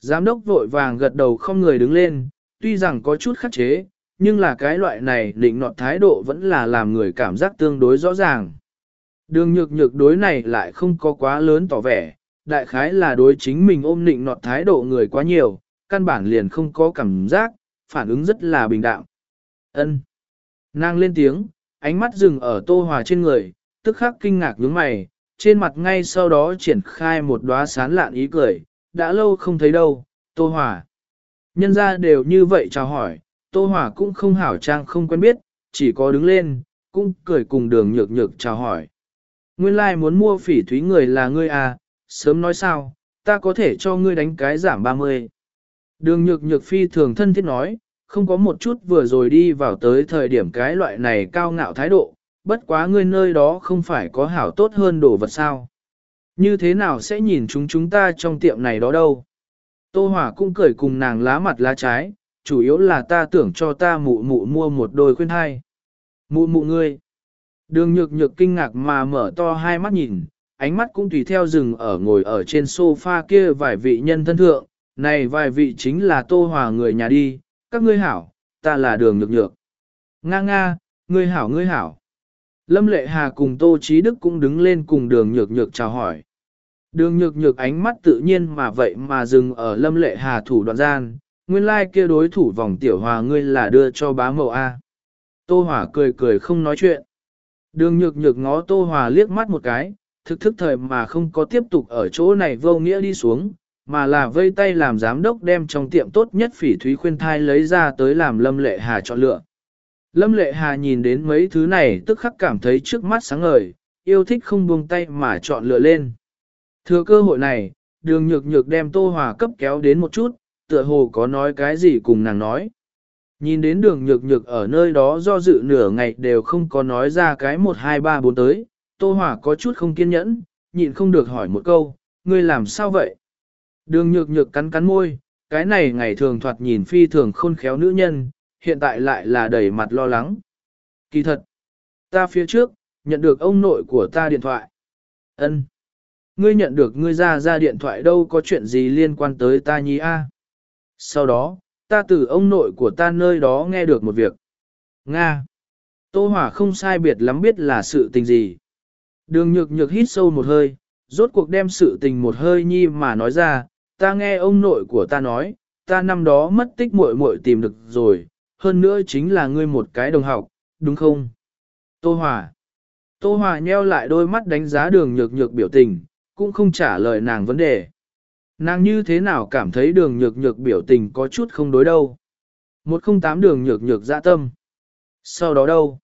Giám đốc vội vàng gật đầu không người đứng lên, tuy rằng có chút khắc chế, nhưng là cái loại này định nọt thái độ vẫn là làm người cảm giác tương đối rõ ràng. Đường nhược nhược đối này lại không có quá lớn tỏ vẻ, đại khái là đối chính mình ôm định nọt thái độ người quá nhiều, căn bản liền không có cảm giác, phản ứng rất là bình đạm. Ân. Nàng lên tiếng, ánh mắt dừng ở tô hòa trên người, tức khắc kinh ngạc nhướng mày, trên mặt ngay sau đó triển khai một đóa sán lạn ý cười, đã lâu không thấy đâu, tô hòa. Nhân ra đều như vậy chào hỏi, tô hòa cũng không hảo trang không quen biết, chỉ có đứng lên, cũng cười cùng đường nhược nhược chào hỏi. Nguyên lai like muốn mua phỉ thúy người là ngươi à, sớm nói sao, ta có thể cho ngươi đánh cái giảm 30. Đường nhược nhược phi thường thân thiết nói, không có một chút vừa rồi đi vào tới thời điểm cái loại này cao ngạo thái độ, bất quá ngươi nơi đó không phải có hảo tốt hơn đồ vật sao. Như thế nào sẽ nhìn chúng chúng ta trong tiệm này đó đâu. Tô Hòa cũng cười cùng nàng lá mặt lá trái, chủ yếu là ta tưởng cho ta mụ mụ mua một đôi khuyên hai. Mụ mụ ngươi. Đường nhược nhược kinh ngạc mà mở to hai mắt nhìn, ánh mắt cũng tùy theo rừng ở ngồi ở trên sofa kia vài vị nhân thân thượng, này vài vị chính là tô hòa người nhà đi, các ngươi hảo, ta là đường nhược nhược. Nga nga, ngươi hảo ngươi hảo. Lâm Lệ Hà cùng Tô Chí Đức cũng đứng lên cùng đường nhược nhược chào hỏi. Đường nhược nhược ánh mắt tự nhiên mà vậy mà dừng ở Lâm Lệ Hà thủ đoạn gian, nguyên lai like kia đối thủ vòng tiểu hòa ngươi là đưa cho bá mậu A. Tô Hòa cười cười không nói chuyện. Đường nhược nhược ngó Tô Hòa liếc mắt một cái, thực thức thời mà không có tiếp tục ở chỗ này vô nghĩa đi xuống, mà là vây tay làm giám đốc đem trong tiệm tốt nhất phỉ thúy khuyên thai lấy ra tới làm Lâm Lệ Hà chọn lựa. Lâm Lệ Hà nhìn đến mấy thứ này tức khắc cảm thấy trước mắt sáng ngời, yêu thích không buông tay mà chọn lựa lên. Thừa cơ hội này, đường nhược nhược đem Tô Hòa cấp kéo đến một chút, tựa hồ có nói cái gì cùng nàng nói. Nhìn đến đường nhược nhược ở nơi đó do dự nửa ngày đều không có nói ra cái 1 2 3 4 tới, Tô Hòa có chút không kiên nhẫn, nhịn không được hỏi một câu, ngươi làm sao vậy? Đường nhược nhược cắn cắn môi, cái này ngày thường thoạt nhìn phi thường khôn khéo nữ nhân, hiện tại lại là đầy mặt lo lắng. Kỳ thật, ta phía trước, nhận được ông nội của ta điện thoại. ân Ngươi nhận được ngươi ra ra điện thoại đâu có chuyện gì liên quan tới ta nhi a? Sau đó, ta từ ông nội của ta nơi đó nghe được một việc. Nga. Tô Hỏa không sai biệt lắm biết là sự tình gì. Đường nhược nhược hít sâu một hơi, rốt cuộc đem sự tình một hơi nhi mà nói ra, ta nghe ông nội của ta nói, ta năm đó mất tích muội muội tìm được rồi, hơn nữa chính là ngươi một cái đồng học, đúng không? Tô Hòa. Tô Hòa nheo lại đôi mắt đánh giá đường nhược nhược biểu tình, cũng không trả lời nàng vấn đề. Nàng như thế nào cảm thấy đường nhược nhược biểu tình có chút không đối đâu. 108 đường nhược nhược dạ tâm. Sau đó đâu?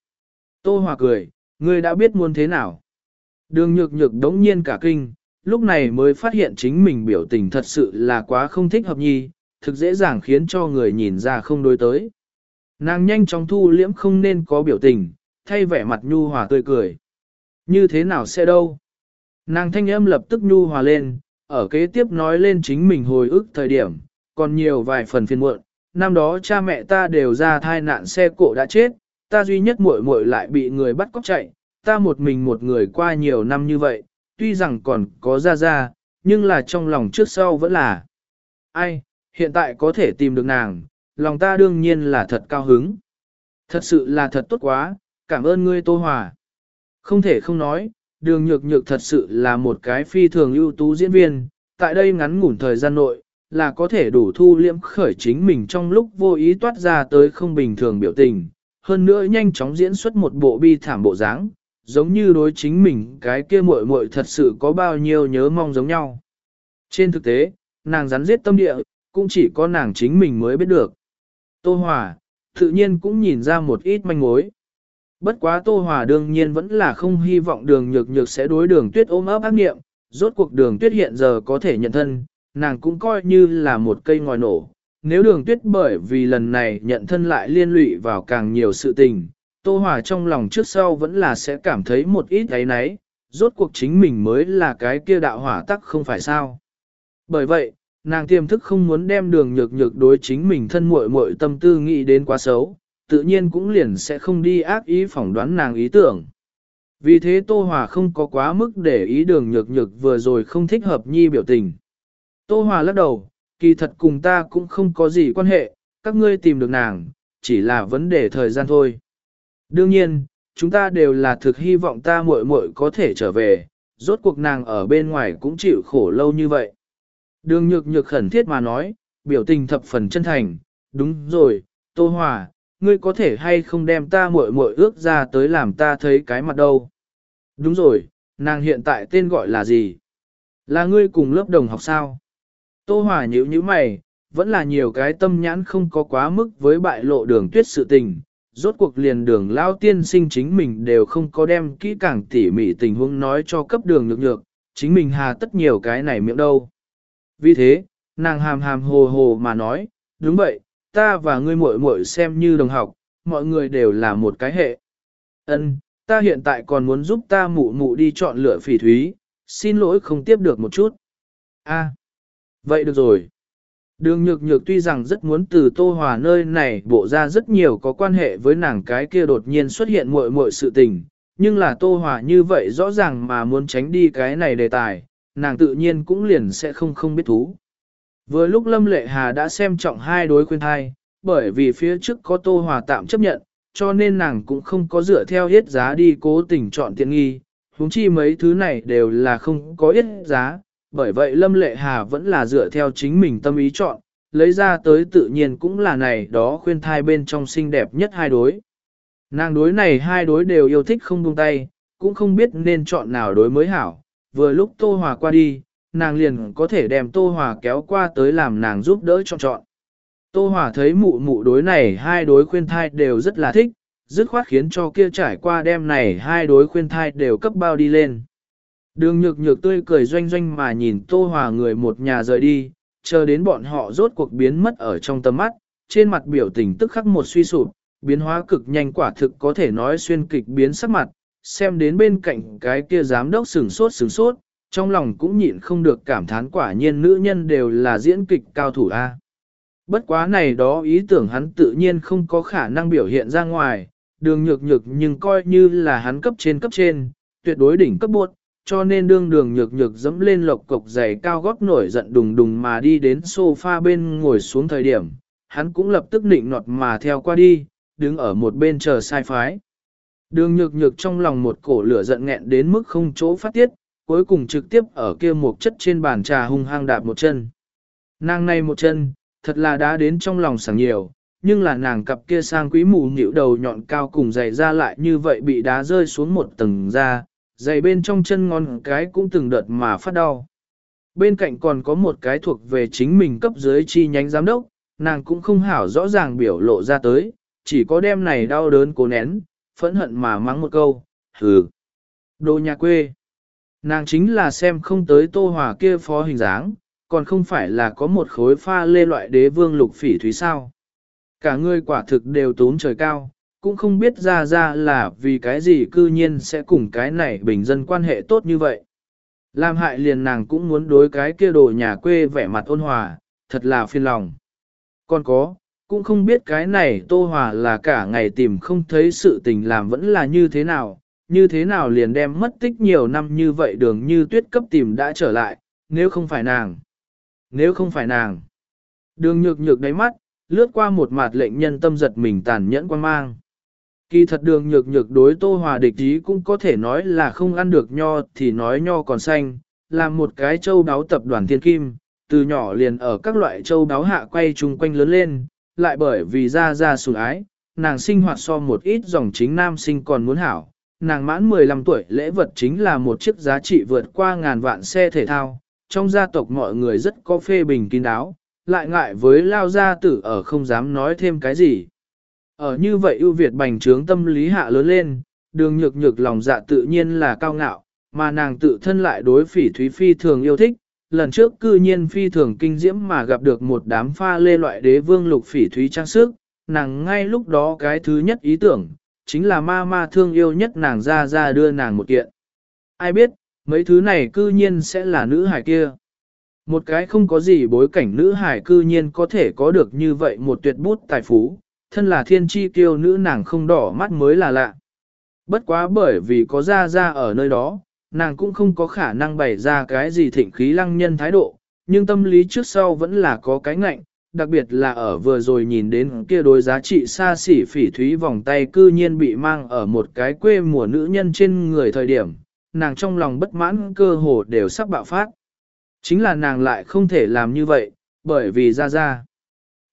Tô Hòa cười, ngươi đã biết muốn thế nào. Đường nhược nhược đống nhiên cả kinh, lúc này mới phát hiện chính mình biểu tình thật sự là quá không thích hợp nhi, thực dễ dàng khiến cho người nhìn ra không đối tới. Nàng nhanh chóng thu liễm không nên có biểu tình, thay vẻ mặt nhu hòa tươi cười. Như thế nào sẽ đâu? Nàng thanh âm lập tức nhu hòa lên, ở kế tiếp nói lên chính mình hồi ức thời điểm, còn nhiều vài phần phiền muộn. Năm đó cha mẹ ta đều ra thai nạn xe cộ đã chết, ta duy nhất muội muội lại bị người bắt cóc chạy, ta một mình một người qua nhiều năm như vậy, tuy rằng còn có ra ra, nhưng là trong lòng trước sau vẫn là. Ai, hiện tại có thể tìm được nàng, lòng ta đương nhiên là thật cao hứng. Thật sự là thật tốt quá, cảm ơn ngươi Tô Hòa. Không thể không nói, đường nhược nhược thật sự là một cái phi thường ưu tú diễn viên, tại đây ngắn ngủn thời gian nội, là có thể đủ thu liễm khởi chính mình trong lúc vô ý toát ra tới không bình thường biểu tình, hơn nữa nhanh chóng diễn xuất một bộ bi thảm bộ dáng, giống như đối chính mình cái kia muội muội thật sự có bao nhiêu nhớ mong giống nhau. Trên thực tế, nàng rắn giết tâm địa, cũng chỉ có nàng chính mình mới biết được. Tô Hòa, tự nhiên cũng nhìn ra một ít manh mối. Bất quá Tô Hòa đương nhiên vẫn là không hy vọng đường nhược nhược sẽ đối đường tuyết ôm ấp ác nghiệm, rốt cuộc đường tuyết hiện giờ có thể nhận thân, nàng cũng coi như là một cây ngòi nổ. Nếu đường tuyết bởi vì lần này nhận thân lại liên lụy vào càng nhiều sự tình, Tô Hòa trong lòng trước sau vẫn là sẽ cảm thấy một ít ấy nấy, rốt cuộc chính mình mới là cái kia đạo hỏa tắc không phải sao. Bởi vậy, nàng tiềm thức không muốn đem đường nhược nhược đối chính mình thân muội muội tâm tư nghĩ đến quá xấu, tự nhiên cũng liền sẽ không đi ác ý phỏng đoán nàng ý tưởng. Vì thế Tô Hòa không có quá mức để ý đường nhược nhược vừa rồi không thích hợp nhi biểu tình. Tô Hòa lắc đầu, kỳ thật cùng ta cũng không có gì quan hệ, các ngươi tìm được nàng, chỉ là vấn đề thời gian thôi. Đương nhiên, chúng ta đều là thực hy vọng ta muội muội có thể trở về, rốt cuộc nàng ở bên ngoài cũng chịu khổ lâu như vậy. Đường nhược nhược khẩn thiết mà nói, biểu tình thập phần chân thành, đúng rồi, Tô Hòa, ngươi có thể hay không đem ta muội muội ước ra tới làm ta thấy cái mặt đâu. Đúng rồi, nàng hiện tại tên gọi là gì? Là ngươi cùng lớp đồng học sao? Tô Hòa nhíu nhíu mày, vẫn là nhiều cái tâm nhãn không có quá mức với bại lộ đường tuyết sự tình. Rốt cuộc liền đường lao tiên sinh chính mình đều không có đem kỹ càng tỉ mỉ tình huống nói cho cấp đường nhược nhược, chính mình hà tất nhiều cái này miệng đâu. Vì thế, nàng hàm hàm hồ hồ mà nói, đúng vậy, ta và ngươi muội muội xem như đồng học, mọi người đều là một cái hệ. Ân, Ta hiện tại còn muốn giúp ta mụ mụ đi chọn lựa phỉ thúy, xin lỗi không tiếp được một chút. A, vậy được rồi. Đường nhược nhược tuy rằng rất muốn từ Tô Hòa nơi này bộ ra rất nhiều có quan hệ với nàng cái kia đột nhiên xuất hiện muội muội sự tình, nhưng là Tô Hòa như vậy rõ ràng mà muốn tránh đi cái này đề tài, nàng tự nhiên cũng liền sẽ không không biết thú. Vừa lúc Lâm Lệ Hà đã xem trọng hai đối khuyên thai, bởi vì phía trước có Tô Hòa tạm chấp nhận, cho nên nàng cũng không có dựa theo hết giá đi cố tình chọn tiện nghi, huống chi mấy thứ này đều là không có ít giá, bởi vậy Lâm Lệ Hà vẫn là dựa theo chính mình tâm ý chọn, lấy ra tới tự nhiên cũng là này đó khuyên thai bên trong xinh đẹp nhất hai đối. Nàng đối này hai đối đều yêu thích không buông tay, cũng không biết nên chọn nào đối mới hảo, vừa lúc Tô Hòa qua đi, nàng liền có thể đem Tô Hòa kéo qua tới làm nàng giúp đỡ chọn chọn. Tô Hòa thấy mụ mụ đối này hai đối khuyên thai đều rất là thích, dứt khoát khiến cho kia trải qua đêm này hai đối khuyên thai đều cấp bao đi lên. Đường nhược nhược tươi cười doanh doanh mà nhìn Tô Hòa người một nhà rời đi, chờ đến bọn họ rốt cuộc biến mất ở trong tầm mắt, trên mặt biểu tình tức khắc một suy sụp, biến hóa cực nhanh quả thực có thể nói xuyên kịch biến sắc mặt, xem đến bên cạnh cái kia giám đốc sửng sốt sửng sốt, trong lòng cũng nhịn không được cảm thán quả nhiên nữ nhân đều là diễn kịch cao thủ A. Bất quá này đó ý tưởng hắn tự nhiên không có khả năng biểu hiện ra ngoài, đường nhược nhược nhưng coi như là hắn cấp trên cấp trên, tuyệt đối đỉnh cấp buộc, cho nên đương đường nhược nhược dẫm lên lộc cộc giày cao gót nổi giận đùng đùng mà đi đến sofa bên ngồi xuống thời điểm, hắn cũng lập tức nịnh nọt mà theo qua đi, đứng ở một bên chờ sai phái. Đường nhược nhược trong lòng một cổ lửa giận nghẹn đến mức không chỗ phát tiết, cuối cùng trực tiếp ở kia một chất trên bàn trà hung hăng đạp một chân. Nàng này một chân, thật là đã đến trong lòng sảng nhiều, nhưng là nàng cặp kia sang quý mù nhịu đầu nhọn cao cùng dày ra lại như vậy bị đá rơi xuống một tầng ra, giày bên trong chân ngon cái cũng từng đợt mà phát đau. Bên cạnh còn có một cái thuộc về chính mình cấp dưới chi nhánh giám đốc, nàng cũng không hảo rõ ràng biểu lộ ra tới, chỉ có đêm này đau đớn cố nén, phẫn hận mà mắng một câu, hừ. Đồ nhà quê. Nàng chính là xem không tới tô hòa kia phó hình dáng, còn không phải là có một khối pha lê loại đế vương lục phỉ thúy sao. Cả người quả thực đều tốn trời cao, cũng không biết ra ra là vì cái gì cư nhiên sẽ cùng cái này bình dân quan hệ tốt như vậy. Làm hại liền nàng cũng muốn đối cái kia đồ nhà quê vẻ mặt ôn hòa, thật là phiền lòng. Còn có, cũng không biết cái này Tô Hòa là cả ngày tìm không thấy sự tình làm vẫn là như thế nào, như thế nào liền đem mất tích nhiều năm như vậy đường như tuyết cấp tìm đã trở lại, nếu không phải nàng. Nếu không phải nàng. Đường nhược nhược đáy mắt, lướt qua một mặt lệnh nhân tâm giật mình tàn nhẫn quan mang. Kỳ thật đường nhược nhược đối Tô Hòa địch ý cũng có thể nói là không ăn được nho thì nói nho còn xanh, làm một cái châu đáo tập đoàn thiên kim, từ nhỏ liền ở các loại châu đáo hạ quay chung quanh lớn lên, lại bởi vì ra ra sủng ái, nàng sinh hoạt so một ít dòng chính nam sinh còn muốn hảo. Nàng mãn 15 tuổi lễ vật chính là một chiếc giá trị vượt qua ngàn vạn xe thể thao, trong gia tộc mọi người rất có phê bình kín đáo, lại ngại với lao gia tử ở không dám nói thêm cái gì. Ở như vậy ưu việt bành trướng tâm lý hạ lớn lên, đường nhược nhược lòng dạ tự nhiên là cao ngạo, mà nàng tự thân lại đối phỉ thúy phi thường yêu thích, lần trước cư nhiên phi thường kinh diễm mà gặp được một đám pha lê loại đế vương lục phỉ thúy trang sức, nàng ngay lúc đó cái thứ nhất ý tưởng, chính là ma ma thương yêu nhất nàng ra ra đưa nàng một kiện. Ai biết, mấy thứ này cư nhiên sẽ là nữ hải kia. Một cái không có gì bối cảnh nữ hải cư nhiên có thể có được như vậy một tuyệt bút tài phú, thân là thiên chi kiêu nữ nàng không đỏ mắt mới là lạ. Bất quá bởi vì có ra ra ở nơi đó, nàng cũng không có khả năng bày ra cái gì thịnh khí lăng nhân thái độ, nhưng tâm lý trước sau vẫn là có cái ngạnh, đặc biệt là ở vừa rồi nhìn đến kia đối giá trị xa xỉ phỉ thúy vòng tay cư nhiên bị mang ở một cái quê mùa nữ nhân trên người thời điểm, nàng trong lòng bất mãn cơ hồ đều sắp bạo phát. Chính là nàng lại không thể làm như vậy, bởi vì ra ra.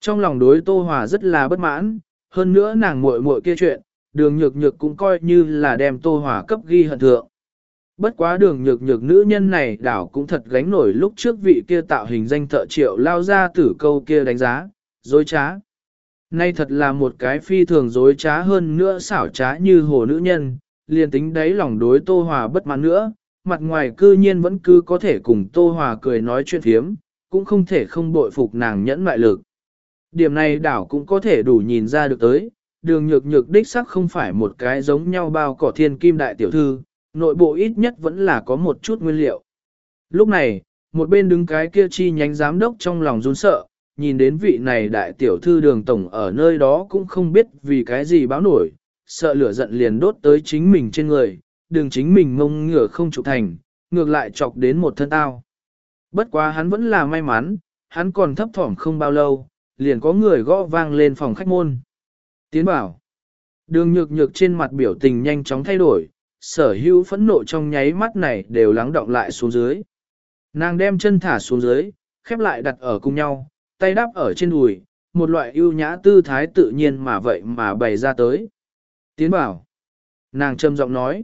Trong lòng đối Tô Hòa rất là bất mãn, hơn nữa nàng muội muội kia chuyện, đường nhược nhược cũng coi như là đem Tô Hòa cấp ghi hận thượng. Bất quá đường nhược nhược nữ nhân này đảo cũng thật gánh nổi lúc trước vị kia tạo hình danh thợ triệu lao ra tử câu kia đánh giá, dối trá. Nay thật là một cái phi thường dối trá hơn nữa xảo trá như hồ nữ nhân, liền tính đấy lòng đối Tô Hòa bất mãn nữa, mặt ngoài cư nhiên vẫn cứ có thể cùng Tô Hòa cười nói chuyện phiếm, cũng không thể không bội phục nàng nhẫn mại lực. Điểm này đảo cũng có thể đủ nhìn ra được tới, đường nhược nhược đích sắc không phải một cái giống nhau bao cỏ thiên kim đại tiểu thư, nội bộ ít nhất vẫn là có một chút nguyên liệu. Lúc này, một bên đứng cái kia chi nhánh giám đốc trong lòng run sợ, nhìn đến vị này đại tiểu thư đường tổng ở nơi đó cũng không biết vì cái gì báo nổi, sợ lửa giận liền đốt tới chính mình trên người, đường chính mình mông ngửa không trụ thành, ngược lại chọc đến một thân tao. Bất quá hắn vẫn là may mắn, hắn còn thấp thỏm không bao lâu, liền có người gõ vang lên phòng khách môn. Tiến bảo, đường nhược nhược trên mặt biểu tình nhanh chóng thay đổi, sở hữu phẫn nộ trong nháy mắt này đều lắng động lại xuống dưới. Nàng đem chân thả xuống dưới, khép lại đặt ở cùng nhau, tay đắp ở trên đùi, một loại ưu nhã tư thái tự nhiên mà vậy mà bày ra tới. Tiến bảo. Nàng trầm giọng nói.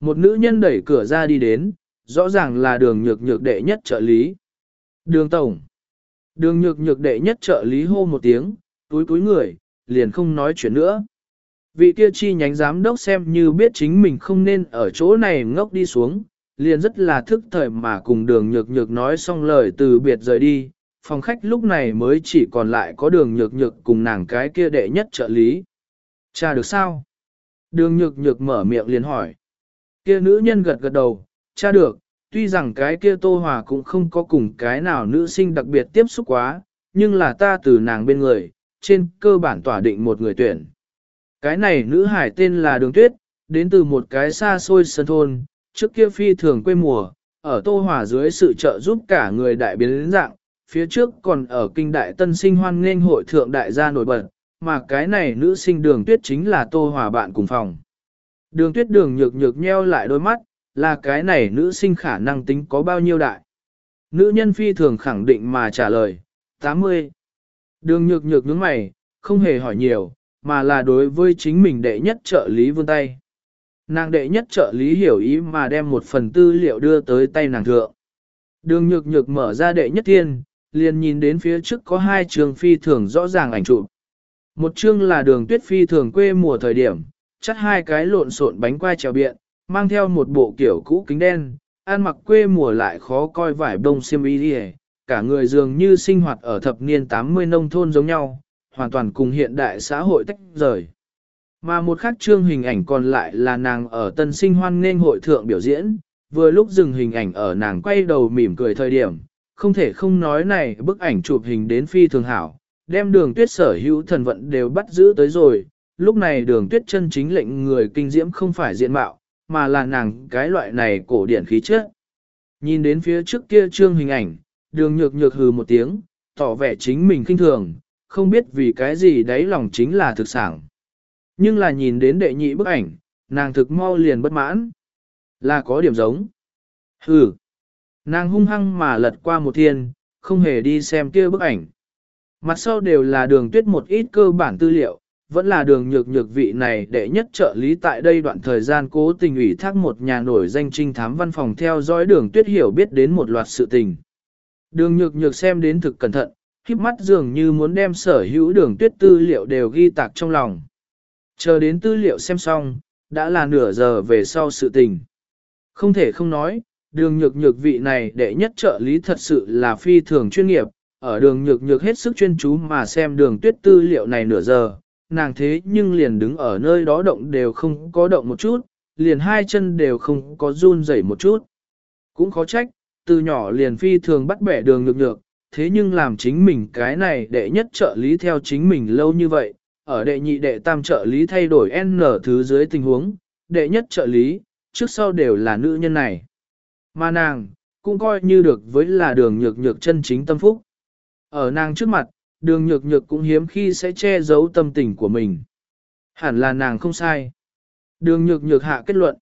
Một nữ nhân đẩy cửa ra đi đến, rõ ràng là đường nhược nhược đệ nhất trợ lý. Đường tổng. Đường nhược nhược đệ nhất trợ lý hô một tiếng, túi túi người, liền không nói chuyện nữa. Vị kia chi nhánh giám đốc xem như biết chính mình không nên ở chỗ này ngốc đi xuống, liền rất là thức thời mà cùng đường nhược nhược nói xong lời từ biệt rời đi, phòng khách lúc này mới chỉ còn lại có đường nhược nhược cùng nàng cái kia đệ nhất trợ lý. Cha được sao? Đường nhược nhược mở miệng liền hỏi. Kia nữ nhân gật gật đầu, cha được, tuy rằng cái kia tô hòa cũng không có cùng cái nào nữ sinh đặc biệt tiếp xúc quá, nhưng là ta từ nàng bên người, trên cơ bản tỏa định một người tuyển. Cái này nữ hải tên là Đường Tuyết, đến từ một cái xa xôi sân thôn, trước kia phi thường quê mùa, ở Tô Hòa dưới sự trợ giúp cả người đại biến dạng, phía trước còn ở kinh đại tân sinh hoan nghênh hội thượng đại gia nổi bật, mà cái này nữ sinh đường tuyết chính là Tô Hòa bạn cùng phòng. Đường tuyết đường nhược nhược nheo lại đôi mắt, là cái này nữ sinh khả năng tính có bao nhiêu đại. Nữ nhân phi thường khẳng định mà trả lời, 80. Đường nhược nhược nhướng mày, không hề hỏi nhiều, mà là đối với chính mình đệ nhất trợ lý vươn tay. Nàng đệ nhất trợ lý hiểu ý mà đem một phần tư liệu đưa tới tay nàng thượng. Đường nhược nhược mở ra đệ nhất tiên, liền nhìn đến phía trước có hai trường phi thường rõ ràng ảnh chụp. Một chương là đường tuyết phi thường quê mùa thời điểm, chắc hai cái lộn xộn bánh quai trèo biện, mang theo một bộ kiểu cũ kính đen, ăn mặc quê mùa lại khó coi vải bông xiêm y đi cả người dường như sinh hoạt ở thập niên 80 nông thôn giống nhau, hoàn toàn cùng hiện đại xã hội tách rời. Mà một khác trương hình ảnh còn lại là nàng ở tân sinh hoan nên hội thượng biểu diễn, vừa lúc dừng hình ảnh ở nàng quay đầu mỉm cười thời điểm, không thể không nói này bức ảnh chụp hình đến phi thường hảo, đem đường tuyết sở hữu thần vận đều bắt giữ tới rồi, lúc này đường tuyết chân chính lệnh người kinh diễm không phải diện mạo, mà là nàng cái loại này cổ điển khí chất. Nhìn đến phía trước kia trương hình ảnh, đường nhược nhược hừ một tiếng, tỏ vẻ chính mình kinh thường, không biết vì cái gì đấy lòng chính là thực sản. Nhưng là nhìn đến đệ nhị bức ảnh, nàng thực mau liền bất mãn. Là có điểm giống. Hừ. Nàng hung hăng mà lật qua một thiên, không hề đi xem kia bức ảnh. Mặt sau đều là đường tuyết một ít cơ bản tư liệu, vẫn là đường nhược nhược vị này đệ nhất trợ lý tại đây đoạn thời gian cố tình ủy thác một nhà nổi danh trinh thám văn phòng theo dõi đường tuyết hiểu biết đến một loạt sự tình. Đường nhược nhược xem đến thực cẩn thận, khiếp mắt dường như muốn đem sở hữu đường tuyết tư liệu đều ghi tạc trong lòng. Chờ đến tư liệu xem xong, đã là nửa giờ về sau sự tình. Không thể không nói, đường nhược nhược vị này đệ nhất trợ lý thật sự là phi thường chuyên nghiệp, ở đường nhược nhược hết sức chuyên chú mà xem đường tuyết tư liệu này nửa giờ, nàng thế nhưng liền đứng ở nơi đó động đều không có động một chút, liền hai chân đều không có run rẩy một chút. Cũng khó trách, từ nhỏ liền phi thường bắt bẻ đường nhược nhược, thế nhưng làm chính mình cái này đệ nhất trợ lý theo chính mình lâu như vậy, ở đệ nhị đệ tam trợ lý thay đổi N thứ dưới tình huống, đệ nhất trợ lý, trước sau đều là nữ nhân này. Mà nàng, cũng coi như được với là đường nhược nhược chân chính tâm phúc. Ở nàng trước mặt, đường nhược nhược cũng hiếm khi sẽ che giấu tâm tình của mình. Hẳn là nàng không sai. Đường nhược nhược hạ kết luận.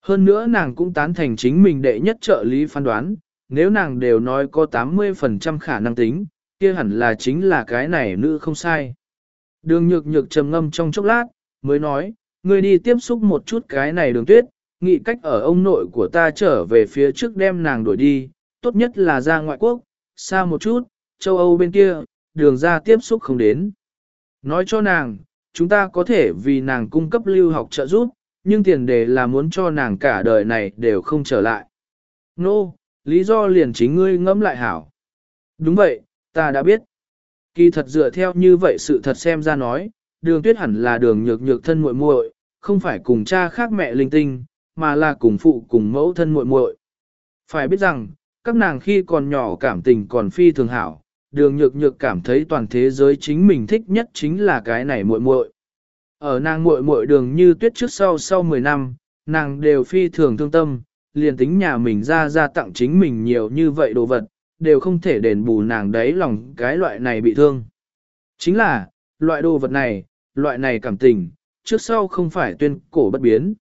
Hơn nữa nàng cũng tán thành chính mình đệ nhất trợ lý phán đoán, nếu nàng đều nói có 80% khả năng tính, kia hẳn là chính là cái này nữ không sai. Đường nhược nhược trầm ngâm trong chốc lát, mới nói, ngươi đi tiếp xúc một chút cái này đường tuyết, nghĩ cách ở ông nội của ta trở về phía trước đem nàng đuổi đi, tốt nhất là ra ngoại quốc, xa một chút, châu Âu bên kia, đường ra tiếp xúc không đến. Nói cho nàng, chúng ta có thể vì nàng cung cấp lưu học trợ giúp, nhưng tiền đề là muốn cho nàng cả đời này đều không trở lại. Nô, no, lý do liền chính ngươi ngẫm lại hảo. Đúng vậy, ta đã biết. Kỳ thật dựa theo như vậy sự thật xem ra nói, đường tuyết hẳn là đường nhược nhược thân muội muội, không phải cùng cha khác mẹ linh tinh, mà là cùng phụ cùng mẫu thân muội muội. Phải biết rằng, các nàng khi còn nhỏ cảm tình còn phi thường hảo, đường nhược nhược cảm thấy toàn thế giới chính mình thích nhất chính là cái này muội muội. Ở nàng muội muội đường như tuyết trước sau sau 10 năm, nàng đều phi thường thương tâm, liền tính nhà mình ra ra tặng chính mình nhiều như vậy đồ vật, đều không thể đền bù nàng đấy lòng cái loại này bị thương. Chính là, loại đồ vật này, loại này cảm tình, trước sau không phải tuyên cổ bất biến.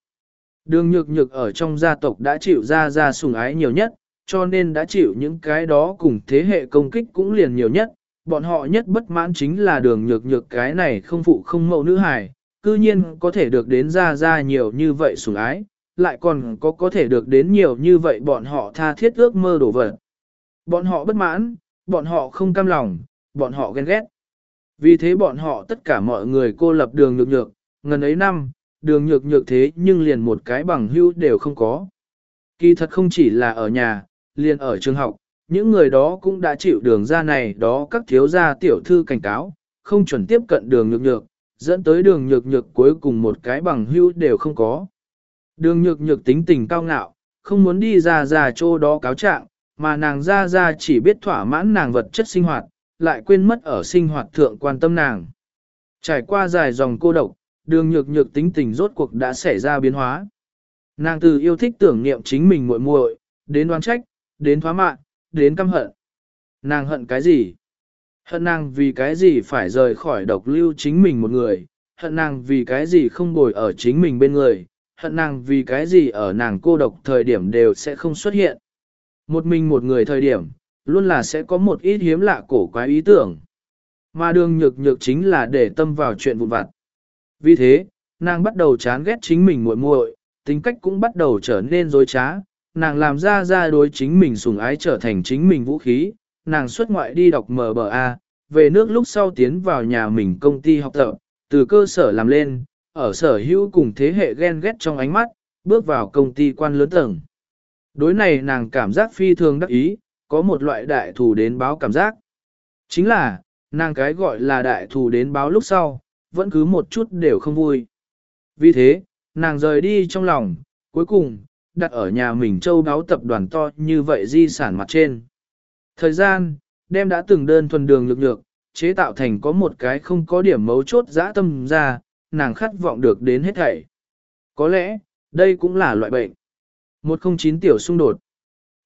Đường nhược nhược ở trong gia tộc đã chịu ra ra sủng ái nhiều nhất, cho nên đã chịu những cái đó cùng thế hệ công kích cũng liền nhiều nhất. Bọn họ nhất bất mãn chính là đường nhược nhược cái này không phụ không mẫu nữ hài, cư nhiên có thể được đến ra ra nhiều như vậy sủng ái, lại còn có có thể được đến nhiều như vậy bọn họ tha thiết ước mơ đổ vật. Bọn họ bất mãn, bọn họ không cam lòng, bọn họ ghen ghét. Vì thế bọn họ tất cả mọi người cô lập đường nhược nhược, ngần ấy năm, đường nhược nhược thế nhưng liền một cái bằng hữu đều không có. Kỳ thật không chỉ là ở nhà, liền ở trường học, những người đó cũng đã chịu đường ra này đó các thiếu gia tiểu thư cảnh cáo, không chuẩn tiếp cận đường nhược nhược, dẫn tới đường nhược nhược cuối cùng một cái bằng hữu đều không có. Đường nhược nhược tính tình cao ngạo, không muốn đi ra ra chỗ đó cáo trạng, mà nàng ra ra chỉ biết thỏa mãn nàng vật chất sinh hoạt, lại quên mất ở sinh hoạt thượng quan tâm nàng. Trải qua dài dòng cô độc, đường nhược nhược tính tình rốt cuộc đã xảy ra biến hóa. Nàng từ yêu thích tưởng niệm chính mình muội muội, đến đoán trách, đến thoá mạn, đến căm hận. Nàng hận cái gì? Hận nàng vì cái gì phải rời khỏi độc lưu chính mình một người, hận nàng vì cái gì không bồi ở chính mình bên người, hận nàng vì cái gì ở nàng cô độc thời điểm đều sẽ không xuất hiện. Một mình một người thời điểm, luôn là sẽ có một ít hiếm lạ cổ quái ý tưởng. Mà đường nhược nhược chính là để tâm vào chuyện vụn vặt. Vì thế, nàng bắt đầu chán ghét chính mình muội muội, tính cách cũng bắt đầu trở nên dối trá, nàng làm ra ra đối chính mình sùng ái trở thành chính mình vũ khí, nàng xuất ngoại đi đọc MBA, về nước lúc sau tiến vào nhà mình công ty học tập, từ cơ sở làm lên, ở sở hữu cùng thế hệ ghen ghét trong ánh mắt, bước vào công ty quan lớn tầng. Đối này nàng cảm giác phi thường đắc ý, có một loại đại thù đến báo cảm giác. Chính là, nàng cái gọi là đại thù đến báo lúc sau, vẫn cứ một chút đều không vui. Vì thế, nàng rời đi trong lòng, cuối cùng, đặt ở nhà mình châu báo tập đoàn to như vậy di sản mặt trên. Thời gian, đem đã từng đơn thuần đường lực lượng chế tạo thành có một cái không có điểm mấu chốt dã tâm ra, nàng khát vọng được đến hết thảy. Có lẽ, đây cũng là loại bệnh. 109 tiểu xung đột.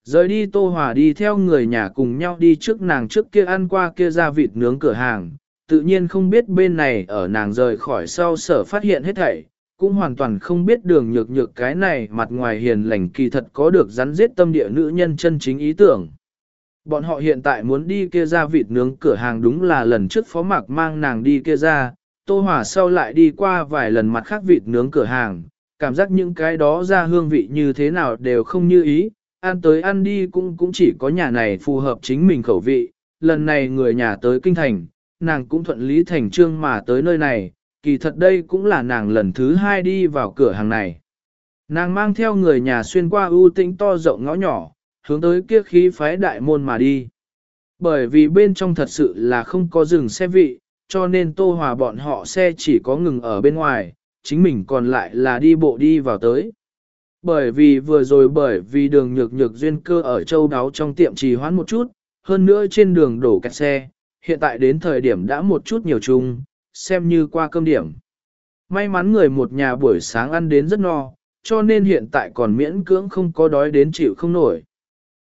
Rời đi Tô Hòa đi theo người nhà cùng nhau đi trước nàng trước kia ăn qua kia ra vịt nướng cửa hàng, tự nhiên không biết bên này ở nàng rời khỏi sau sở phát hiện hết thảy, cũng hoàn toàn không biết đường nhược nhược cái này mặt ngoài hiền lành kỳ thật có được rắn giết tâm địa nữ nhân chân chính ý tưởng. Bọn họ hiện tại muốn đi kia ra vịt nướng cửa hàng đúng là lần trước phó mạc mang nàng đi kia ra, Tô hỏa sau lại đi qua vài lần mặt khác vịt nướng cửa hàng, cảm giác những cái đó ra hương vị như thế nào đều không như ý, ăn tới ăn đi cũng cũng chỉ có nhà này phù hợp chính mình khẩu vị, lần này người nhà tới kinh thành, nàng cũng thuận lý thành trương mà tới nơi này, kỳ thật đây cũng là nàng lần thứ hai đi vào cửa hàng này. Nàng mang theo người nhà xuyên qua ưu tĩnh to rộng ngõ nhỏ, hướng tới kia khí phái đại môn mà đi. Bởi vì bên trong thật sự là không có dừng xe vị, cho nên tô hòa bọn họ xe chỉ có ngừng ở bên ngoài, chính mình còn lại là đi bộ đi vào tới. Bởi vì vừa rồi bởi vì đường nhược nhược duyên cơ ở châu đáo trong tiệm trì hoãn một chút, hơn nữa trên đường đổ kẹt xe, hiện tại đến thời điểm đã một chút nhiều chung, xem như qua cơm điểm. May mắn người một nhà buổi sáng ăn đến rất no, cho nên hiện tại còn miễn cưỡng không có đói đến chịu không nổi.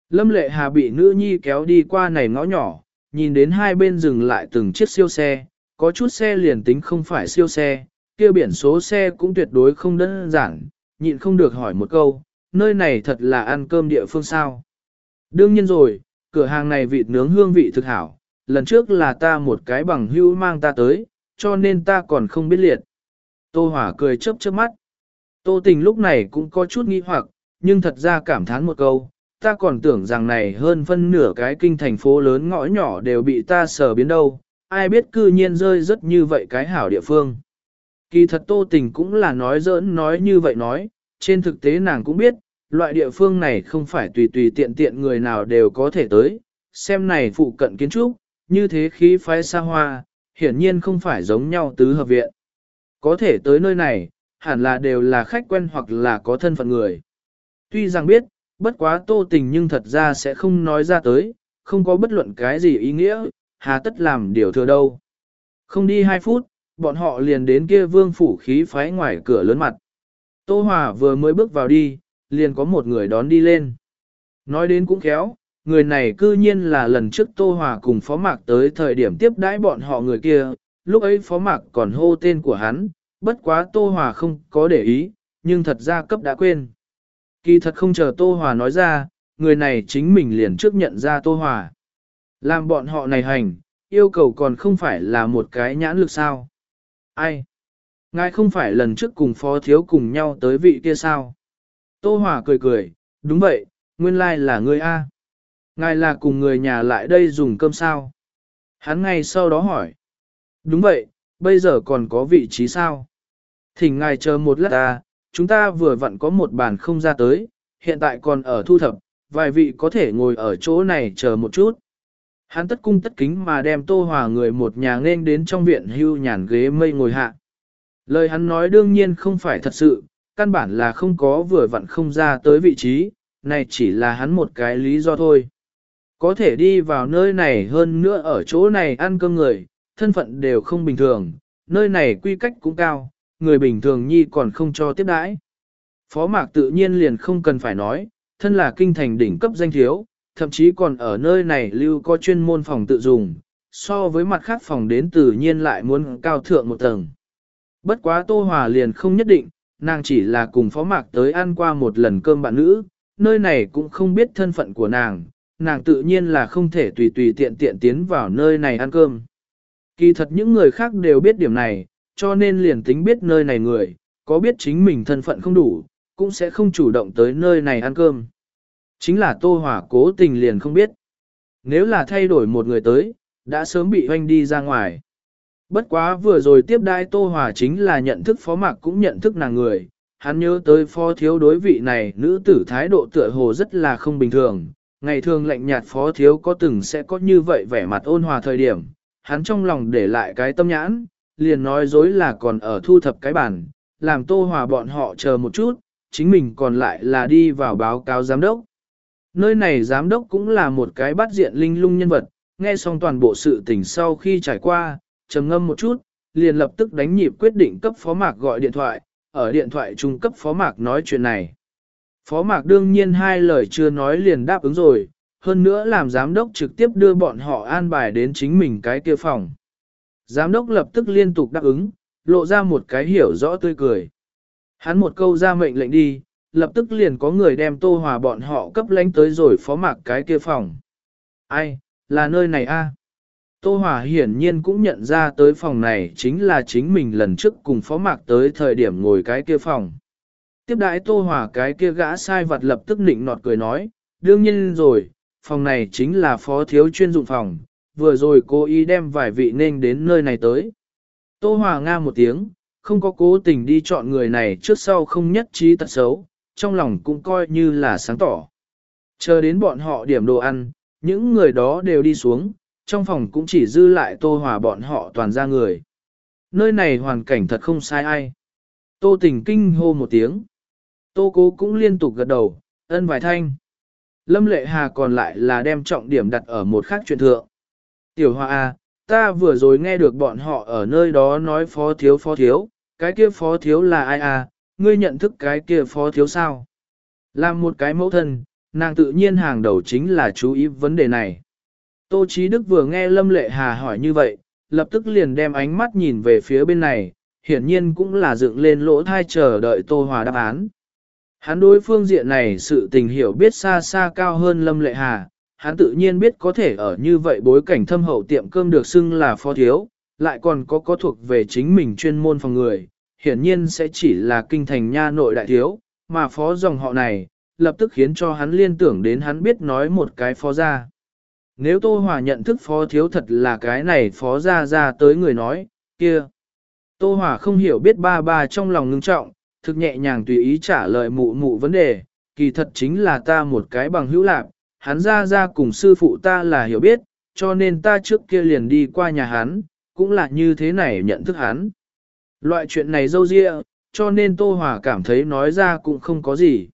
Lâm lệ hà bị nữ nhi kéo đi qua này ngõ nhỏ, nhìn đến hai bên dừng lại từng chiếc siêu xe, có chút xe liền tính không phải siêu xe, kia biển số xe cũng tuyệt đối không đơn giản, nhịn không được hỏi một câu, nơi này thật là ăn cơm địa phương sao. Đương nhiên rồi, cửa hàng này vịt nướng hương vị thực hảo, lần trước là ta một cái bằng hữu mang ta tới, cho nên ta còn không biết liệt. Tô Hỏa cười chớp chớp mắt. Tô Tình lúc này cũng có chút nghi hoặc, nhưng thật ra cảm thán một câu, ta còn tưởng rằng này hơn phân nửa cái kinh thành phố lớn ngõ nhỏ đều bị ta sờ biến đâu, ai biết cư nhiên rơi rất như vậy cái hảo địa phương. Kỳ thật Tô Tình cũng là nói giỡn nói như vậy nói, trên thực tế nàng cũng biết, loại địa phương này không phải tùy tùy tiện tiện người nào đều có thể tới, xem này phụ cận kiến trúc, như thế khí phái xa hoa, hiển nhiên không phải giống nhau tứ hợp viện. Có thể tới nơi này, hẳn là đều là khách quen hoặc là có thân phận người. Tuy rằng biết, bất quá tô tình nhưng thật ra sẽ không nói ra tới, không có bất luận cái gì ý nghĩa, hà tất làm điều thừa đâu. Không đi 2 phút, bọn họ liền đến kia vương phủ khí phái ngoài cửa lớn mặt. Tô Hòa vừa mới bước vào đi, liền có một người đón đi lên. Nói đến cũng khéo, người này cư nhiên là lần trước Tô Hòa cùng Phó Mạc tới thời điểm tiếp đãi bọn họ người kia, lúc ấy Phó Mạc còn hô tên của hắn, bất quá Tô Hòa không có để ý, nhưng thật ra cấp đã quên. Kỳ thật không chờ Tô Hòa nói ra, người này chính mình liền trước nhận ra Tô Hòa. Làm bọn họ này hành, yêu cầu còn không phải là một cái nhãn lực sao. Ai? Ngài không phải lần trước cùng phó thiếu cùng nhau tới vị kia sao? Tô Hòa cười cười, đúng vậy, nguyên lai là người A. Ngài là cùng người nhà lại đây dùng cơm sao? Hắn ngay sau đó hỏi. Đúng vậy, bây giờ còn có vị trí sao? Thỉnh ngài chờ một lát ta, chúng ta vừa vặn có một bàn không ra tới, hiện tại còn ở thu thập, vài vị có thể ngồi ở chỗ này chờ một chút. Hắn tất cung tất kính mà đem tô hòa người một nhà nên đến trong viện hưu nhàn ghế mây ngồi hạ. Lời hắn nói đương nhiên không phải thật sự, căn bản là không có vừa vặn không ra tới vị trí, này chỉ là hắn một cái lý do thôi. Có thể đi vào nơi này hơn nữa ở chỗ này ăn cơm người, thân phận đều không bình thường, nơi này quy cách cũng cao, người bình thường nhi còn không cho tiếp đãi. Phó mạc tự nhiên liền không cần phải nói, thân là kinh thành đỉnh cấp danh thiếu, thậm chí còn ở nơi này lưu có chuyên môn phòng tự dùng, so với mặt khác phòng đến tự nhiên lại muốn cao thượng một tầng. Bất quá Tô Hòa liền không nhất định, nàng chỉ là cùng phó mạc tới ăn qua một lần cơm bạn nữ, nơi này cũng không biết thân phận của nàng, nàng tự nhiên là không thể tùy tùy tiện tiện tiến vào nơi này ăn cơm. Kỳ thật những người khác đều biết điểm này, cho nên liền tính biết nơi này người, có biết chính mình thân phận không đủ, cũng sẽ không chủ động tới nơi này ăn cơm. Chính là Tô Hòa cố tình liền không biết. Nếu là thay đổi một người tới, đã sớm bị hoanh đi ra ngoài. Bất quá vừa rồi tiếp đai Tô Hòa chính là nhận thức phó mạc cũng nhận thức nàng người. Hắn nhớ tới phó thiếu đối vị này nữ tử thái độ tựa hồ rất là không bình thường. Ngày thường lạnh nhạt phó thiếu có từng sẽ có như vậy vẻ mặt ôn hòa thời điểm. Hắn trong lòng để lại cái tâm nhãn, liền nói dối là còn ở thu thập cái bản, làm Tô Hòa bọn họ chờ một chút, chính mình còn lại là đi vào báo cáo giám đốc. Nơi này giám đốc cũng là một cái bắt diện linh lung nhân vật, nghe xong toàn bộ sự tình sau khi trải qua, trầm ngâm một chút, liền lập tức đánh nhịp quyết định cấp phó mạc gọi điện thoại, ở điện thoại trung cấp phó mạc nói chuyện này. Phó mạc đương nhiên hai lời chưa nói liền đáp ứng rồi, hơn nữa làm giám đốc trực tiếp đưa bọn họ an bài đến chính mình cái kia phòng. Giám đốc lập tức liên tục đáp ứng, lộ ra một cái hiểu rõ tươi cười. Hắn một câu ra mệnh lệnh đi, lập tức liền có người đem tô hòa bọn họ cấp lánh tới rồi phó mạc cái kia phòng. Ai, là nơi này a? Tô Hòa hiển nhiên cũng nhận ra tới phòng này chính là chính mình lần trước cùng phó mạc tới thời điểm ngồi cái kia phòng. Tiếp đãi Tô hỏa cái kia gã sai vật lập tức nịnh nọt cười nói, đương nhiên rồi, phòng này chính là phó thiếu chuyên dụng phòng, vừa rồi cô ý đem vài vị nên đến nơi này tới. Tô hỏa nga một tiếng, không có cố tình đi chọn người này trước sau không nhất trí tật xấu, trong lòng cũng coi như là sáng tỏ. Chờ đến bọn họ điểm đồ ăn, những người đó đều đi xuống, trong phòng cũng chỉ dư lại tô hòa bọn họ toàn ra người. Nơi này hoàn cảnh thật không sai ai. Tô tình kinh hô một tiếng. Tô cố cũng liên tục gật đầu, ân vài thanh. Lâm lệ hà còn lại là đem trọng điểm đặt ở một khác chuyện thượng. Tiểu Hoa A, ta vừa rồi nghe được bọn họ ở nơi đó nói phó thiếu phó thiếu, cái kia phó thiếu là ai à, ngươi nhận thức cái kia phó thiếu sao? Làm một cái mẫu thân, nàng tự nhiên hàng đầu chính là chú ý vấn đề này. Tô Chí Đức vừa nghe Lâm Lệ Hà hỏi như vậy, lập tức liền đem ánh mắt nhìn về phía bên này, hiển nhiên cũng là dựng lên lỗ thai chờ đợi Tô Hòa đáp án. Hắn đối phương diện này sự tình hiểu biết xa xa cao hơn Lâm Lệ Hà, hắn tự nhiên biết có thể ở như vậy bối cảnh thâm hậu tiệm cơm được xưng là phó thiếu, lại còn có có thuộc về chính mình chuyên môn phòng người, hiển nhiên sẽ chỉ là kinh thành nha nội đại thiếu, mà phó dòng họ này, lập tức khiến cho hắn liên tưởng đến hắn biết nói một cái phó gia. Nếu Tô Hòa nhận thức phó thiếu thật là cái này phó gia ra tới người nói, kia. Tô Hòa không hiểu biết ba ba trong lòng ngưng trọng, thực nhẹ nhàng tùy ý trả lời mụ mụ vấn đề, kỳ thật chính là ta một cái bằng hữu lạc, hắn ra ra cùng sư phụ ta là hiểu biết, cho nên ta trước kia liền đi qua nhà hắn, cũng là như thế này nhận thức hắn. Loại chuyện này dâu dịa, cho nên Tô Hòa cảm thấy nói ra cũng không có gì.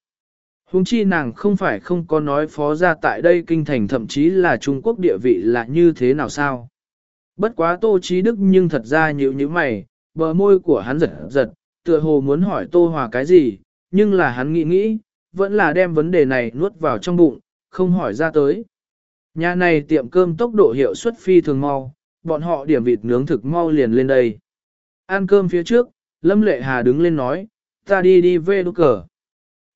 Hùng chi nàng không phải không có nói phó ra tại đây kinh thành thậm chí là Trung Quốc địa vị là như thế nào sao. Bất quá Tô Chí Đức nhưng thật ra nhíu như mày, bờ môi của hắn giật giật, tựa hồ muốn hỏi Tô Hòa cái gì, nhưng là hắn nghĩ nghĩ, vẫn là đem vấn đề này nuốt vào trong bụng, không hỏi ra tới. Nhà này tiệm cơm tốc độ hiệu suất phi thường mau, bọn họ điểm vịt nướng thực mau liền lên đây. Ăn cơm phía trước, Lâm Lệ Hà đứng lên nói, ta đi đi về đốt cờ.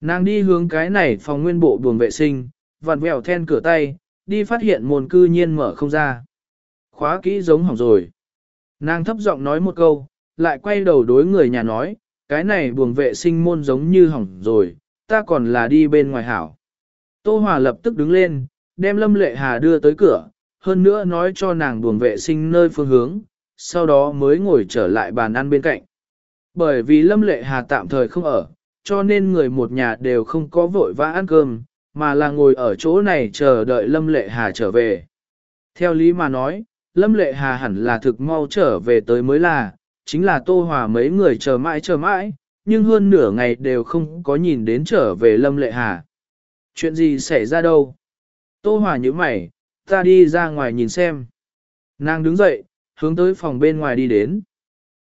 Nàng đi hướng cái này phòng nguyên bộ buồng vệ sinh, vặn vẹo then cửa tay, đi phát hiện môn cư nhiên mở không ra. Khóa kỹ giống hỏng rồi. Nàng thấp giọng nói một câu, lại quay đầu đối người nhà nói, cái này buồng vệ sinh môn giống như hỏng rồi, ta còn là đi bên ngoài hảo. Tô Hòa lập tức đứng lên, đem Lâm Lệ Hà đưa tới cửa, hơn nữa nói cho nàng buồng vệ sinh nơi phương hướng, sau đó mới ngồi trở lại bàn ăn bên cạnh. Bởi vì Lâm Lệ Hà tạm thời không ở, cho nên người một nhà đều không có vội vã ăn cơm, mà là ngồi ở chỗ này chờ đợi Lâm Lệ Hà trở về. Theo lý mà nói, Lâm Lệ Hà hẳn là thực mau trở về tới mới là, chính là Tô Hòa mấy người chờ mãi chờ mãi, nhưng hơn nửa ngày đều không có nhìn đến trở về Lâm Lệ Hà. Chuyện gì xảy ra đâu? Tô Hòa như mày, ta đi ra ngoài nhìn xem. Nàng đứng dậy, hướng tới phòng bên ngoài đi đến.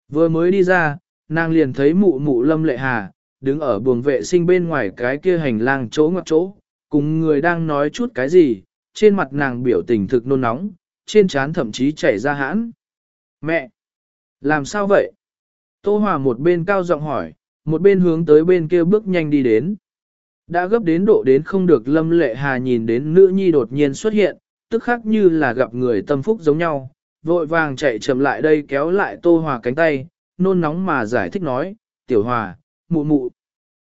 Vừa mới đi ra, nàng liền thấy mụ mụ Lâm Lệ Hà, đứng ở buồng vệ sinh bên ngoài cái kia hành lang chỗ ngoặc chỗ, cùng người đang nói chút cái gì, trên mặt nàng biểu tình thực nôn nóng, trên trán thậm chí chảy ra hãn. Mẹ! Làm sao vậy? Tô Hòa một bên cao giọng hỏi, một bên hướng tới bên kia bước nhanh đi đến. Đã gấp đến độ đến không được Lâm Lệ Hà nhìn đến nữ nhi đột nhiên xuất hiện, tức khác như là gặp người tâm phúc giống nhau, vội vàng chạy chậm lại đây kéo lại Tô Hòa cánh tay, nôn nóng mà giải thích nói, Tiểu Hòa, mụ mụ.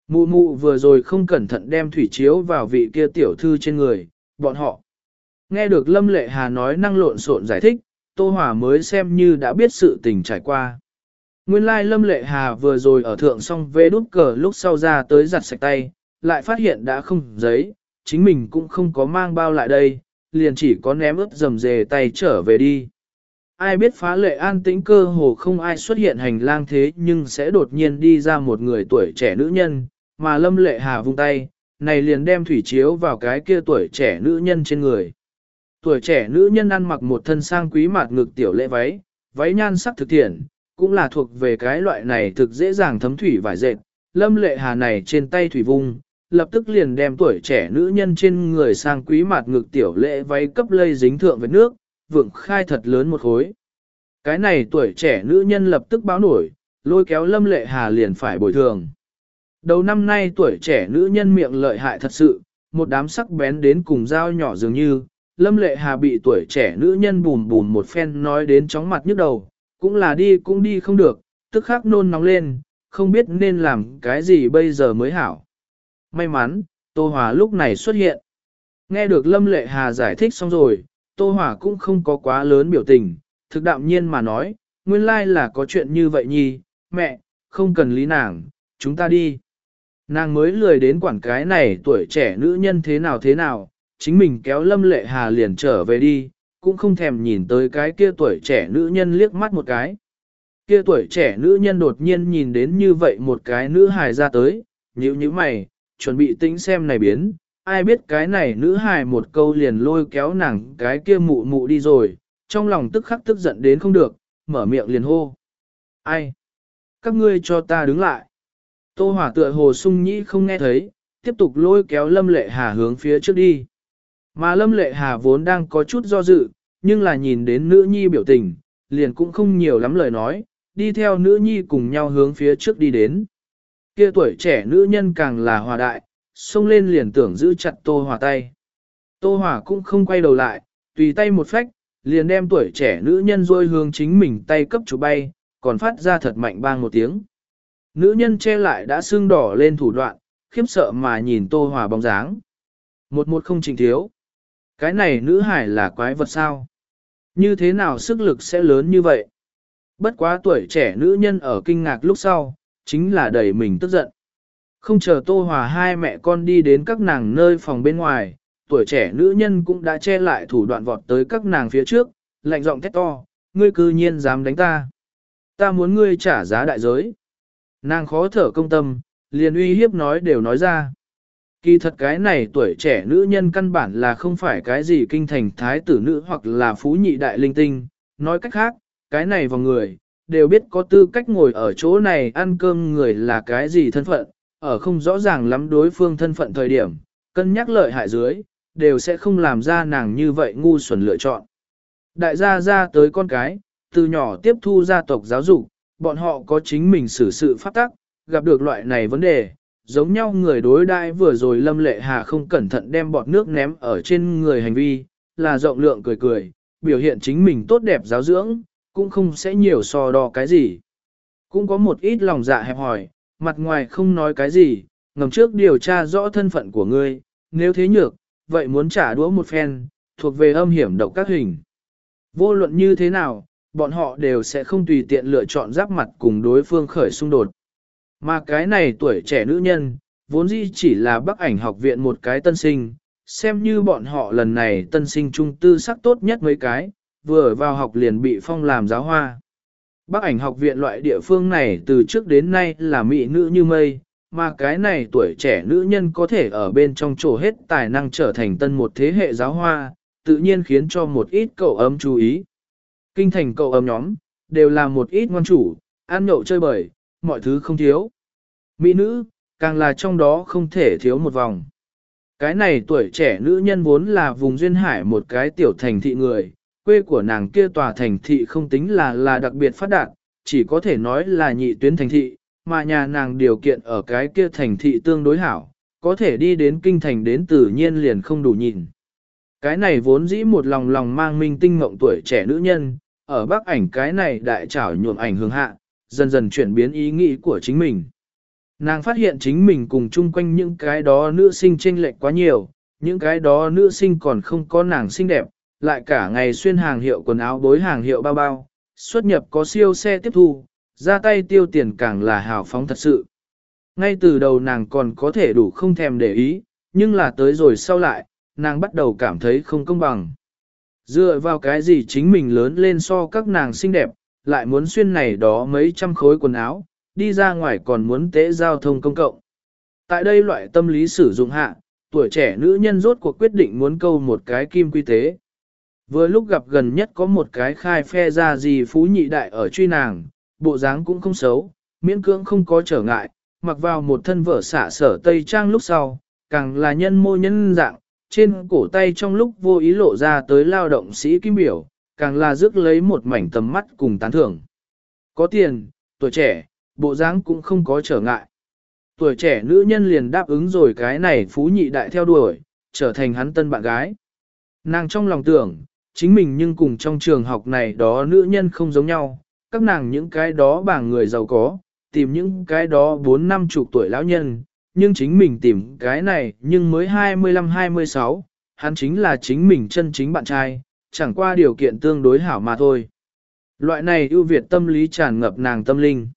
Mụ mụ vừa rồi không cẩn thận đem thủy chiếu vào vị kia tiểu thư trên người, bọn họ. Nghe được Lâm Lệ Hà nói năng lộn xộn giải thích, Tô Hòa mới xem như đã biết sự tình trải qua. Nguyên lai like Lâm Lệ Hà vừa rồi ở thượng xong vê đút cờ lúc sau ra tới giặt sạch tay, lại phát hiện đã không giấy, chính mình cũng không có mang bao lại đây, liền chỉ có ném ướt dầm dề tay trở về đi. Ai biết phá lệ an tĩnh cơ hồ không ai xuất hiện hành lang thế nhưng sẽ đột nhiên đi ra một người tuổi trẻ nữ nhân, mà Lâm Lệ Hà vung tay, này liền đem thủy chiếu vào cái kia tuổi trẻ nữ nhân trên người. Tuổi trẻ nữ nhân ăn mặc một thân sang quý mạt ngực tiểu lệ váy, váy nhan sắc thực thiện, cũng là thuộc về cái loại này thực dễ dàng thấm thủy vải dệt. Lâm Lệ Hà này trên tay thủy vung, lập tức liền đem tuổi trẻ nữ nhân trên người sang quý mạt ngực tiểu lệ váy cấp lây dính thượng với nước, vượng khai thật lớn một khối. Cái này tuổi trẻ nữ nhân lập tức báo nổi, lôi kéo Lâm Lệ Hà liền phải bồi thường. Đầu năm nay tuổi trẻ nữ nhân miệng lợi hại thật sự, một đám sắc bén đến cùng dao nhỏ dường như, Lâm Lệ Hà bị tuổi trẻ nữ nhân bùn bùn một phen nói đến chóng mặt nhức đầu, cũng là đi cũng đi không được, tức khắc nôn nóng lên, không biết nên làm cái gì bây giờ mới hảo. May mắn, Tô Hòa lúc này xuất hiện. Nghe được Lâm Lệ Hà giải thích xong rồi, Tô Hòa cũng không có quá lớn biểu tình, thực đạm nhiên mà nói, nguyên lai là có chuyện như vậy nhi, mẹ, không cần lý nàng, chúng ta đi. Nàng mới lười đến quản cái này tuổi trẻ nữ nhân thế nào thế nào, chính mình kéo Lâm Lệ Hà liền trở về đi, cũng không thèm nhìn tới cái kia tuổi trẻ nữ nhân liếc mắt một cái. Kia tuổi trẻ nữ nhân đột nhiên nhìn đến như vậy một cái nữ hài ra tới, nhíu nhíu mày, chuẩn bị tính xem này biến, ai biết cái này nữ hài một câu liền lôi kéo nàng cái kia mụ mụ đi rồi, trong lòng tức khắc tức giận đến không được, mở miệng liền hô. Ai? Các ngươi cho ta đứng lại. Tô hỏa tựa hồ sung nhĩ không nghe thấy, tiếp tục lôi kéo lâm lệ hà hướng phía trước đi. Mà lâm lệ hà vốn đang có chút do dự, nhưng là nhìn đến nữ nhi biểu tình, liền cũng không nhiều lắm lời nói, đi theo nữ nhi cùng nhau hướng phía trước đi đến. Kia tuổi trẻ nữ nhân càng là hòa đại, xông lên liền tưởng giữ chặt tô hòa tay. Tô hòa cũng không quay đầu lại, tùy tay một phách, liền đem tuổi trẻ nữ nhân rôi hướng chính mình tay cấp chủ bay, còn phát ra thật mạnh bang một tiếng. Nữ nhân che lại đã sưng đỏ lên thủ đoạn, khiếp sợ mà nhìn tô hòa bóng dáng. Một một không trình thiếu. Cái này nữ hải là quái vật sao? Như thế nào sức lực sẽ lớn như vậy? Bất quá tuổi trẻ nữ nhân ở kinh ngạc lúc sau, chính là đẩy mình tức giận. Không chờ Tô Hòa hai mẹ con đi đến các nàng nơi phòng bên ngoài, tuổi trẻ nữ nhân cũng đã che lại thủ đoạn vọt tới các nàng phía trước, lạnh giọng thét to, ngươi cư nhiên dám đánh ta. Ta muốn ngươi trả giá đại giới. Nàng khó thở công tâm, liền uy hiếp nói đều nói ra. Kỳ thật cái này tuổi trẻ nữ nhân căn bản là không phải cái gì kinh thành thái tử nữ hoặc là phú nhị đại linh tinh. Nói cách khác, cái này vào người, đều biết có tư cách ngồi ở chỗ này ăn cơm người là cái gì thân phận, ở không rõ ràng lắm đối phương thân phận thời điểm, cân nhắc lợi hại dưới, đều sẽ không làm ra nàng như vậy ngu xuẩn lựa chọn. Đại gia ra tới con cái, từ nhỏ tiếp thu gia tộc giáo dục, bọn họ có chính mình xử sự pháp tắc, gặp được loại này vấn đề, giống nhau người đối đãi vừa rồi lâm lệ hà không cẩn thận đem bọt nước ném ở trên người hành vi, là rộng lượng cười cười, biểu hiện chính mình tốt đẹp giáo dưỡng, cũng không sẽ nhiều so đo cái gì. Cũng có một ít lòng dạ hẹp hỏi, mặt ngoài không nói cái gì, ngầm trước điều tra rõ thân phận của ngươi, nếu thế nhược, vậy muốn trả đũa một phen, thuộc về âm hiểm độc các hình. Vô luận như thế nào, bọn họ đều sẽ không tùy tiện lựa chọn giáp mặt cùng đối phương khởi xung đột. Mà cái này tuổi trẻ nữ nhân, vốn dĩ chỉ là bác ảnh học viện một cái tân sinh, xem như bọn họ lần này tân sinh trung tư sắc tốt nhất mấy cái, vừa vào học liền bị phong làm giáo hoa. Bác ảnh học viện loại địa phương này từ trước đến nay là mỹ nữ như mây, mà cái này tuổi trẻ nữ nhân có thể ở bên trong chỗ hết tài năng trở thành tân một thế hệ giáo hoa, tự nhiên khiến cho một ít cậu ấm chú ý. Kinh thành cậu ấm nhóm, đều là một ít ngoan chủ, ăn nhậu chơi bời, mọi thứ không thiếu. Mỹ nữ, càng là trong đó không thể thiếu một vòng. Cái này tuổi trẻ nữ nhân vốn là vùng duyên hải một cái tiểu thành thị người, quê của nàng kia tòa thành thị không tính là là đặc biệt phát đạt, chỉ có thể nói là nhị tuyến thành thị, mà nhà nàng điều kiện ở cái kia thành thị tương đối hảo, có thể đi đến kinh thành đến tự nhiên liền không đủ nhìn. Cái này vốn dĩ một lòng lòng mang minh tinh mộng tuổi trẻ nữ nhân, ở bắc ảnh cái này đại trảo nhuộm ảnh hướng hạ, dần dần chuyển biến ý nghĩ của chính mình. Nàng phát hiện chính mình cùng chung quanh những cái đó nữ sinh chênh lệch quá nhiều, những cái đó nữ sinh còn không có nàng xinh đẹp, lại cả ngày xuyên hàng hiệu quần áo bối hàng hiệu bao bao, xuất nhập có siêu xe tiếp thu, ra tay tiêu tiền càng là hào phóng thật sự. Ngay từ đầu nàng còn có thể đủ không thèm để ý, nhưng là tới rồi sau lại, nàng bắt đầu cảm thấy không công bằng. Dựa vào cái gì chính mình lớn lên so các nàng xinh đẹp, lại muốn xuyên này đó mấy trăm khối quần áo, đi ra ngoài còn muốn tế giao thông công cộng. Tại đây loại tâm lý sử dụng hạ, tuổi trẻ nữ nhân rốt cuộc quyết định muốn câu một cái kim quy tế. Vừa lúc gặp gần nhất có một cái khai phe ra gì phú nhị đại ở truy nàng, bộ dáng cũng không xấu, miễn cưỡng không có trở ngại, mặc vào một thân vở xả sở tây trang lúc sau, càng là nhân mô nhân dạng, trên cổ tay trong lúc vô ý lộ ra tới lao động sĩ kim biểu, càng là rước lấy một mảnh tầm mắt cùng tán thưởng. Có tiền, tuổi trẻ, bộ dáng cũng không có trở ngại. Tuổi trẻ nữ nhân liền đáp ứng rồi cái này phú nhị đại theo đuổi, trở thành hắn tân bạn gái. Nàng trong lòng tưởng, chính mình nhưng cùng trong trường học này đó nữ nhân không giống nhau, các nàng những cái đó bảng người giàu có, tìm những cái đó bốn năm chục tuổi lão nhân, nhưng chính mình tìm cái này nhưng mới 25-26, hắn chính là chính mình chân chính bạn trai, chẳng qua điều kiện tương đối hảo mà thôi. Loại này ưu việt tâm lý tràn ngập nàng tâm linh.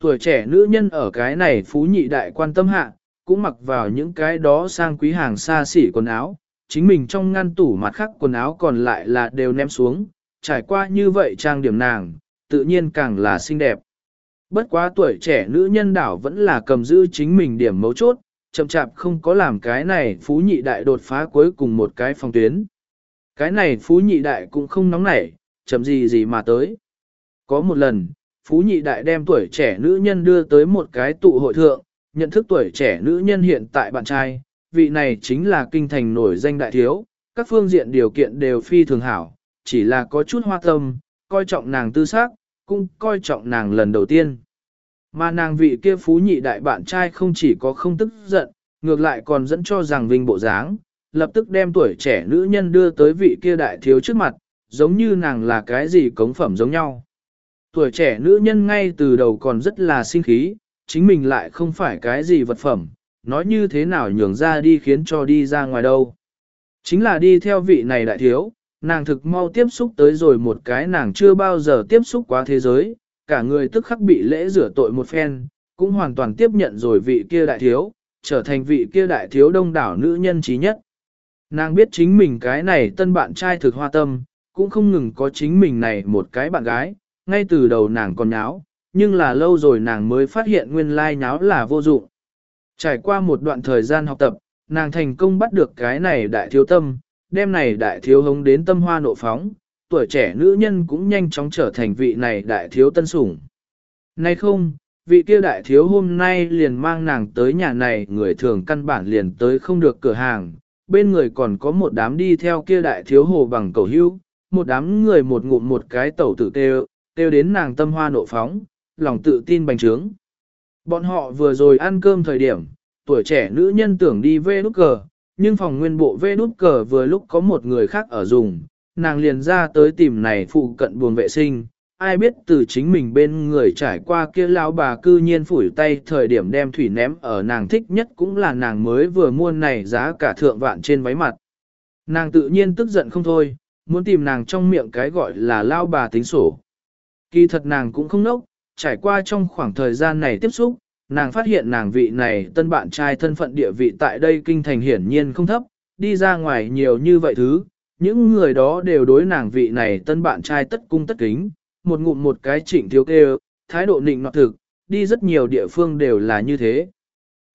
Tuổi trẻ nữ nhân ở cái này phú nhị đại quan tâm hạ, cũng mặc vào những cái đó sang quý hàng xa xỉ quần áo, chính mình trong ngăn tủ mặt khác quần áo còn lại là đều ném xuống, trải qua như vậy trang điểm nàng, tự nhiên càng là xinh đẹp. Bất quá tuổi trẻ nữ nhân đảo vẫn là cầm giữ chính mình điểm mấu chốt, chậm chạp không có làm cái này phú nhị đại đột phá cuối cùng một cái phong tuyến. Cái này phú nhị đại cũng không nóng nảy, chậm gì gì mà tới. Có một lần, phú nhị đại đem tuổi trẻ nữ nhân đưa tới một cái tụ hội thượng, nhận thức tuổi trẻ nữ nhân hiện tại bạn trai, vị này chính là kinh thành nổi danh đại thiếu, các phương diện điều kiện đều phi thường hảo, chỉ là có chút hoa tâm, coi trọng nàng tư xác, cũng coi trọng nàng lần đầu tiên. Mà nàng vị kia phú nhị đại bạn trai không chỉ có không tức giận, ngược lại còn dẫn cho rằng vinh bộ dáng, lập tức đem tuổi trẻ nữ nhân đưa tới vị kia đại thiếu trước mặt, giống như nàng là cái gì cống phẩm giống nhau. Tuổi trẻ nữ nhân ngay từ đầu còn rất là sinh khí, chính mình lại không phải cái gì vật phẩm, nói như thế nào nhường ra đi khiến cho đi ra ngoài đâu. Chính là đi theo vị này đại thiếu, nàng thực mau tiếp xúc tới rồi một cái nàng chưa bao giờ tiếp xúc quá thế giới, cả người tức khắc bị lễ rửa tội một phen, cũng hoàn toàn tiếp nhận rồi vị kia đại thiếu, trở thành vị kia đại thiếu đông đảo nữ nhân trí nhất. Nàng biết chính mình cái này tân bạn trai thực hoa tâm, cũng không ngừng có chính mình này một cái bạn gái, ngay từ đầu nàng còn nháo, nhưng là lâu rồi nàng mới phát hiện nguyên lai nháo là vô dụng. Trải qua một đoạn thời gian học tập, nàng thành công bắt được cái này đại thiếu tâm, đêm này đại thiếu hống đến tâm hoa nộ phóng, tuổi trẻ nữ nhân cũng nhanh chóng trở thành vị này đại thiếu tân sủng. Nay không, vị kia đại thiếu hôm nay liền mang nàng tới nhà này người thường căn bản liền tới không được cửa hàng, bên người còn có một đám đi theo kia đại thiếu hồ bằng cầu hưu, một đám người một ngụm một cái tẩu tử kêu, kêu đến nàng tâm hoa nộ phóng, lòng tự tin bành trướng. Bọn họ vừa rồi ăn cơm thời điểm, tuổi trẻ nữ nhân tưởng đi vê nút cờ, nhưng phòng nguyên bộ vê nút cờ vừa lúc có một người khác ở dùng, nàng liền ra tới tìm này phụ cận buồng vệ sinh, ai biết từ chính mình bên người trải qua kia lão bà cư nhiên phủi tay thời điểm đem thủy ném ở nàng thích nhất cũng là nàng mới vừa mua này giá cả thượng vạn trên váy mặt. Nàng tự nhiên tức giận không thôi, muốn tìm nàng trong miệng cái gọi là lao bà tính sổ. Kỳ thật nàng cũng không nốc, trải qua trong khoảng thời gian này tiếp xúc, nàng phát hiện nàng vị này tân bạn trai thân phận địa vị tại đây kinh thành hiển nhiên không thấp, đi ra ngoài nhiều như vậy thứ, những người đó đều đối nàng vị này tân bạn trai tất cung tất kính, một ngụm một cái chỉnh thiếu kêu, thái độ nịnh nọt thực, đi rất nhiều địa phương đều là như thế.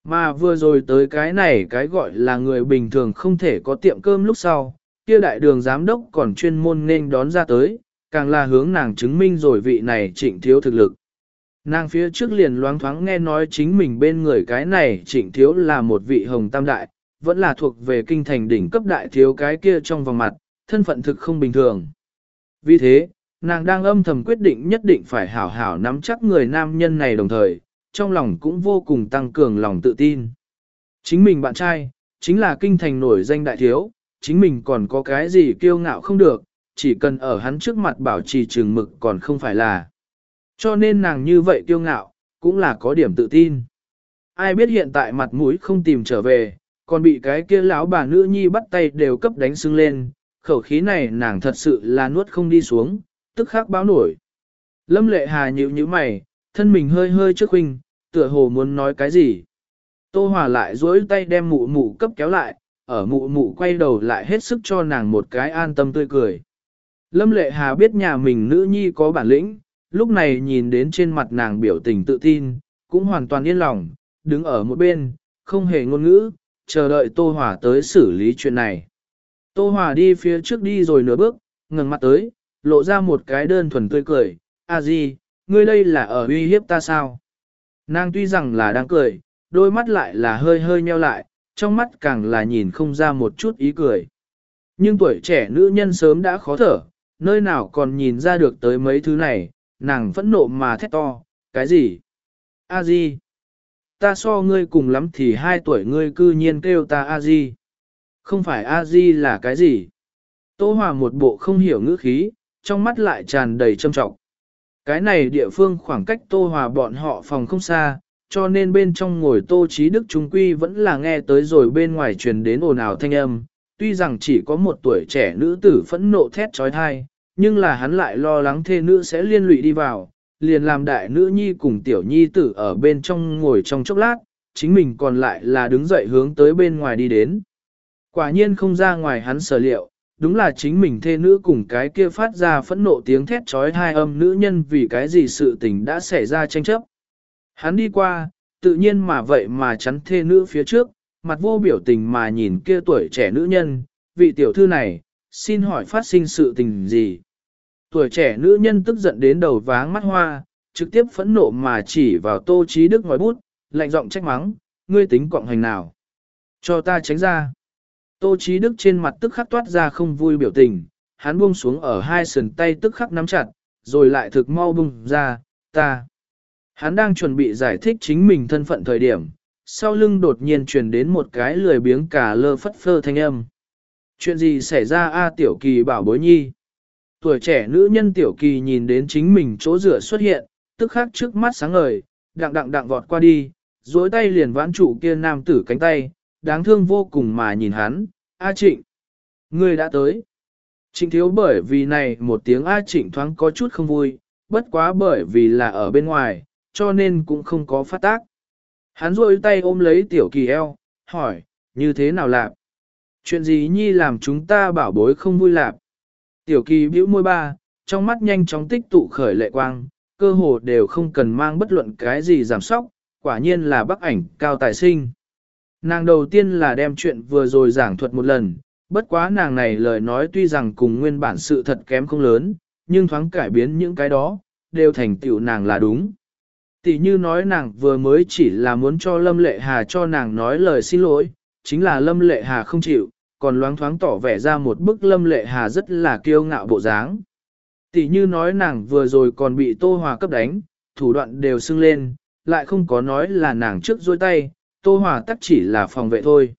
Mà vừa rồi tới cái này cái gọi là người bình thường không thể có tiệm cơm lúc sau, kia đại đường giám đốc còn chuyên môn nên đón ra tới, càng là hướng nàng chứng minh rồi vị này trịnh thiếu thực lực. Nàng phía trước liền loáng thoáng nghe nói chính mình bên người cái này trịnh thiếu là một vị hồng tam đại, vẫn là thuộc về kinh thành đỉnh cấp đại thiếu cái kia trong vòng mặt, thân phận thực không bình thường. Vì thế, nàng đang âm thầm quyết định nhất định phải hảo hảo nắm chắc người nam nhân này đồng thời, trong lòng cũng vô cùng tăng cường lòng tự tin. Chính mình bạn trai, chính là kinh thành nổi danh đại thiếu, chính mình còn có cái gì kiêu ngạo không được, chỉ cần ở hắn trước mặt bảo trì trường mực còn không phải là. Cho nên nàng như vậy kiêu ngạo, cũng là có điểm tự tin. Ai biết hiện tại mặt mũi không tìm trở về, còn bị cái kia lão bà nữ nhi bắt tay đều cấp đánh sưng lên, khẩu khí này nàng thật sự là nuốt không đi xuống, tức khắc báo nổi. Lâm lệ hà nhịu như mày, thân mình hơi hơi trước huynh, tựa hồ muốn nói cái gì. Tô Hòa lại duỗi tay đem mụ mụ cấp kéo lại, ở mụ mụ quay đầu lại hết sức cho nàng một cái an tâm tươi cười. Lâm lệ hà biết nhà mình nữ nhi có bản lĩnh, lúc này nhìn đến trên mặt nàng biểu tình tự tin, cũng hoàn toàn yên lòng, đứng ở một bên, không hề ngôn ngữ, chờ đợi Tô Hòa tới xử lý chuyện này. Tô Hòa đi phía trước đi rồi nửa bước, ngừng mặt tới, lộ ra một cái đơn thuần tươi cười, a di, ngươi đây là ở uy hiếp ta sao? Nàng tuy rằng là đang cười, đôi mắt lại là hơi hơi nheo lại, trong mắt càng là nhìn không ra một chút ý cười. Nhưng tuổi trẻ nữ nhân sớm đã khó thở, nơi nào còn nhìn ra được tới mấy thứ này, nàng phẫn nộ mà thét to, cái gì? A Di, ta so ngươi cùng lắm thì hai tuổi ngươi cư nhiên kêu ta A Di. Không phải A Di là cái gì? Tô Hòa một bộ không hiểu ngữ khí, trong mắt lại tràn đầy trâm trọng. Cái này địa phương khoảng cách Tô Hòa bọn họ phòng không xa, cho nên bên trong ngồi Tô Chí Đức Trung Quy vẫn là nghe tới rồi bên ngoài truyền đến ồn ào thanh âm. Tuy rằng chỉ có một tuổi trẻ nữ tử phẫn nộ thét trói thai, nhưng là hắn lại lo lắng thê nữ sẽ liên lụy đi vào, liền làm đại nữ nhi cùng tiểu nhi tử ở bên trong ngồi trong chốc lát, chính mình còn lại là đứng dậy hướng tới bên ngoài đi đến. Quả nhiên không ra ngoài hắn sở liệu, đúng là chính mình thê nữ cùng cái kia phát ra phẫn nộ tiếng thét trói hai âm nữ nhân vì cái gì sự tình đã xảy ra tranh chấp. Hắn đi qua, tự nhiên mà vậy mà chắn thê nữ phía trước, mặt vô biểu tình mà nhìn kia tuổi trẻ nữ nhân, vị tiểu thư này, xin hỏi phát sinh sự tình gì. Tuổi trẻ nữ nhân tức giận đến đầu váng mắt hoa, trực tiếp phẫn nộ mà chỉ vào tô trí đức ngòi bút, lạnh giọng trách mắng, ngươi tính quọng hành nào. Cho ta tránh ra. Tô Chí đức trên mặt tức khắc toát ra không vui biểu tình, hắn buông xuống ở hai sườn tay tức khắc nắm chặt, rồi lại thực mau bung ra, ta. Hắn đang chuẩn bị giải thích chính mình thân phận thời điểm, sau lưng đột nhiên truyền đến một cái lười biếng cả lơ phất phơ thanh âm. Chuyện gì xảy ra a tiểu kỳ bảo bối nhi? Tuổi trẻ nữ nhân tiểu kỳ nhìn đến chính mình chỗ rửa xuất hiện, tức khắc trước mắt sáng ngời, đặng đặng đặng vọt qua đi, duỗi tay liền vãn trụ kia nam tử cánh tay, đáng thương vô cùng mà nhìn hắn, A Trịnh, ngươi đã tới. Trịnh thiếu bởi vì này một tiếng A Trịnh thoáng có chút không vui, bất quá bởi vì là ở bên ngoài, cho nên cũng không có phát tác. Hắn rôi tay ôm lấy tiểu kỳ eo, hỏi, như thế nào lạp? Chuyện gì nhi làm chúng ta bảo bối không vui lạp? Tiểu kỳ bĩu môi ba, trong mắt nhanh chóng tích tụ khởi lệ quang, cơ hồ đều không cần mang bất luận cái gì giảm sóc, quả nhiên là bác ảnh cao tài sinh. Nàng đầu tiên là đem chuyện vừa rồi giảng thuật một lần, bất quá nàng này lời nói tuy rằng cùng nguyên bản sự thật kém không lớn, nhưng thoáng cải biến những cái đó, đều thành tựu nàng là đúng. Tỷ như nói nàng vừa mới chỉ là muốn cho Lâm Lệ Hà cho nàng nói lời xin lỗi, chính là Lâm Lệ Hà không chịu, còn loáng thoáng tỏ vẻ ra một bức Lâm Lệ Hà rất là kiêu ngạo bộ dáng. Tỷ như nói nàng vừa rồi còn bị Tô Hòa cấp đánh, thủ đoạn đều sưng lên, lại không có nói là nàng trước dôi tay, Tô Hòa tắc chỉ là phòng vệ thôi.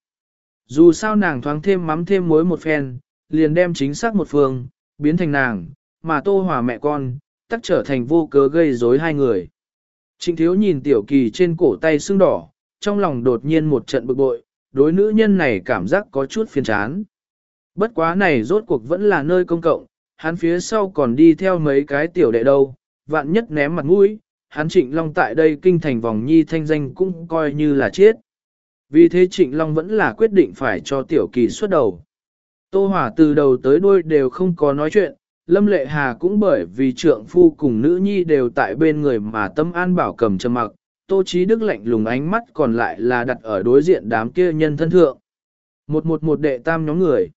Dù sao nàng thoáng thêm mắm thêm muối một phen, liền đem chính xác một phương, biến thành nàng, mà Tô Hòa mẹ con, tắc trở thành vô cớ gây rối hai người. Trịnh thiếu nhìn tiểu kỳ trên cổ tay sưng đỏ, trong lòng đột nhiên một trận bực bội, đối nữ nhân này cảm giác có chút phiền chán. Bất quá này rốt cuộc vẫn là nơi công cộng, hắn phía sau còn đi theo mấy cái tiểu đệ đâu, vạn nhất ném mặt mũi, hắn Trịnh Long tại đây kinh thành vòng nhi thanh danh cũng coi như là chết. Vì thế Trịnh Long vẫn là quyết định phải cho tiểu kỳ xuất đầu. Tô Hòa từ đầu tới đuôi đều không có nói chuyện, Lâm Lệ Hà cũng bởi vì trượng phu cùng nữ nhi đều tại bên người mà tâm an bảo cầm trầm mặc, Tô Chí Đức lạnh lùng ánh mắt còn lại là đặt ở đối diện đám kia nhân thân thượng. Một một một đệ tam nhóm người.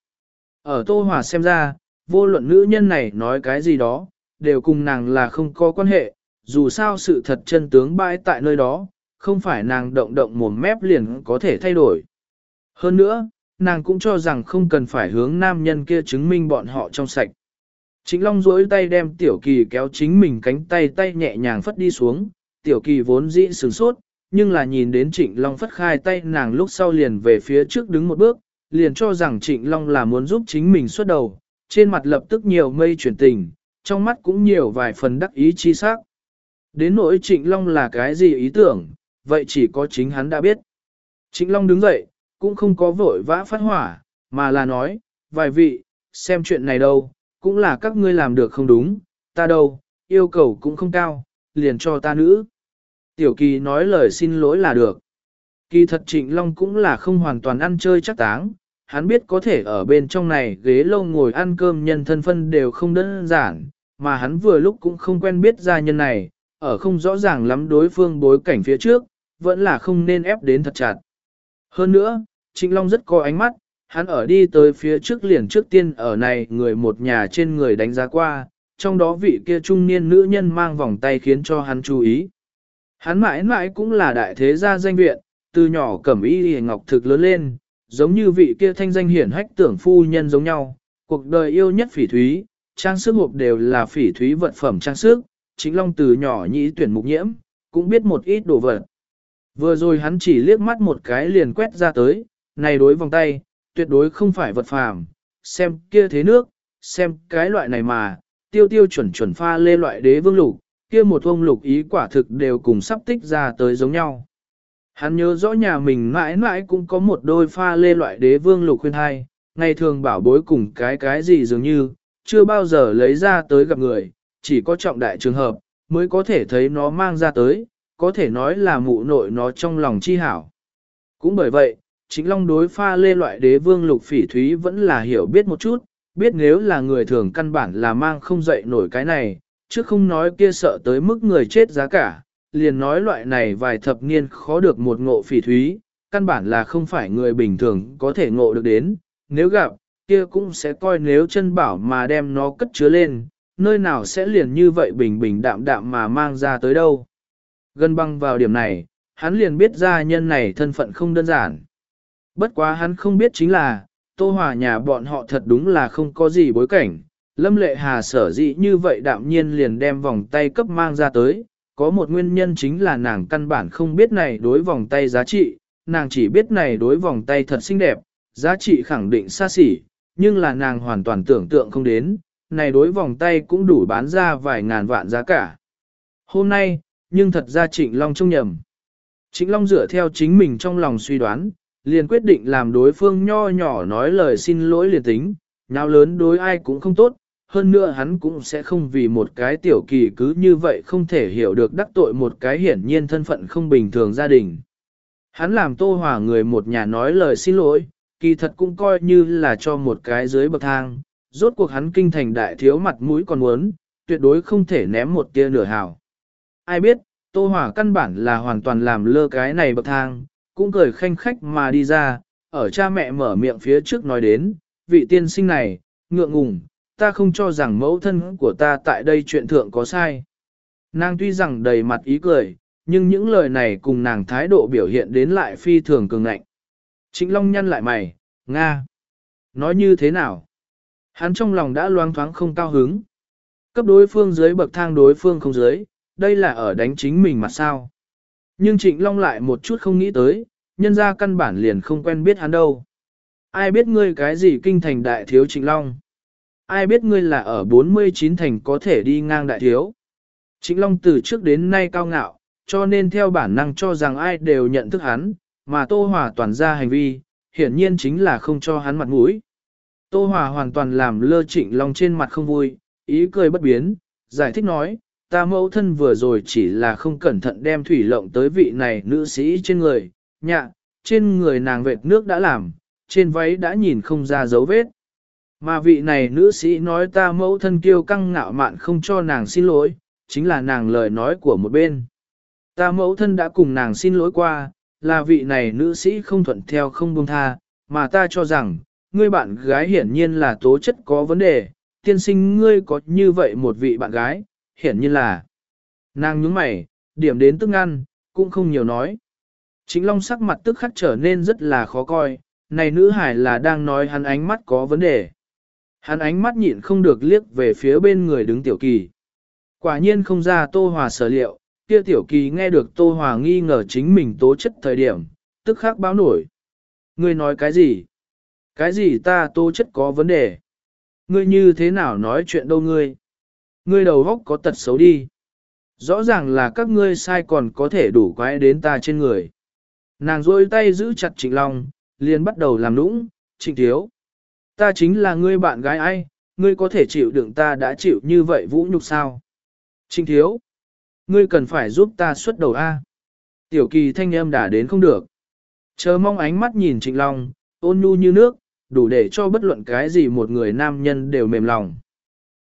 Ở Tô Hòa xem ra, vô luận nữ nhân này nói cái gì đó, đều cùng nàng là không có quan hệ, dù sao sự thật chân tướng bãi tại nơi đó, không phải nàng động động mồm mép liền có thể thay đổi. Hơn nữa, nàng cũng cho rằng không cần phải hướng nam nhân kia chứng minh bọn họ trong sạch. Trịnh Long duỗi tay đem tiểu kỳ kéo chính mình cánh tay tay nhẹ nhàng phất đi xuống, tiểu kỳ vốn dĩ sửng sốt, nhưng là nhìn đến Trịnh Long phất khai tay nàng lúc sau liền về phía trước đứng một bước, liền cho rằng Trịnh Long là muốn giúp chính mình xuất đầu, trên mặt lập tức nhiều mây chuyển tình, trong mắt cũng nhiều vài phần đắc ý chi sắc. Đến nỗi Trịnh Long là cái gì ý tưởng, vậy chỉ có chính hắn đã biết. Trịnh Long đứng dậy, cũng không có vội vã phát hỏa, mà là nói, vài vị, xem chuyện này đâu, cũng là các ngươi làm được không đúng, ta đâu, yêu cầu cũng không cao, liền cho ta nữ. Tiểu kỳ nói lời xin lỗi là được. Kỳ thật Trịnh Long cũng là không hoàn toàn ăn chơi chắc táng, hắn biết có thể ở bên trong này ghế lâu ngồi ăn cơm nhân thân phân đều không đơn giản, mà hắn vừa lúc cũng không quen biết gia nhân này, ở không rõ ràng lắm đối phương bối cảnh phía trước, vẫn là không nên ép đến thật chặt. Hơn nữa, Trịnh Long rất có ánh mắt, hắn ở đi tới phía trước liền trước tiên ở này người một nhà trên người đánh giá qua, trong đó vị kia trung niên nữ nhân mang vòng tay khiến cho hắn chú ý. Hắn mãi mãi cũng là đại thế gia danh viện, từ nhỏ cẩm y hề ngọc thực lớn lên, giống như vị kia thanh danh hiển hách tưởng phu nhân giống nhau, cuộc đời yêu nhất phỉ thúy, trang sức hộp đều là phỉ thúy vật phẩm trang sức, chính long từ nhỏ nhĩ tuyển mục nhiễm, cũng biết một ít đồ vật. Vừa rồi hắn chỉ liếc mắt một cái liền quét ra tới, này đối vòng tay, tuyệt đối không phải vật phàm, xem kia thế nước, xem cái loại này mà, tiêu tiêu chuẩn chuẩn pha lê loại đế vương lục, kia một ông lục ý quả thực đều cùng sắp tích ra tới giống nhau. Hắn nhớ rõ nhà mình mãi mãi cũng có một đôi pha lê loại đế vương lục khuyên hai, ngày thường bảo bối cùng cái cái gì dường như, chưa bao giờ lấy ra tới gặp người, chỉ có trọng đại trường hợp, mới có thể thấy nó mang ra tới, có thể nói là mụ nội nó trong lòng chi hảo. Cũng bởi vậy, chính long đối pha lê loại đế vương lục phỉ thúy vẫn là hiểu biết một chút, biết nếu là người thường căn bản là mang không dậy nổi cái này, chứ không nói kia sợ tới mức người chết giá cả, liền nói loại này vài thập niên khó được một ngộ phỉ thúy, căn bản là không phải người bình thường có thể ngộ được đến, nếu gặp, kia cũng sẽ coi nếu chân bảo mà đem nó cất chứa lên, nơi nào sẽ liền như vậy bình bình đạm đạm mà mang ra tới đâu. Gần băng vào điểm này, hắn liền biết ra nhân này thân phận không đơn giản. Bất quá hắn không biết chính là, Tô Hòa nhà bọn họ thật đúng là không có gì bối cảnh. Lâm Lệ Hà sở dĩ như vậy đạm nhiên liền đem vòng tay cấp mang ra tới, có một nguyên nhân chính là nàng căn bản không biết này đối vòng tay giá trị, nàng chỉ biết này đối vòng tay thật xinh đẹp, giá trị khẳng định xa xỉ, nhưng là nàng hoàn toàn tưởng tượng không đến, này đối vòng tay cũng đủ bán ra vài ngàn vạn giá cả. Hôm nay, nhưng thật ra Trịnh Long trông nhầm. Trịnh Long dựa theo chính mình trong lòng suy đoán, liền quyết định làm đối phương nho nhỏ nói lời xin lỗi liền tính, nào lớn đối ai cũng không tốt, hơn nữa hắn cũng sẽ không vì một cái tiểu kỳ cứ như vậy không thể hiểu được đắc tội một cái hiển nhiên thân phận không bình thường gia đình. Hắn làm tô hòa người một nhà nói lời xin lỗi, kỳ thật cũng coi như là cho một cái dưới bậc thang, rốt cuộc hắn kinh thành đại thiếu mặt mũi còn muốn, tuyệt đối không thể ném một tia nửa hào. Ai biết, Tô Hòa căn bản là hoàn toàn làm lơ cái này bậc thang, cũng cười khanh khách mà đi ra, ở cha mẹ mở miệng phía trước nói đến, vị tiên sinh này, ngượng ngùng, ta không cho rằng mẫu thân của ta tại đây chuyện thượng có sai. Nàng tuy rằng đầy mặt ý cười, nhưng những lời này cùng nàng thái độ biểu hiện đến lại phi thường cường ngạnh. Trịnh Long nhăn lại mày, Nga. Nói như thế nào? Hắn trong lòng đã loang thoáng không cao hứng. Cấp đối phương dưới bậc thang đối phương không dưới, đây là ở đánh chính mình mà sao. Nhưng Trịnh Long lại một chút không nghĩ tới, nhân ra căn bản liền không quen biết hắn đâu. Ai biết ngươi cái gì kinh thành đại thiếu Trịnh Long? Ai biết ngươi là ở 49 thành có thể đi ngang đại thiếu? Trịnh Long từ trước đến nay cao ngạo, cho nên theo bản năng cho rằng ai đều nhận thức hắn, mà Tô Hòa toàn ra hành vi, hiển nhiên chính là không cho hắn mặt mũi. Tô Hòa hoàn toàn làm lơ Trịnh Long trên mặt không vui, ý cười bất biến, giải thích nói, ta mẫu thân vừa rồi chỉ là không cẩn thận đem thủy lộng tới vị này nữ sĩ trên người, nhạ, trên người nàng vệt nước đã làm, trên váy đã nhìn không ra dấu vết. Mà vị này nữ sĩ nói ta mẫu thân kiêu căng ngạo mạn không cho nàng xin lỗi, chính là nàng lời nói của một bên. Ta mẫu thân đã cùng nàng xin lỗi qua, là vị này nữ sĩ không thuận theo không buông tha, mà ta cho rằng, ngươi bạn gái hiển nhiên là tố chất có vấn đề, tiên sinh ngươi có như vậy một vị bạn gái, hiển nhiên là. Nàng nhướng mày, điểm đến tức ngăn, cũng không nhiều nói. Chính Long sắc mặt tức khắc trở nên rất là khó coi, này nữ hải là đang nói hắn ánh mắt có vấn đề. Hắn ánh mắt nhịn không được liếc về phía bên người đứng tiểu kỳ. Quả nhiên không ra Tô Hòa sở liệu, kia tiểu kỳ nghe được Tô Hòa nghi ngờ chính mình tố chất thời điểm, tức khắc báo nổi. Ngươi nói cái gì? Cái gì ta tố chất có vấn đề? Ngươi như thế nào nói chuyện đâu ngươi? Ngươi đầu góc có tật xấu đi. Rõ ràng là các ngươi sai còn có thể đủ quái đến ta trên người. Nàng rôi tay giữ chặt trịnh long, liền bắt đầu làm nũng, trịnh thiếu. Ta chính là ngươi bạn gái ai, ngươi có thể chịu đựng ta đã chịu như vậy vũ nhục sao? Trịnh thiếu, ngươi cần phải giúp ta xuất đầu A. Tiểu kỳ thanh âm đã đến không được. Chờ mong ánh mắt nhìn trịnh long, ôn nhu như nước, đủ để cho bất luận cái gì một người nam nhân đều mềm lòng.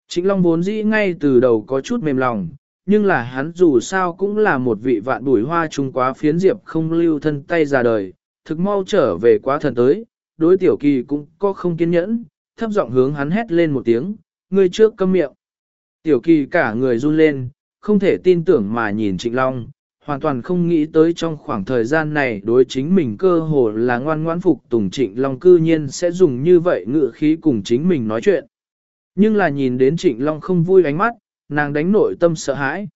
Trịnh long vốn dĩ ngay từ đầu có chút mềm lòng, nhưng là hắn dù sao cũng là một vị vạn bùi hoa trung quá phiến diệp không lưu thân tay ra đời, thực mau trở về quá thần tới, đối tiểu kỳ cũng có không kiên nhẫn, thấp giọng hướng hắn hét lên một tiếng, ngươi trước câm miệng. Tiểu kỳ cả người run lên, không thể tin tưởng mà nhìn Trịnh Long, hoàn toàn không nghĩ tới trong khoảng thời gian này đối chính mình cơ hồ là ngoan ngoãn phục tùng Trịnh Long cư nhiên sẽ dùng như vậy ngựa khí cùng chính mình nói chuyện. Nhưng là nhìn đến Trịnh Long không vui ánh mắt, nàng đánh nội tâm sợ hãi.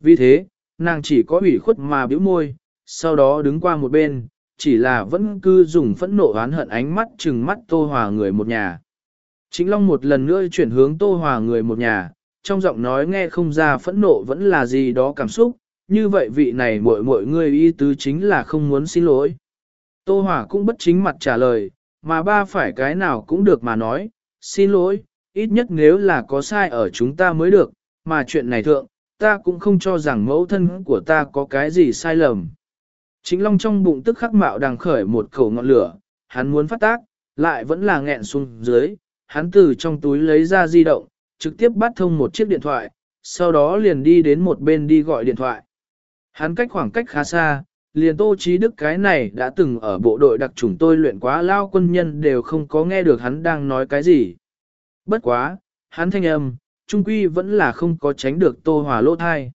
Vì thế, nàng chỉ có ủy khuất mà bĩu môi, sau đó đứng qua một bên, chỉ là vẫn cứ dùng phẫn nộ oán hận ánh mắt chừng mắt Tô Hòa người một nhà. Trịnh Long một lần nữa chuyển hướng Tô Hòa người một nhà, trong giọng nói nghe không ra phẫn nộ vẫn là gì đó cảm xúc, như vậy vị này muội muội ngươi y tứ chính là không muốn xin lỗi. Tô Hòa cũng bất chính mặt trả lời, mà ba phải cái nào cũng được mà nói, xin lỗi, ít nhất nếu là có sai ở chúng ta mới được, mà chuyện này thượng, ta cũng không cho rằng mẫu thân của ta có cái gì sai lầm. Chính long trong bụng tức khắc mạo đang khởi một khẩu ngọn lửa, hắn muốn phát tác, lại vẫn là nghẹn xuống dưới, hắn từ trong túi lấy ra di động, trực tiếp bắt thông một chiếc điện thoại, sau đó liền đi đến một bên đi gọi điện thoại. Hắn cách khoảng cách khá xa, liền tô trí đức cái này đã từng ở bộ đội đặc chủng tôi luyện quá lao quân nhân đều không có nghe được hắn đang nói cái gì. Bất quá, hắn thanh âm, trung quy vẫn là không có tránh được Tô Hòa lỗ thai.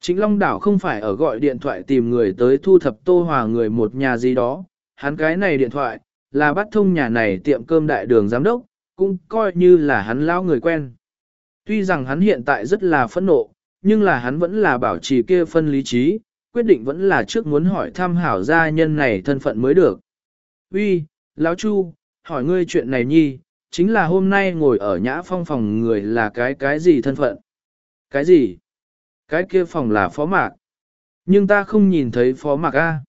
Chính Long Đảo không phải ở gọi điện thoại tìm người tới thu thập Tô Hòa người một nhà gì đó, hắn cái này điện thoại, là bắt thông nhà này tiệm cơm đại đường giám đốc, cũng coi như là hắn lao người quen. Tuy rằng hắn hiện tại rất là phẫn nộ, nhưng là hắn vẫn là bảo trì kia phân lý trí, quyết định vẫn là trước muốn hỏi thăm hảo gia nhân này thân phận mới được. Uy, lão Chu, hỏi ngươi chuyện này nhi, chính là hôm nay ngồi ở nhã phong phòng người là cái cái gì thân phận? Cái gì? Cái kia phòng là phó mạc. Nhưng ta không nhìn thấy phó mạc A.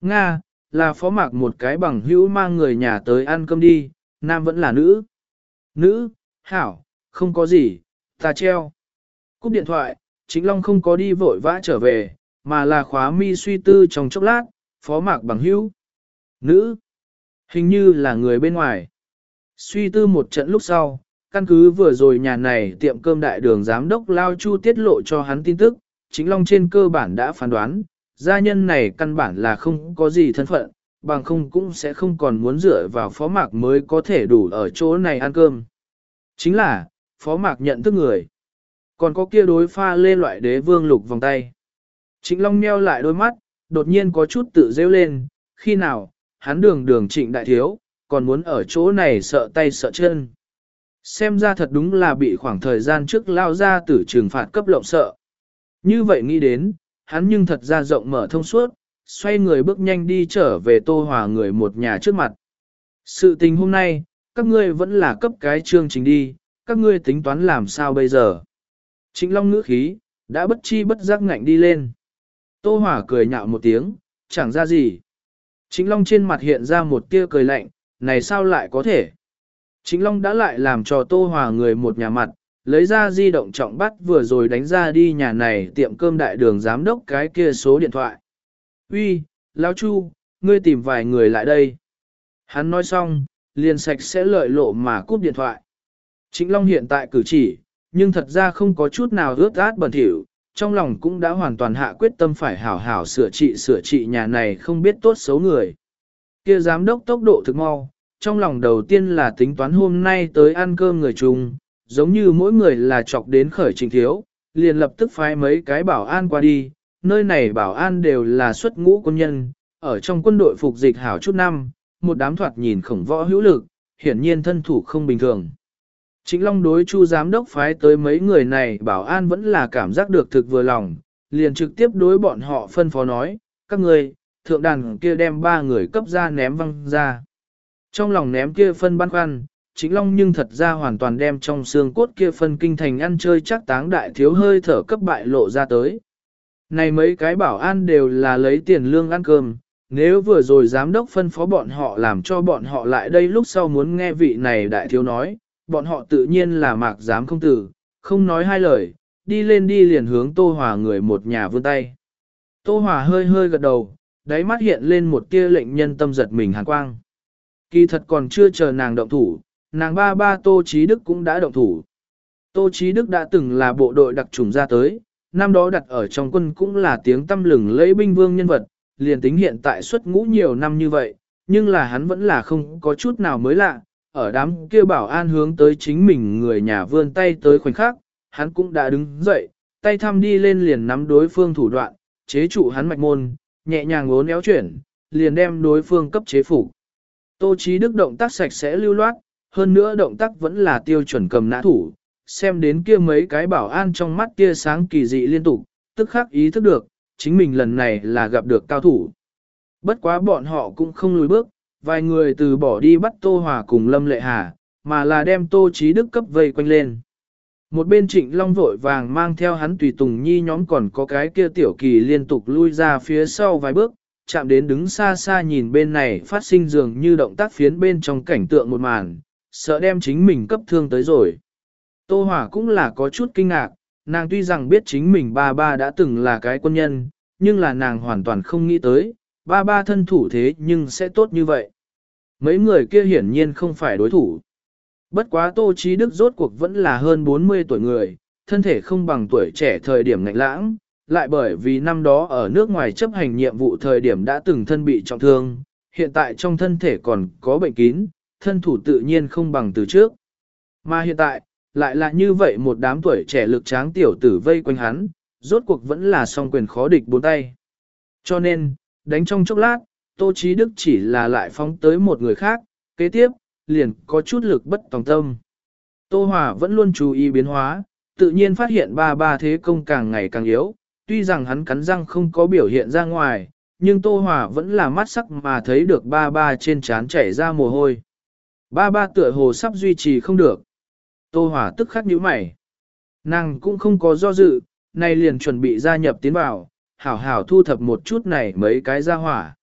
Nga, là phó mạc một cái bằng hữu mang người nhà tới ăn cơm đi, nam vẫn là nữ. Nữ, hảo, không có gì, ta treo. Cúp điện thoại, chính long không có đi vội vã trở về, mà là khóa mi suy tư trong chốc lát, phó mạc bằng hữu. Nữ, hình như là người bên ngoài. Suy tư một trận lúc sau, căn cứ vừa rồi nhà này tiệm cơm đại đường giám đốc Lao Chu tiết lộ cho hắn tin tức, chính Long trên cơ bản đã phán đoán, gia nhân này căn bản là không có gì thân phận, bằng không cũng sẽ không còn muốn dựa vào phó mạc mới có thể đủ ở chỗ này ăn cơm. Chính là, phó mạc nhận thức người. Còn có kia đối pha lê loại đế vương lục vòng tay. Trịnh Long meo lại đôi mắt, đột nhiên có chút tự rêu lên, khi nào, hắn đường đường trịnh đại thiếu, còn muốn ở chỗ này sợ tay sợ chân. Xem ra thật đúng là bị khoảng thời gian trước lao ra tử trừng phạt cấp lộng sợ. Như vậy nghĩ đến, hắn nhưng thật ra rộng mở thông suốt, xoay người bước nhanh đi trở về tô hòa người một nhà trước mặt. Sự tình hôm nay, các ngươi vẫn là cấp cái chương trình đi, các ngươi tính toán làm sao bây giờ. Trịnh Long ngữ khí, đã bất chi bất giác ngạnh đi lên. Tô Hòa cười nhạo một tiếng, chẳng ra gì. Trịnh Long trên mặt hiện ra một tia cười lạnh, này sao lại có thể. Trịnh Long đã lại làm cho Tô Hòa người một nhà mặt, lấy ra di động trọng bắt vừa rồi đánh ra đi nhà này tiệm cơm đại đường giám đốc cái kia số điện thoại. Uy, Lão Chu, ngươi tìm vài người lại đây. Hắn nói xong, liền sạch sẽ lợi lộ mà cúp điện thoại. Trịnh Long hiện tại cử chỉ, nhưng thật ra không có chút nào ướt át bẩn thỉu, trong lòng cũng đã hoàn toàn hạ quyết tâm phải hảo hảo sửa trị sửa trị nhà này không biết tốt xấu người. Kia giám đốc tốc độ thực mau, trong lòng đầu tiên là tính toán hôm nay tới ăn cơm người chung, giống như mỗi người là chọc đến khởi trình thiếu, liền lập tức phái mấy cái bảo an qua đi, nơi này bảo an đều là xuất ngũ quân nhân, ở trong quân đội phục dịch hảo chút năm, một đám thoạt nhìn khổng võ hữu lực, hiển nhiên thân thủ không bình thường. Chính Long đối Chu giám đốc phái tới mấy người này bảo an vẫn là cảm giác được thực vừa lòng, liền trực tiếp đối bọn họ phân phó nói, các người, thượng đàn kia đem ba người cấp ra ném văng ra. Trong lòng ném kia phân băn khoăn, chính long nhưng thật ra hoàn toàn đem trong xương cốt kia phân kinh thành ăn chơi chắc táng đại thiếu hơi thở cấp bại lộ ra tới. Này mấy cái bảo an đều là lấy tiền lương ăn cơm, nếu vừa rồi giám đốc phân phó bọn họ làm cho bọn họ lại đây lúc sau muốn nghe vị này đại thiếu nói, bọn họ tự nhiên là mạc dám không tử, không nói hai lời, đi lên đi liền hướng Tô Hòa người một nhà vươn tay. Tô Hòa hơi hơi gật đầu, đáy mắt hiện lên một tia lệnh nhân tâm giật mình hàn quang. Kỳ thật còn chưa chờ nàng động thủ, nàng ba ba Tô Chí Đức cũng đã động thủ. Tô Chí Đức đã từng là bộ đội đặc trùng ra tới, năm đó đặt ở trong quân cũng là tiếng tâm lừng lấy binh vương nhân vật, liền tính hiện tại xuất ngũ nhiều năm như vậy, nhưng là hắn vẫn là không có chút nào mới lạ, ở đám kia bảo an hướng tới chính mình người nhà vươn tay tới khoảnh khắc, hắn cũng đã đứng dậy, tay thăm đi lên liền nắm đối phương thủ đoạn, chế trụ hắn mạch môn, nhẹ nhàng ngốn éo chuyển, liền đem đối phương cấp chế phủ Tô Chí Đức động tác sạch sẽ lưu loát, hơn nữa động tác vẫn là tiêu chuẩn cầm nã thủ, xem đến kia mấy cái bảo an trong mắt kia sáng kỳ dị liên tục, tức khắc ý thức được, chính mình lần này là gặp được cao thủ. Bất quá bọn họ cũng không lùi bước, vài người từ bỏ đi bắt Tô Hòa cùng Lâm Lệ Hà, mà là đem Tô Chí Đức cấp vây quanh lên. Một bên trịnh long vội vàng mang theo hắn tùy tùng nhi nhóm còn có cái kia tiểu kỳ liên tục lui ra phía sau vài bước, chạm đến đứng xa xa nhìn bên này phát sinh dường như động tác phiến bên trong cảnh tượng một màn, sợ đem chính mình cấp thương tới rồi. Tô Hỏa cũng là có chút kinh ngạc, nàng tuy rằng biết chính mình ba ba đã từng là cái quân nhân, nhưng là nàng hoàn toàn không nghĩ tới, ba ba thân thủ thế nhưng sẽ tốt như vậy. Mấy người kia hiển nhiên không phải đối thủ. Bất quá Tô Chí Đức rốt cuộc vẫn là hơn 40 tuổi người, thân thể không bằng tuổi trẻ thời điểm ngạnh lãng, lại bởi vì năm đó ở nước ngoài chấp hành nhiệm vụ thời điểm đã từng thân bị trọng thương, hiện tại trong thân thể còn có bệnh kín, thân thủ tự nhiên không bằng từ trước. Mà hiện tại, lại là như vậy một đám tuổi trẻ lực tráng tiểu tử vây quanh hắn, rốt cuộc vẫn là song quyền khó địch bốn tay. Cho nên, đánh trong chốc lát, Tô Chí Đức chỉ là lại phóng tới một người khác, kế tiếp, liền có chút lực bất tòng tâm. Tô Hòa vẫn luôn chú ý biến hóa, tự nhiên phát hiện ba ba thế công càng ngày càng yếu, tuy rằng hắn cắn răng không có biểu hiện ra ngoài, nhưng Tô Hòa vẫn là mắt sắc mà thấy được ba ba trên trán chảy ra mồ hôi. Ba ba tựa hồ sắp duy trì không được. Tô Hòa tức khắc nhíu mày. Nàng cũng không có do dự, nay liền chuẩn bị gia nhập tiến vào, hảo hảo thu thập một chút này mấy cái gia hỏa.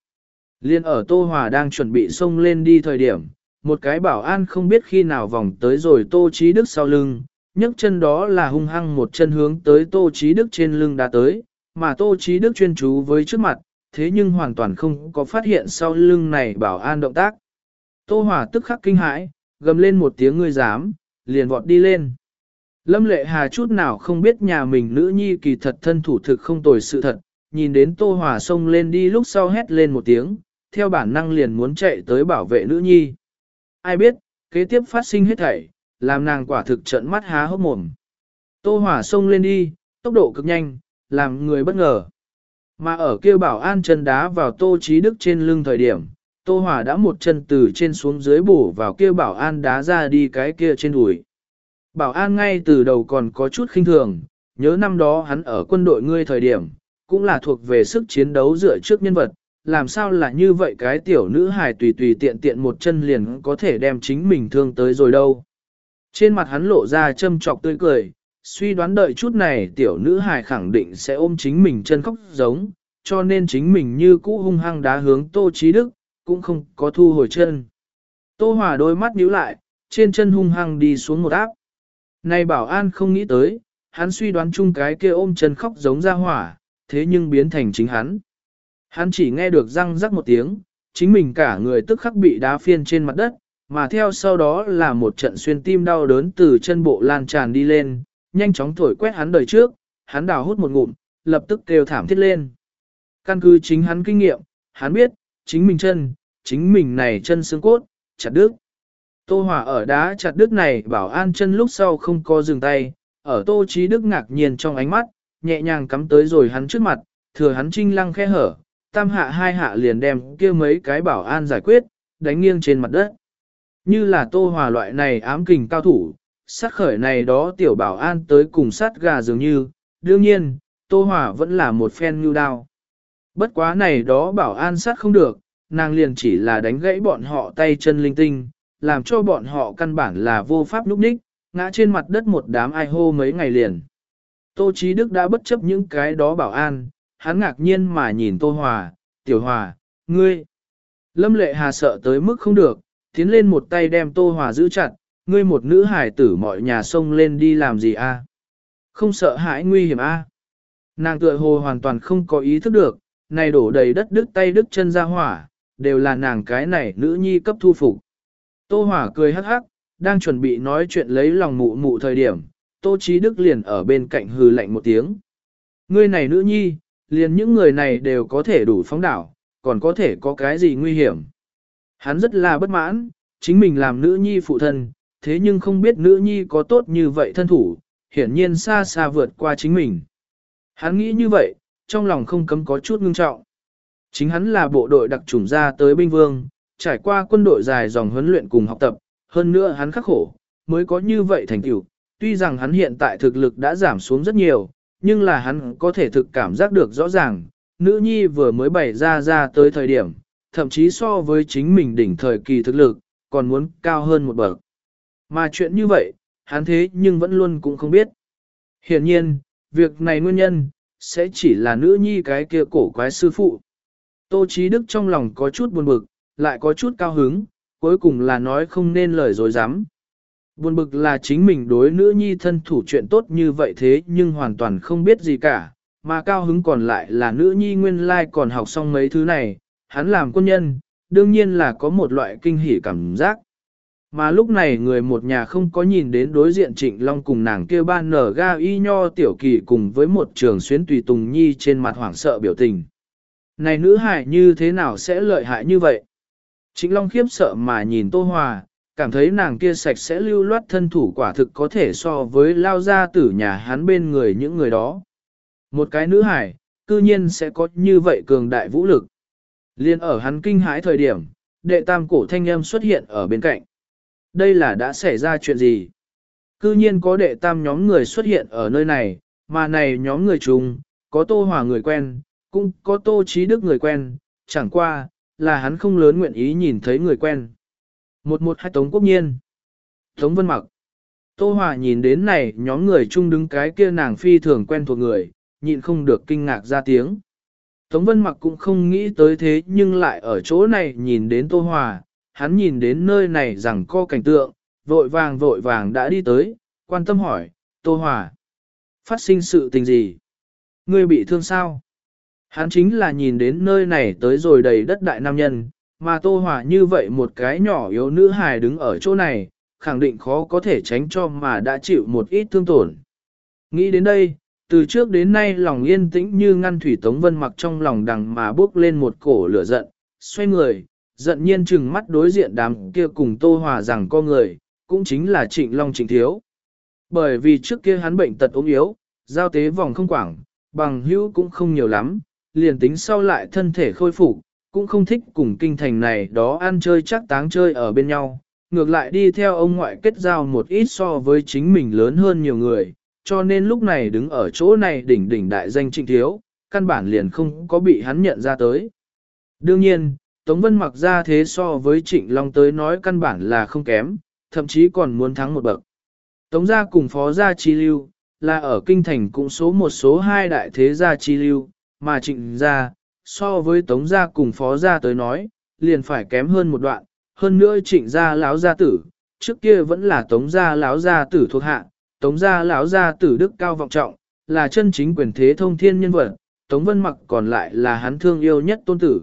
Liên ở Tô Hòa đang chuẩn bị xông lên đi thời điểm, một cái bảo an không biết khi nào vòng tới rồi Tô Chí Đức sau lưng, nhấc chân đó là hung hăng một chân hướng tới Tô Chí Đức trên lưng đã tới, mà Tô Chí Đức chuyên chú với trước mặt, thế nhưng hoàn toàn không có phát hiện sau lưng này bảo an động tác. Tô Hòa tức khắc kinh hãi, gầm lên một tiếng ngươi dám, liền vọt đi lên. Lâm lệ hà chút nào không biết nhà mình nữ nhi kỳ thật thân thủ thực không tồi sự thật, nhìn đến tô hòa xông lên đi lúc sau hét lên một tiếng, theo bản năng liền muốn chạy tới bảo vệ nữ nhi. Ai biết, kế tiếp phát sinh hết thảy, làm nàng quả thực trận mắt há hốc mồm. Tô hỏa xông lên đi, tốc độ cực nhanh, làm người bất ngờ. Mà ở kêu bảo an chân đá vào tô trí đức trên lưng thời điểm, tô hỏa đã một chân từ trên xuống dưới bổ vào kêu bảo an đá ra đi cái kia trên đùi. Bảo an ngay từ đầu còn có chút khinh thường, nhớ năm đó hắn ở quân đội ngươi thời điểm, cũng là thuộc về sức chiến đấu dựa trước nhân vật, làm sao là như vậy cái tiểu nữ hài tùy tùy tiện tiện một chân liền có thể đem chính mình thương tới rồi đâu. Trên mặt hắn lộ ra châm trọc tươi cười, suy đoán đợi chút này tiểu nữ hài khẳng định sẽ ôm chính mình chân khóc giống, cho nên chính mình như cũ hung hăng đá hướng Tô Chí Đức, cũng không có thu hồi chân. Tô Hòa đôi mắt nhíu lại, trên chân hung hăng đi xuống một áp. Này bảo an không nghĩ tới, hắn suy đoán chung cái kia ôm chân khóc giống ra hỏa, thế nhưng biến thành chính hắn. Hắn chỉ nghe được răng rắc một tiếng, chính mình cả người tức khắc bị đá phiên trên mặt đất, mà theo sau đó là một trận xuyên tim đau đớn từ chân bộ lan tràn đi lên, nhanh chóng thổi quét hắn đời trước, hắn đào hút một ngụm, lập tức kêu thảm thiết lên. Căn cứ chính hắn kinh nghiệm, hắn biết, chính mình chân, chính mình này chân xương cốt, chặt đứt. Tô Hòa ở đá chặt đứt này bảo an chân lúc sau không có dừng tay, ở Tô Chí Đức ngạc nhiên trong ánh mắt, nhẹ nhàng cắm tới rồi hắn trước mặt, thừa hắn trinh lăng khe hở, tam hạ hai hạ liền đem kia mấy cái bảo an giải quyết, đánh nghiêng trên mặt đất. Như là Tô Hòa loại này ám kình cao thủ, sát khởi này đó tiểu bảo an tới cùng sát gà dường như, đương nhiên, Tô Hòa vẫn là một phen như đao. Bất quá này đó bảo an sát không được, nàng liền chỉ là đánh gãy bọn họ tay chân linh tinh, làm cho bọn họ căn bản là vô pháp núp ních, ngã trên mặt đất một đám ai hô mấy ngày liền. Tô Chí Đức đã bất chấp những cái đó bảo an, hắn ngạc nhiên mà nhìn Tô Hòa, Tiểu Hòa, ngươi. Lâm lệ hà sợ tới mức không được, tiến lên một tay đem Tô Hòa giữ chặt, ngươi một nữ hải tử mọi nhà xông lên đi làm gì a? Không sợ hãi nguy hiểm a? Nàng tựa hồ hoàn toàn không có ý thức được, này đổ đầy đất đứt tay đứt chân ra hỏa, đều là nàng cái này nữ nhi cấp thu phục. Tô Hòa cười hắc hắc, đang chuẩn bị nói chuyện lấy lòng mụ mụ thời điểm, Tô Chí Đức liền ở bên cạnh hừ lạnh một tiếng. Ngươi này nữ nhi, liền những người này đều có thể đủ phóng đảo, còn có thể có cái gì nguy hiểm. Hắn rất là bất mãn, chính mình làm nữ nhi phụ thân, thế nhưng không biết nữ nhi có tốt như vậy thân thủ, hiển nhiên xa xa vượt qua chính mình. Hắn nghĩ như vậy, trong lòng không cấm có chút ngưng trọng. Chính hắn là bộ đội đặc trùng ra tới binh vương, trải qua quân đội dài dòng huấn luyện cùng học tập, hơn nữa hắn khắc khổ, mới có như vậy thành tựu. Tuy rằng hắn hiện tại thực lực đã giảm xuống rất nhiều, nhưng là hắn có thể thực cảm giác được rõ ràng, nữ nhi vừa mới bày ra ra tới thời điểm, thậm chí so với chính mình đỉnh thời kỳ thực lực, còn muốn cao hơn một bậc. Mà chuyện như vậy, hắn thế nhưng vẫn luôn cũng không biết. Hiển nhiên, việc này nguyên nhân, sẽ chỉ là nữ nhi cái kia cổ quái sư phụ. Tô Chí Đức trong lòng có chút buồn bực, lại có chút cao hứng, cuối cùng là nói không nên lời dối dám. Buồn bực là chính mình đối nữ nhi thân thủ chuyện tốt như vậy thế nhưng hoàn toàn không biết gì cả, mà cao hứng còn lại là nữ nhi nguyên lai like còn học xong mấy thứ này, hắn làm quân nhân, đương nhiên là có một loại kinh hỉ cảm giác. Mà lúc này người một nhà không có nhìn đến đối diện Trịnh Long cùng nàng kia ban nở ga y nho tiểu kỳ cùng với một trường xuyến tùy tùng nhi trên mặt hoảng sợ biểu tình. Này nữ hại như thế nào sẽ lợi hại như vậy? Trịnh Long khiếp sợ mà nhìn Tô Hòa, cảm thấy nàng kia sạch sẽ lưu loát thân thủ quả thực có thể so với lao ra tử nhà hắn bên người những người đó. Một cái nữ hải, cư nhiên sẽ có như vậy cường đại vũ lực. Liên ở hắn kinh hãi thời điểm, đệ tam cổ thanh âm xuất hiện ở bên cạnh. Đây là đã xảy ra chuyện gì? Cư nhiên có đệ tam nhóm người xuất hiện ở nơi này, mà này nhóm người chung, có tô hòa người quen, cũng có tô trí đức người quen, chẳng qua, là hắn không lớn nguyện ý nhìn thấy người quen. Một một hai Tống Quốc Nhiên. Tống Vân Mặc. Tô Hòa nhìn đến này nhóm người chung đứng cái kia nàng phi thường quen thuộc người, nhịn không được kinh ngạc ra tiếng. Tống Vân Mặc cũng không nghĩ tới thế nhưng lại ở chỗ này nhìn đến Tô Hòa, hắn nhìn đến nơi này rằng co cảnh tượng, vội vàng vội vàng đã đi tới, quan tâm hỏi, Tô Hòa, phát sinh sự tình gì? Ngươi bị thương sao? Hắn chính là nhìn đến nơi này tới rồi đầy đất đại nam nhân, mà Tô Hòa như vậy một cái nhỏ yếu nữ hài đứng ở chỗ này, khẳng định khó có thể tránh cho mà đã chịu một ít thương tổn. Nghĩ đến đây, từ trước đến nay lòng yên tĩnh như ngăn thủy Tống Vân mặc trong lòng đằng mà bước lên một cổ lửa giận, xoay người, giận nhiên chừng mắt đối diện đám kia cùng Tô Hòa rằng con người, cũng chính là Trịnh Long Trịnh Thiếu. Bởi vì trước kia hắn bệnh tật ốm yếu, giao tế vòng không quảng, bằng hữu cũng không nhiều lắm, liền tính sau lại thân thể khôi phục, cũng không thích cùng kinh thành này đó ăn chơi chắc táng chơi ở bên nhau, ngược lại đi theo ông ngoại kết giao một ít so với chính mình lớn hơn nhiều người, cho nên lúc này đứng ở chỗ này đỉnh đỉnh đại danh trịnh thiếu, căn bản liền không có bị hắn nhận ra tới. Đương nhiên, Tống Vân mặc ra thế so với trịnh Long tới nói căn bản là không kém, thậm chí còn muốn thắng một bậc. Tống gia cùng phó gia chi lưu, là ở kinh thành cũng số một số hai đại thế gia chi lưu, mà trịnh gia, so với tống gia cùng phó gia tới nói, liền phải kém hơn một đoạn, hơn nữa trịnh gia lão gia tử, trước kia vẫn là tống gia lão gia tử thuộc hạ, tống gia lão gia tử đức cao vọng trọng, là chân chính quyền thế thông thiên nhân vật, tống vân mặc còn lại là hắn thương yêu nhất tôn tử.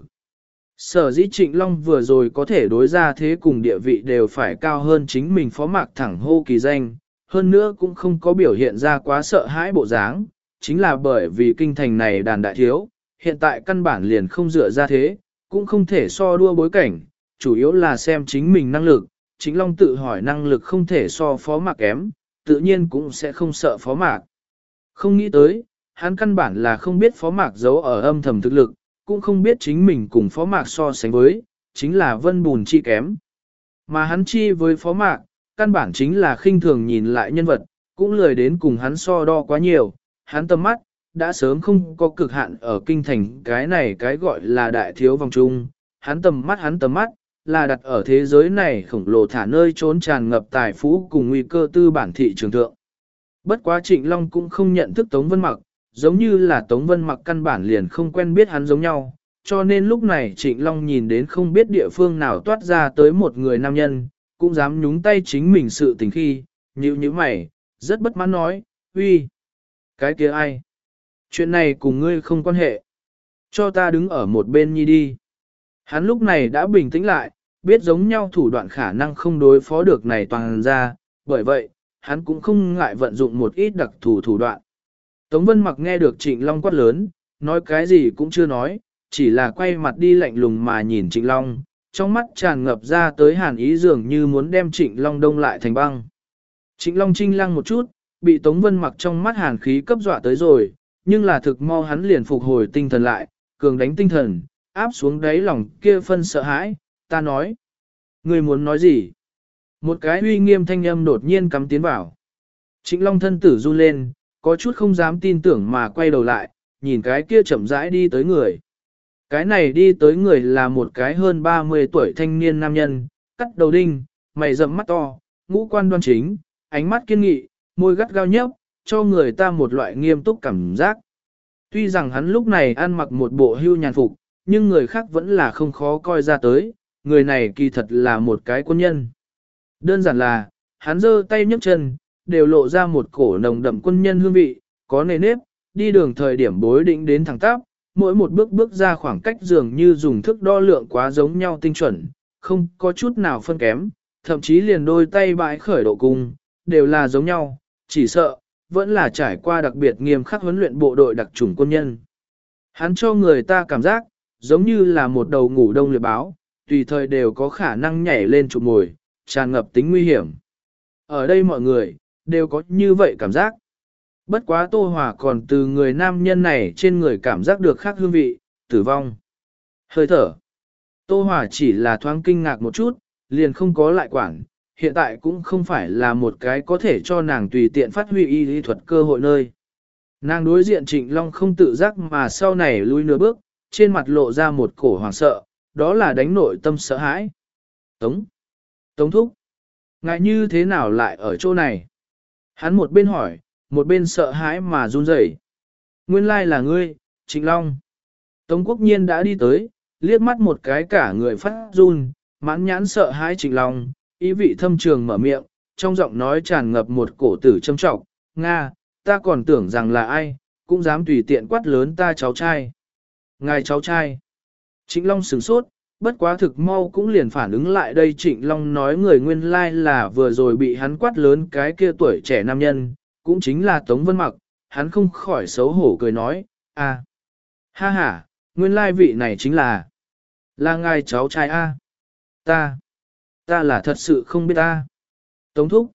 Sở dĩ trịnh Long vừa rồi có thể đối ra thế cùng địa vị đều phải cao hơn chính mình phó mạc thẳng hô kỳ danh, hơn nữa cũng không có biểu hiện ra quá sợ hãi bộ dáng, chính là bởi vì kinh thành này đàn đại thiếu, hiện tại căn bản liền không dựa ra thế, cũng không thể so đua bối cảnh, chủ yếu là xem chính mình năng lực, chính Long tự hỏi năng lực không thể so phó mạc kém, tự nhiên cũng sẽ không sợ phó mạc. Không nghĩ tới, hắn căn bản là không biết phó mạc giấu ở âm thầm thực lực, cũng không biết chính mình cùng phó mạc so sánh với, chính là vân bùn chi kém. Mà hắn chi với phó mạc, căn bản chính là khinh thường nhìn lại nhân vật, cũng lười đến cùng hắn so đo quá nhiều, hắn tâm mắt, đã sớm không có cực hạn ở kinh thành cái này cái gọi là đại thiếu vòng trung, hắn tầm mắt hắn tầm mắt, là đặt ở thế giới này khổng lồ thả nơi trốn tràn ngập tài phú cùng nguy cơ tư bản thị trường thượng. Bất quá Trịnh Long cũng không nhận thức Tống Vân Mặc, giống như là Tống Vân Mặc căn bản liền không quen biết hắn giống nhau, cho nên lúc này Trịnh Long nhìn đến không biết địa phương nào toát ra tới một người nam nhân, cũng dám nhúng tay chính mình sự tình khi, như như mày, rất bất mãn nói, uy, cái kia ai? Chuyện này cùng ngươi không quan hệ. Cho ta đứng ở một bên nhi đi. Hắn lúc này đã bình tĩnh lại, biết giống nhau thủ đoạn khả năng không đối phó được này toàn ra, bởi vậy, hắn cũng không ngại vận dụng một ít đặc thù thủ đoạn. Tống Vân mặc nghe được Trịnh Long quát lớn, nói cái gì cũng chưa nói, chỉ là quay mặt đi lạnh lùng mà nhìn Trịnh Long, trong mắt tràn ngập ra tới hàn ý dường như muốn đem Trịnh Long đông lại thành băng. Trịnh Long trinh lăng một chút, bị Tống Vân mặc trong mắt hàn khí cấp dọa tới rồi, nhưng là thực mau hắn liền phục hồi tinh thần lại, cường đánh tinh thần, áp xuống đáy lòng kia phân sợ hãi, ta nói. Người muốn nói gì? Một cái uy nghiêm thanh âm đột nhiên cắm tiến vào. Trịnh Long thân tử run lên, có chút không dám tin tưởng mà quay đầu lại, nhìn cái kia chậm rãi đi tới người. Cái này đi tới người là một cái hơn 30 tuổi thanh niên nam nhân, cắt đầu đinh, mày rậm mắt to, ngũ quan đoan chính, ánh mắt kiên nghị, môi gắt gao nhấp, cho người ta một loại nghiêm túc cảm giác. Tuy rằng hắn lúc này ăn mặc một bộ hưu nhàn phục, nhưng người khác vẫn là không khó coi ra tới, người này kỳ thật là một cái quân nhân. Đơn giản là, hắn giơ tay nhấc chân, đều lộ ra một cổ nồng đậm quân nhân hương vị, có nề nếp, đi đường thời điểm bối định đến thẳng tắp, mỗi một bước bước ra khoảng cách dường như dùng thức đo lượng quá giống nhau tinh chuẩn, không có chút nào phân kém, thậm chí liền đôi tay bãi khởi độ cung, đều là giống nhau, chỉ sợ, vẫn là trải qua đặc biệt nghiêm khắc huấn luyện bộ đội đặc chủng quân nhân. Hắn cho người ta cảm giác, giống như là một đầu ngủ đông liệt báo, tùy thời đều có khả năng nhảy lên trụ mồi, tràn ngập tính nguy hiểm. Ở đây mọi người, đều có như vậy cảm giác. Bất quá Tô Hòa còn từ người nam nhân này trên người cảm giác được khác hương vị, tử vong. Hơi thở. Tô Hòa chỉ là thoáng kinh ngạc một chút, liền không có lại quản, hiện tại cũng không phải là một cái có thể cho nàng tùy tiện phát huy y lý thuật cơ hội nơi. Nàng đối diện Trịnh Long không tự giác mà sau này lui nửa bước, trên mặt lộ ra một cổ hoàng sợ, đó là đánh nội tâm sợ hãi. Tống! Tống thúc! Ngại như thế nào lại ở chỗ này? Hắn một bên hỏi, một bên sợ hãi mà run rẩy. Nguyên lai là ngươi, Trịnh Long. Tống quốc nhiên đã đi tới, liếc mắt một cái cả người phát run, mãn nhãn sợ hãi Trịnh Long, ý vị thâm trường mở miệng, trong giọng nói tràn ngập một cổ tử châm trọng, Nga, ta còn tưởng rằng là ai, cũng dám tùy tiện quát lớn ta cháu trai. Ngài cháu trai. Trịnh Long sửng sốt, bất quá thực mau cũng liền phản ứng lại đây Trịnh Long nói người nguyên lai là vừa rồi bị hắn quát lớn cái kia tuổi trẻ nam nhân, cũng chính là Tống Vân Mặc, hắn không khỏi xấu hổ cười nói, à, ha ha, nguyên lai vị này chính là, là ngài cháu trai A. Ta, ta là thật sự không biết ta. Tống Thúc,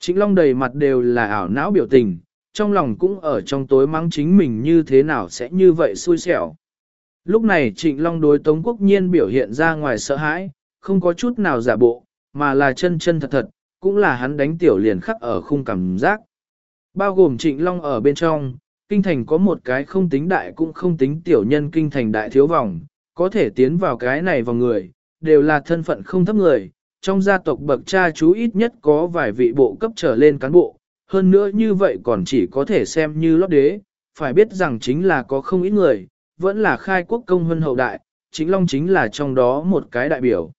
Trịnh Long đầy mặt đều là ảo não biểu tình, trong lòng cũng ở trong tối mắng chính mình như thế nào sẽ như vậy xui xẻo. Lúc này Trịnh Long đối Tống Quốc Nhiên biểu hiện ra ngoài sợ hãi, không có chút nào giả bộ, mà là chân chân thật thật, cũng là hắn đánh tiểu liền khắc ở khung cảm giác. Bao gồm Trịnh Long ở bên trong, kinh thành có một cái không tính đại cũng không tính tiểu nhân kinh thành đại thiếu vòng, có thể tiến vào cái này vào người, đều là thân phận không thấp người, trong gia tộc bậc cha chú ít nhất có vài vị bộ cấp trở lên cán bộ, hơn nữa như vậy còn chỉ có thể xem như lót đế, phải biết rằng chính là có không ít người, vẫn là khai quốc công hơn hậu đại, chính Long chính là trong đó một cái đại biểu.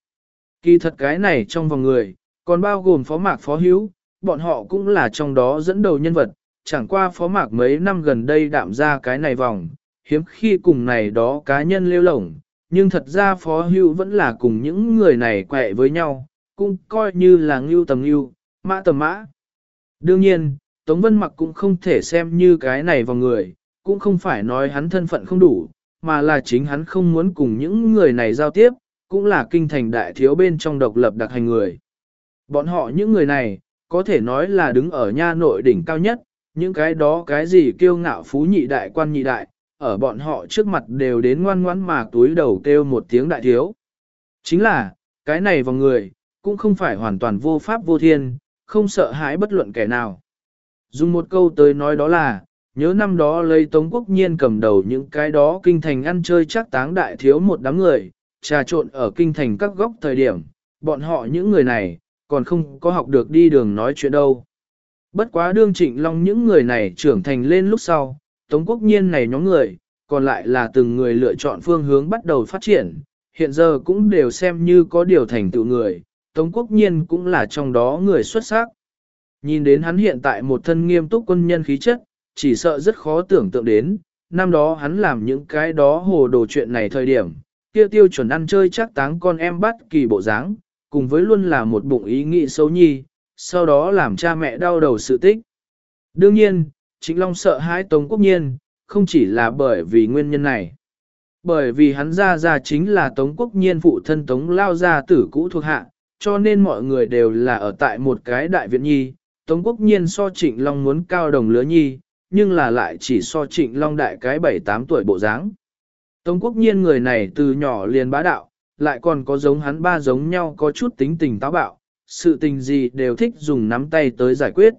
Kỳ thật cái này trong vòng người, còn bao gồm phó mạc phó hữu, bọn họ cũng là trong đó dẫn đầu nhân vật, chẳng qua phó mạc mấy năm gần đây đạm ra cái này vòng, hiếm khi cùng này đó cá nhân lêu lổng, nhưng thật ra phó hữu vẫn là cùng những người này quẹ với nhau, cũng coi như là ngưu tầm ngưu, mã tầm mã. Đương nhiên, Tống Vân Mặc cũng không thể xem như cái này vào người, cũng không phải nói hắn thân phận không đủ, mà là chính hắn không muốn cùng những người này giao tiếp, cũng là kinh thành đại thiếu bên trong độc lập đặc hành người. Bọn họ những người này, có thể nói là đứng ở nha nội đỉnh cao nhất, những cái đó cái gì kiêu ngạo phú nhị đại quan nhị đại, ở bọn họ trước mặt đều đến ngoan ngoãn mà túi đầu kêu một tiếng đại thiếu. Chính là, cái này vào người, cũng không phải hoàn toàn vô pháp vô thiên, không sợ hãi bất luận kẻ nào. Dùng một câu tới nói đó là, nhớ năm đó lấy Tống Quốc Nhiên cầm đầu những cái đó kinh thành ăn chơi chắc táng đại thiếu một đám người, trà trộn ở kinh thành các góc thời điểm, bọn họ những người này, còn không có học được đi đường nói chuyện đâu. Bất quá đương trịnh long những người này trưởng thành lên lúc sau, Tống Quốc Nhiên này nhóm người, còn lại là từng người lựa chọn phương hướng bắt đầu phát triển, hiện giờ cũng đều xem như có điều thành tựu người, Tống Quốc Nhiên cũng là trong đó người xuất sắc. Nhìn đến hắn hiện tại một thân nghiêm túc quân nhân khí chất, chỉ sợ rất khó tưởng tượng đến, năm đó hắn làm những cái đó hồ đồ chuyện này thời điểm, kia tiêu chuẩn ăn chơi chắc táng con em bắt kỳ bộ dáng, cùng với luôn là một bụng ý nghĩ xấu nhi, sau đó làm cha mẹ đau đầu sự tích. Đương nhiên, Trịnh Long sợ hãi Tống Quốc Nhiên, không chỉ là bởi vì nguyên nhân này. Bởi vì hắn ra ra chính là Tống Quốc Nhiên phụ thân Tống Lao gia tử cũ thuộc hạ, cho nên mọi người đều là ở tại một cái đại viện nhi. Tống Quốc Nhiên so Trịnh Long muốn cao đồng lứa nhi, nhưng là lại chỉ so Trịnh Long đại cái 7-8 tuổi bộ dáng. Tống Quốc Nhiên người này từ nhỏ liền bá đạo, lại còn có giống hắn ba giống nhau có chút tính tình táo bạo, sự tình gì đều thích dùng nắm tay tới giải quyết.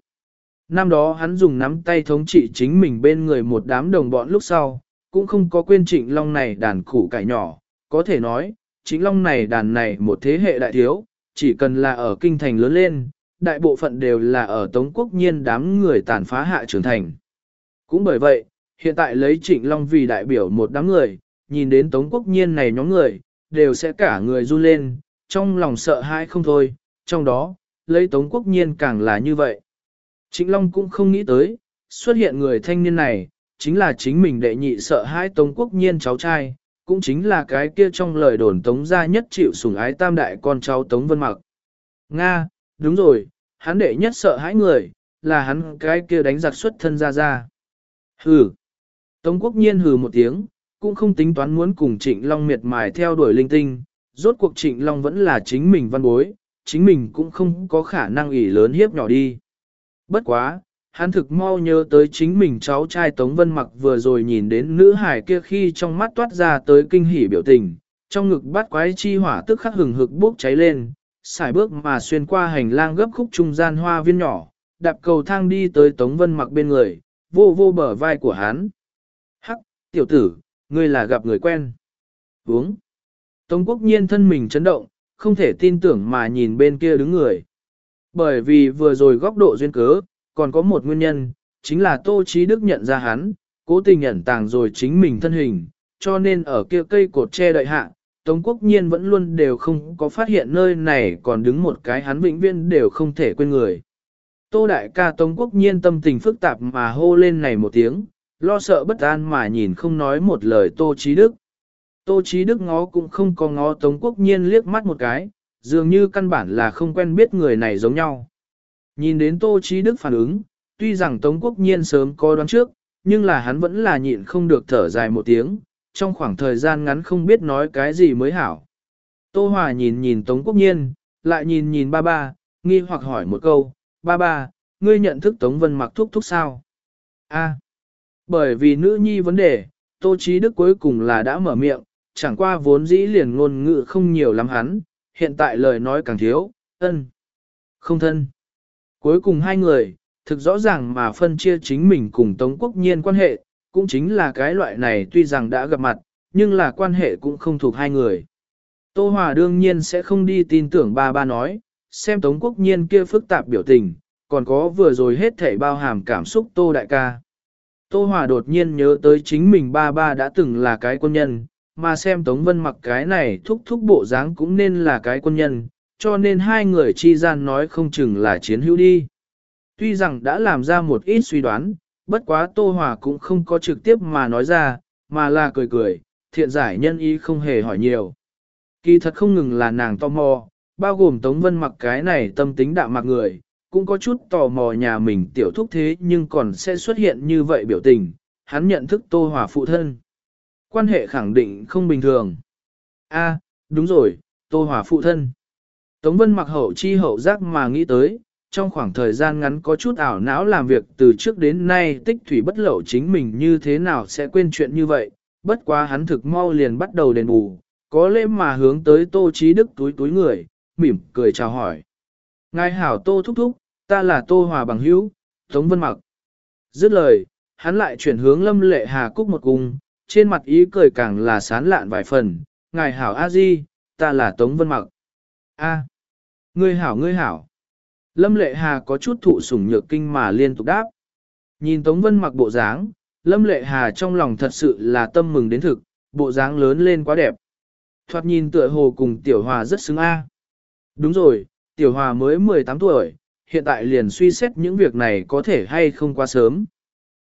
Năm đó hắn dùng nắm tay thống trị chính mình bên người một đám đồng bọn lúc sau, cũng không có quên trịnh long này đàn củ cải nhỏ, có thể nói, trịnh long này đàn này một thế hệ đại thiếu, chỉ cần là ở kinh thành lớn lên, đại bộ phận đều là ở Tống Quốc Nhiên đám người tàn phá hạ trưởng thành. Cũng bởi vậy, hiện tại lấy trịnh long vì đại biểu một đám người, nhìn đến Tống Quốc Nhiên này nhóm người, đều sẽ cả người run lên, trong lòng sợ hãi không thôi, trong đó, lấy Tống Quốc Nhiên càng là như vậy. Trịnh Long cũng không nghĩ tới, xuất hiện người thanh niên này, chính là chính mình đệ nhị sợ hãi Tống Quốc Nhiên cháu trai, cũng chính là cái kia trong lời đồn Tống gia nhất chịu sủng ái tam đại con cháu Tống Vân Mặc. Nga, đúng rồi, hắn đệ nhất sợ hãi người, là hắn cái kia đánh giặc xuất thân ra ra. Hừ. Tống Quốc Nhiên hừ một tiếng, cũng không tính toán muốn cùng Trịnh Long miệt mài theo đuổi linh tinh, rốt cuộc Trịnh Long vẫn là chính mình văn bối, chính mình cũng không có khả năng ỷ lớn hiếp nhỏ đi. Bất quá, hắn thực mau nhớ tới chính mình cháu trai Tống Vân Mặc vừa rồi nhìn đến nữ hải kia khi trong mắt toát ra tới kinh hỉ biểu tình, trong ngực bắt quái chi hỏa tức khắc hừng hực bốc cháy lên, xài bước mà xuyên qua hành lang gấp khúc trung gian hoa viên nhỏ, đạp cầu thang đi tới Tống Vân Mặc bên người, vô vô bờ vai của hắn. Hắc, tiểu tử, ngươi là gặp người quen. Uống. Tống quốc nhiên thân mình chấn động, không thể tin tưởng mà nhìn bên kia đứng người. Bởi vì vừa rồi góc độ duyên cớ, còn có một nguyên nhân, chính là Tô Chí Đức nhận ra hắn, cố tình nhận tàng rồi chính mình thân hình, cho nên ở kia cây cột che đợi hạ, Tống Quốc Nhiên vẫn luôn đều không có phát hiện nơi này còn đứng một cái hắn vĩnh viên đều không thể quên người. Tô Đại ca Tống Quốc Nhiên tâm tình phức tạp mà hô lên này một tiếng, lo sợ bất an mà nhìn không nói một lời Tô Chí Đức. Tô Chí Đức ngó cũng không có ngó Tống Quốc Nhiên liếc mắt một cái, dường như căn bản là không quen biết người này giống nhau. Nhìn đến Tô Chí Đức phản ứng, tuy rằng Tống Quốc Nhiên sớm có đoán trước, nhưng là hắn vẫn là nhịn không được thở dài một tiếng, trong khoảng thời gian ngắn không biết nói cái gì mới hảo. Tô Hòa nhìn nhìn Tống Quốc Nhiên, lại nhìn nhìn ba ba, nghi hoặc hỏi một câu, ba ba, ngươi nhận thức Tống Vân mặc thúc thúc sao? A, bởi vì nữ nhi vấn đề, Tô Chí Đức cuối cùng là đã mở miệng, chẳng qua vốn dĩ liền ngôn ngữ không nhiều lắm hắn, hiện tại lời nói càng thiếu, ân, không thân. Cuối cùng hai người, thực rõ ràng mà phân chia chính mình cùng Tống Quốc Nhiên quan hệ, cũng chính là cái loại này tuy rằng đã gặp mặt, nhưng là quan hệ cũng không thuộc hai người. Tô Hòa đương nhiên sẽ không đi tin tưởng ba ba nói, xem Tống Quốc Nhiên kia phức tạp biểu tình, còn có vừa rồi hết thể bao hàm cảm xúc Tô Đại ca. Tô Hòa đột nhiên nhớ tới chính mình ba ba đã từng là cái quân nhân, mà xem Tống Vân mặc cái này thúc thúc bộ dáng cũng nên là cái quân nhân, cho nên hai người chi gian nói không chừng là chiến hữu đi. Tuy rằng đã làm ra một ít suy đoán, bất quá Tô Hòa cũng không có trực tiếp mà nói ra, mà là cười cười, thiện giải nhân ý không hề hỏi nhiều. Kỳ thật không ngừng là nàng tò mò, bao gồm Tống Vân mặc cái này tâm tính đạm mặc người, cũng có chút tò mò nhà mình tiểu thúc thế nhưng còn sẽ xuất hiện như vậy biểu tình, hắn nhận thức Tô Hòa phụ thân. Quan hệ khẳng định không bình thường. A, đúng rồi, Tô Hòa phụ thân. Tống Vân mặc hậu chi hậu giác mà nghĩ tới, trong khoảng thời gian ngắn có chút ảo não làm việc từ trước đến nay tích thủy bất lậu chính mình như thế nào sẽ quên chuyện như vậy, bất quá hắn thực mau liền bắt đầu đền bù, có lẽ mà hướng tới Tô Chí Đức túi túi người, mỉm cười chào hỏi. Ngài hảo Tô thúc thúc, ta là Tô Hòa bằng hữu, Tống Vân Mặc. Dứt lời, hắn lại chuyển hướng Lâm Lệ Hà Cúc một cung, trên mặt ý cười càng là sán lạn vài phần, ngài hảo A Di, ta là Tống Vân Mặc. A, ngươi hảo ngươi hảo. Lâm Lệ Hà có chút thụ sủng nhược kinh mà liên tục đáp. Nhìn Tống Vân Mặc bộ dáng, Lâm Lệ Hà trong lòng thật sự là tâm mừng đến thực, bộ dáng lớn lên quá đẹp. Thoạt nhìn tựa hồ cùng Tiểu Hòa rất xứng A. Đúng rồi, Tiểu Hòa mới 18 tuổi, hiện tại liền suy xét những việc này có thể hay không quá sớm.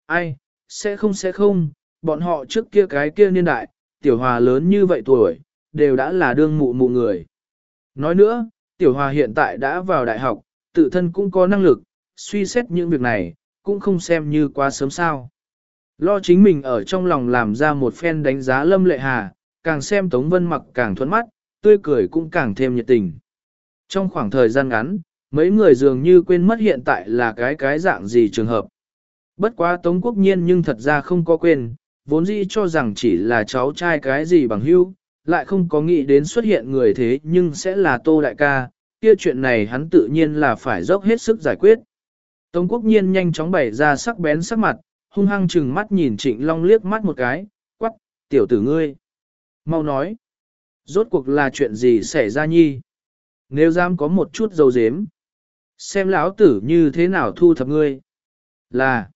Ai, sẽ không sẽ không, bọn họ trước kia cái kia niên đại, Tiểu Hòa lớn như vậy tuổi, đều đã là đương mụ mụ người. Nói nữa, Tiểu Hòa hiện tại đã vào đại học, tự thân cũng có năng lực, suy xét những việc này, cũng không xem như quá sớm sao. Lo chính mình ở trong lòng làm ra một phen đánh giá Lâm Lệ Hà, càng xem Tống Vân mặc càng thuẫn mắt, tươi cười cũng càng thêm nhiệt tình. Trong khoảng thời gian ngắn, mấy người dường như quên mất hiện tại là cái cái dạng gì trường hợp. Bất quá Tống Quốc Nhiên nhưng thật ra không có quên, vốn dĩ cho rằng chỉ là cháu trai cái gì bằng hữu, lại không có nghĩ đến xuất hiện người thế nhưng sẽ là Tô Đại ca, kia chuyện này hắn tự nhiên là phải dốc hết sức giải quyết. Tống Quốc Nhiên nhanh chóng bày ra sắc bén sắc mặt, hung hăng chừng mắt nhìn Trịnh Long liếc mắt một cái, quắc, tiểu tử ngươi. Mau nói, rốt cuộc là chuyện gì xảy ra nhi? Nếu dám có một chút dầu dếm, xem lão tử như thế nào thu thập ngươi. Là,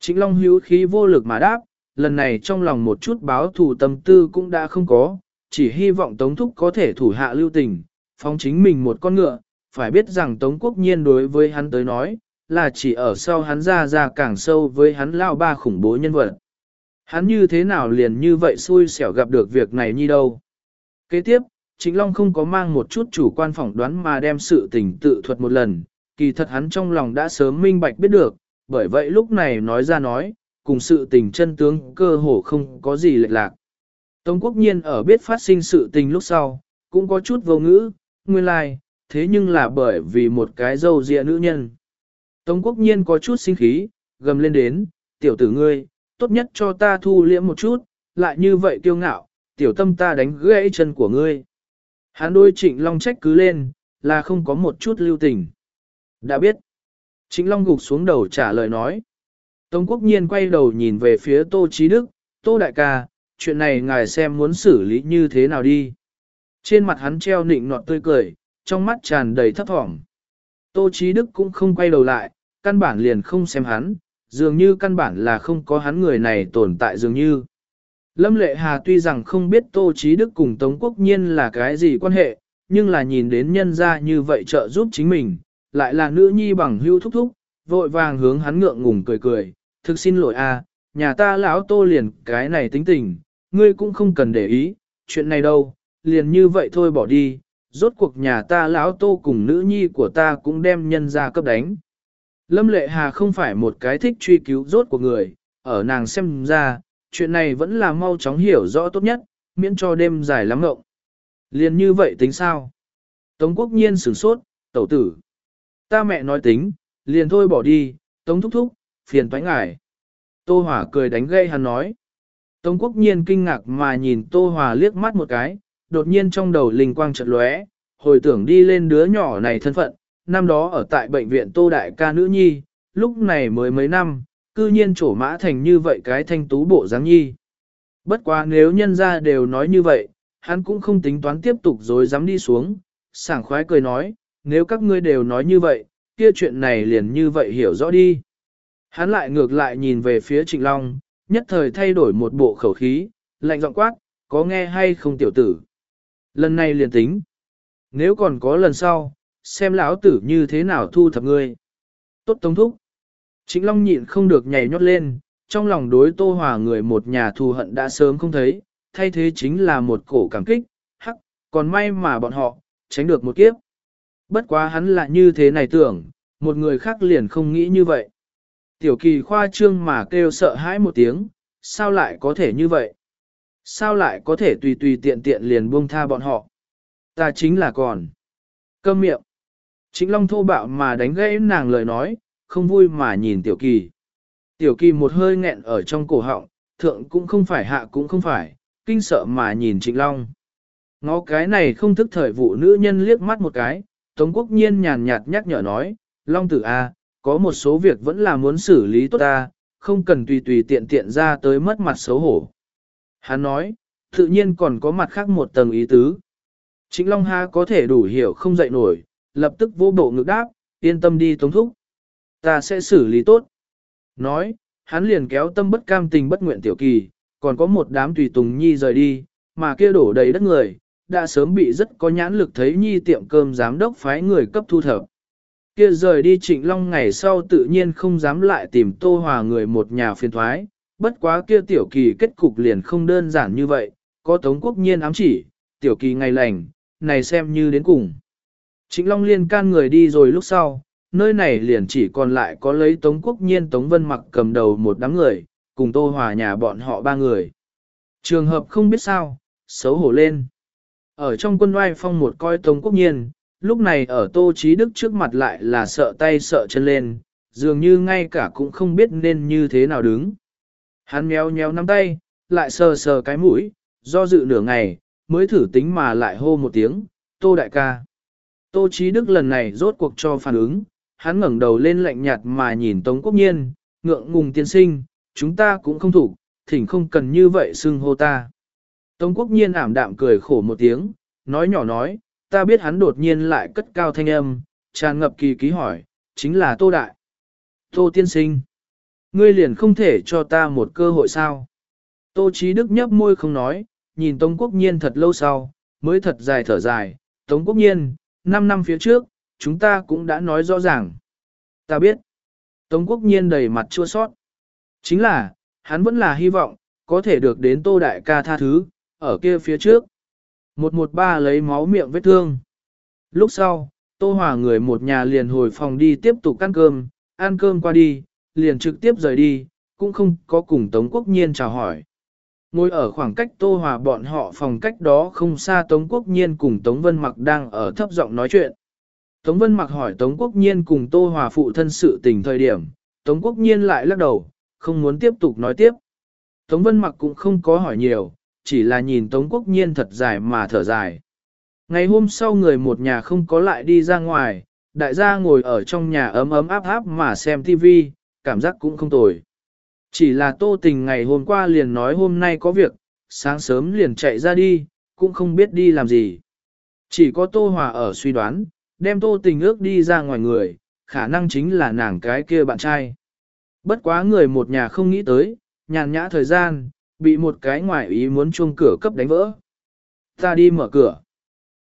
Trịnh Long hữu khí vô lực mà đáp, lần này trong lòng một chút báo thù tâm tư cũng đã không có, chỉ hy vọng Tống Thúc có thể thủ hạ lưu tình, phóng chính mình một con ngựa, phải biết rằng Tống Quốc Nhiên đối với hắn tới nói, là chỉ ở sau hắn ra ra càng sâu với hắn lao ba khủng bố nhân vật. Hắn như thế nào liền như vậy xui xẻo gặp được việc này như đâu. Kế tiếp, Trịnh Long không có mang một chút chủ quan phỏng đoán mà đem sự tình tự thuật một lần, kỳ thật hắn trong lòng đã sớm minh bạch biết được, bởi vậy lúc này nói ra nói, cùng sự tình chân tướng cơ hồ không có gì lệch lạc. Tống quốc nhiên ở biết phát sinh sự tình lúc sau, cũng có chút vô ngữ, nguyên lai, like, thế nhưng là bởi vì một cái dâu dịa nữ nhân. Tống quốc nhiên có chút sinh khí, gầm lên đến, tiểu tử ngươi, tốt nhất cho ta thu liễm một chút, lại như vậy kiêu ngạo, tiểu tâm ta đánh gãy chân của ngươi. Hán đôi trịnh long trách cứ lên, là không có một chút lưu tình. Đã biết. Trịnh long gục xuống đầu trả lời nói. Tống quốc nhiên quay đầu nhìn về phía tô Chí đức, tô đại ca, chuyện này ngài xem muốn xử lý như thế nào đi. Trên mặt hắn treo nịnh nọt tươi cười, trong mắt tràn đầy thấp thỏm. Tô Chí Đức cũng không quay đầu lại, căn bản liền không xem hắn, dường như căn bản là không có hắn người này tồn tại dường như. Lâm Lệ Hà tuy rằng không biết Tô Chí Đức cùng Tống Quốc Nhiên là cái gì quan hệ, nhưng là nhìn đến nhân gia như vậy trợ giúp chính mình, lại là nữ nhi bằng hưu thúc thúc, vội vàng hướng hắn ngượng ngùng cười cười, thực xin lỗi a, nhà ta lão Tô liền cái này tính tình, ngươi cũng không cần để ý, chuyện này đâu, liền như vậy thôi bỏ đi, rốt cuộc nhà ta lão tô cùng nữ nhi của ta cũng đem nhân ra cấp đánh. Lâm Lệ Hà không phải một cái thích truy cứu rốt của người, ở nàng xem ra, chuyện này vẫn là mau chóng hiểu rõ tốt nhất, miễn cho đêm dài lắm ngộng. Liền như vậy tính sao? Tống quốc nhiên sửng sốt, tẩu tử. Ta mẹ nói tính, liền thôi bỏ đi, tống thúc thúc, phiền toái ngải. Tô hỏa cười đánh gây hắn nói. Tống quốc nhiên kinh ngạc mà nhìn Tô Hòa liếc mắt một cái, đột nhiên trong đầu linh quang chợt lóe, hồi tưởng đi lên đứa nhỏ này thân phận, năm đó ở tại bệnh viện Tô Đại ca nữ nhi, lúc này mới mấy năm, cư nhiên trổ mã thành như vậy cái thanh tú bộ dáng nhi. Bất quá nếu nhân ra đều nói như vậy, hắn cũng không tính toán tiếp tục rồi dám đi xuống, sảng khoái cười nói, nếu các ngươi đều nói như vậy, kia chuyện này liền như vậy hiểu rõ đi. Hắn lại ngược lại nhìn về phía Trịnh Long, nhất thời thay đổi một bộ khẩu khí, lạnh giọng quát, có nghe hay không tiểu tử. Lần này liền tính. Nếu còn có lần sau, xem lão tử như thế nào thu thập ngươi. Tốt tống thúc. Trịnh Long nhịn không được nhảy nhót lên, trong lòng đối tô hòa người một nhà thù hận đã sớm không thấy, thay thế chính là một cổ cảm kích, hắc, còn may mà bọn họ, tránh được một kiếp. Bất quá hắn là như thế này tưởng, một người khác liền không nghĩ như vậy. Tiểu kỳ khoa trương mà kêu sợ hãi một tiếng, sao lại có thể như vậy? Sao lại có thể tùy tùy tiện tiện liền buông tha bọn họ? Ta chính là còn. Câm miệng. Chính Long thô bạo mà đánh gãy nàng lời nói, không vui mà nhìn tiểu kỳ. Tiểu kỳ một hơi nghẹn ở trong cổ họng, thượng cũng không phải hạ cũng không phải, kinh sợ mà nhìn Trịnh Long. Ngó cái này không thức thời vụ nữ nhân liếc mắt một cái, Tống Quốc Nhiên nhàn nhạt nhắc nhở nói, Long tử A, có một số việc vẫn là muốn xử lý tốt ta, không cần tùy tùy tiện tiện ra tới mất mặt xấu hổ. Hắn nói, tự nhiên còn có mặt khác một tầng ý tứ. Trịnh Long Ha có thể đủ hiểu không dậy nổi, lập tức vô bộ ngực đáp, yên tâm đi Tống Thúc. Ta sẽ xử lý tốt. Nói, hắn liền kéo tâm bất cam tình bất nguyện tiểu kỳ, còn có một đám tùy tùng nhi rời đi, mà kia đổ đầy đất người, đã sớm bị rất có nhãn lực thấy nhi tiệm cơm giám đốc phái người cấp thu thập. Kia rời đi trịnh long ngày sau tự nhiên không dám lại tìm tô hòa người một nhà phiền thoái, bất quá kia tiểu kỳ kết cục liền không đơn giản như vậy, có tống quốc nhiên ám chỉ, tiểu kỳ ngày lành, này xem như đến cùng. Trịnh long liên can người đi rồi lúc sau, nơi này liền chỉ còn lại có lấy tống quốc nhiên tống vân mặc cầm đầu một đám người, cùng tô hòa nhà bọn họ ba người. Trường hợp không biết sao, xấu hổ lên. Ở trong quân oai phong một coi tống quốc nhiên, lúc này ở tô chí đức trước mặt lại là sợ tay sợ chân lên, dường như ngay cả cũng không biết nên như thế nào đứng. Hắn méo méo nắm tay, lại sờ sờ cái mũi, do dự nửa ngày, mới thử tính mà lại hô một tiếng, tô đại ca. Tô chí đức lần này rốt cuộc cho phản ứng, hắn ngẩng đầu lên lạnh nhạt mà nhìn Tống Quốc Nhiên, ngượng ngùng tiên sinh, chúng ta cũng không thủ, thỉnh không cần như vậy xưng hô ta. Tống Quốc Nhiên ảm đạm cười khổ một tiếng, nói nhỏ nói, ta biết hắn đột nhiên lại cất cao thanh âm, tràn ngập kỳ ký hỏi, chính là Tô Đại. Tô tiên sinh, ngươi liền không thể cho ta một cơ hội sao? Tô Chí Đức nhấp môi không nói, nhìn Tống Quốc Nhiên thật lâu sau, mới thật dài thở dài, Tống Quốc Nhiên, 5 năm phía trước, chúng ta cũng đã nói rõ ràng. Ta biết. Tống quốc nhiên đầy mặt chua sót. Chính là, hắn vẫn là hy vọng, có thể được đến tô đại ca tha thứ, ở kia phía trước. 113 lấy máu miệng vết thương. Lúc sau, tô hòa người một nhà liền hồi phòng đi tiếp tục ăn cơm, ăn cơm qua đi, liền trực tiếp rời đi, cũng không có cùng Tống Quốc Nhiên chào hỏi. Ngồi ở khoảng cách Tô Hòa bọn họ phòng cách đó không xa Tống Quốc Nhiên cùng Tống Vân Mặc đang ở thấp giọng nói chuyện. Tống Vân mặc hỏi Tống Quốc Nhiên cùng Tô Hòa phụ thân sự tình thời điểm, Tống Quốc Nhiên lại lắc đầu, không muốn tiếp tục nói tiếp. Tống Vân mặc cũng không có hỏi nhiều, chỉ là nhìn Tống Quốc Nhiên thật dài mà thở dài. Ngày hôm sau người một nhà không có lại đi ra ngoài, đại gia ngồi ở trong nhà ấm ấm áp áp mà xem TV, cảm giác cũng không tồi. Chỉ là tô tình ngày hôm qua liền nói hôm nay có việc, sáng sớm liền chạy ra đi, cũng không biết đi làm gì. Chỉ có tô hòa ở suy đoán, đem tô tình ước đi ra ngoài người, khả năng chính là nàng cái kia bạn trai. Bất quá người một nhà không nghĩ tới, nhàn nhã thời gian, bị một cái ngoại ý muốn chuông cửa cấp đánh vỡ. Ta đi mở cửa.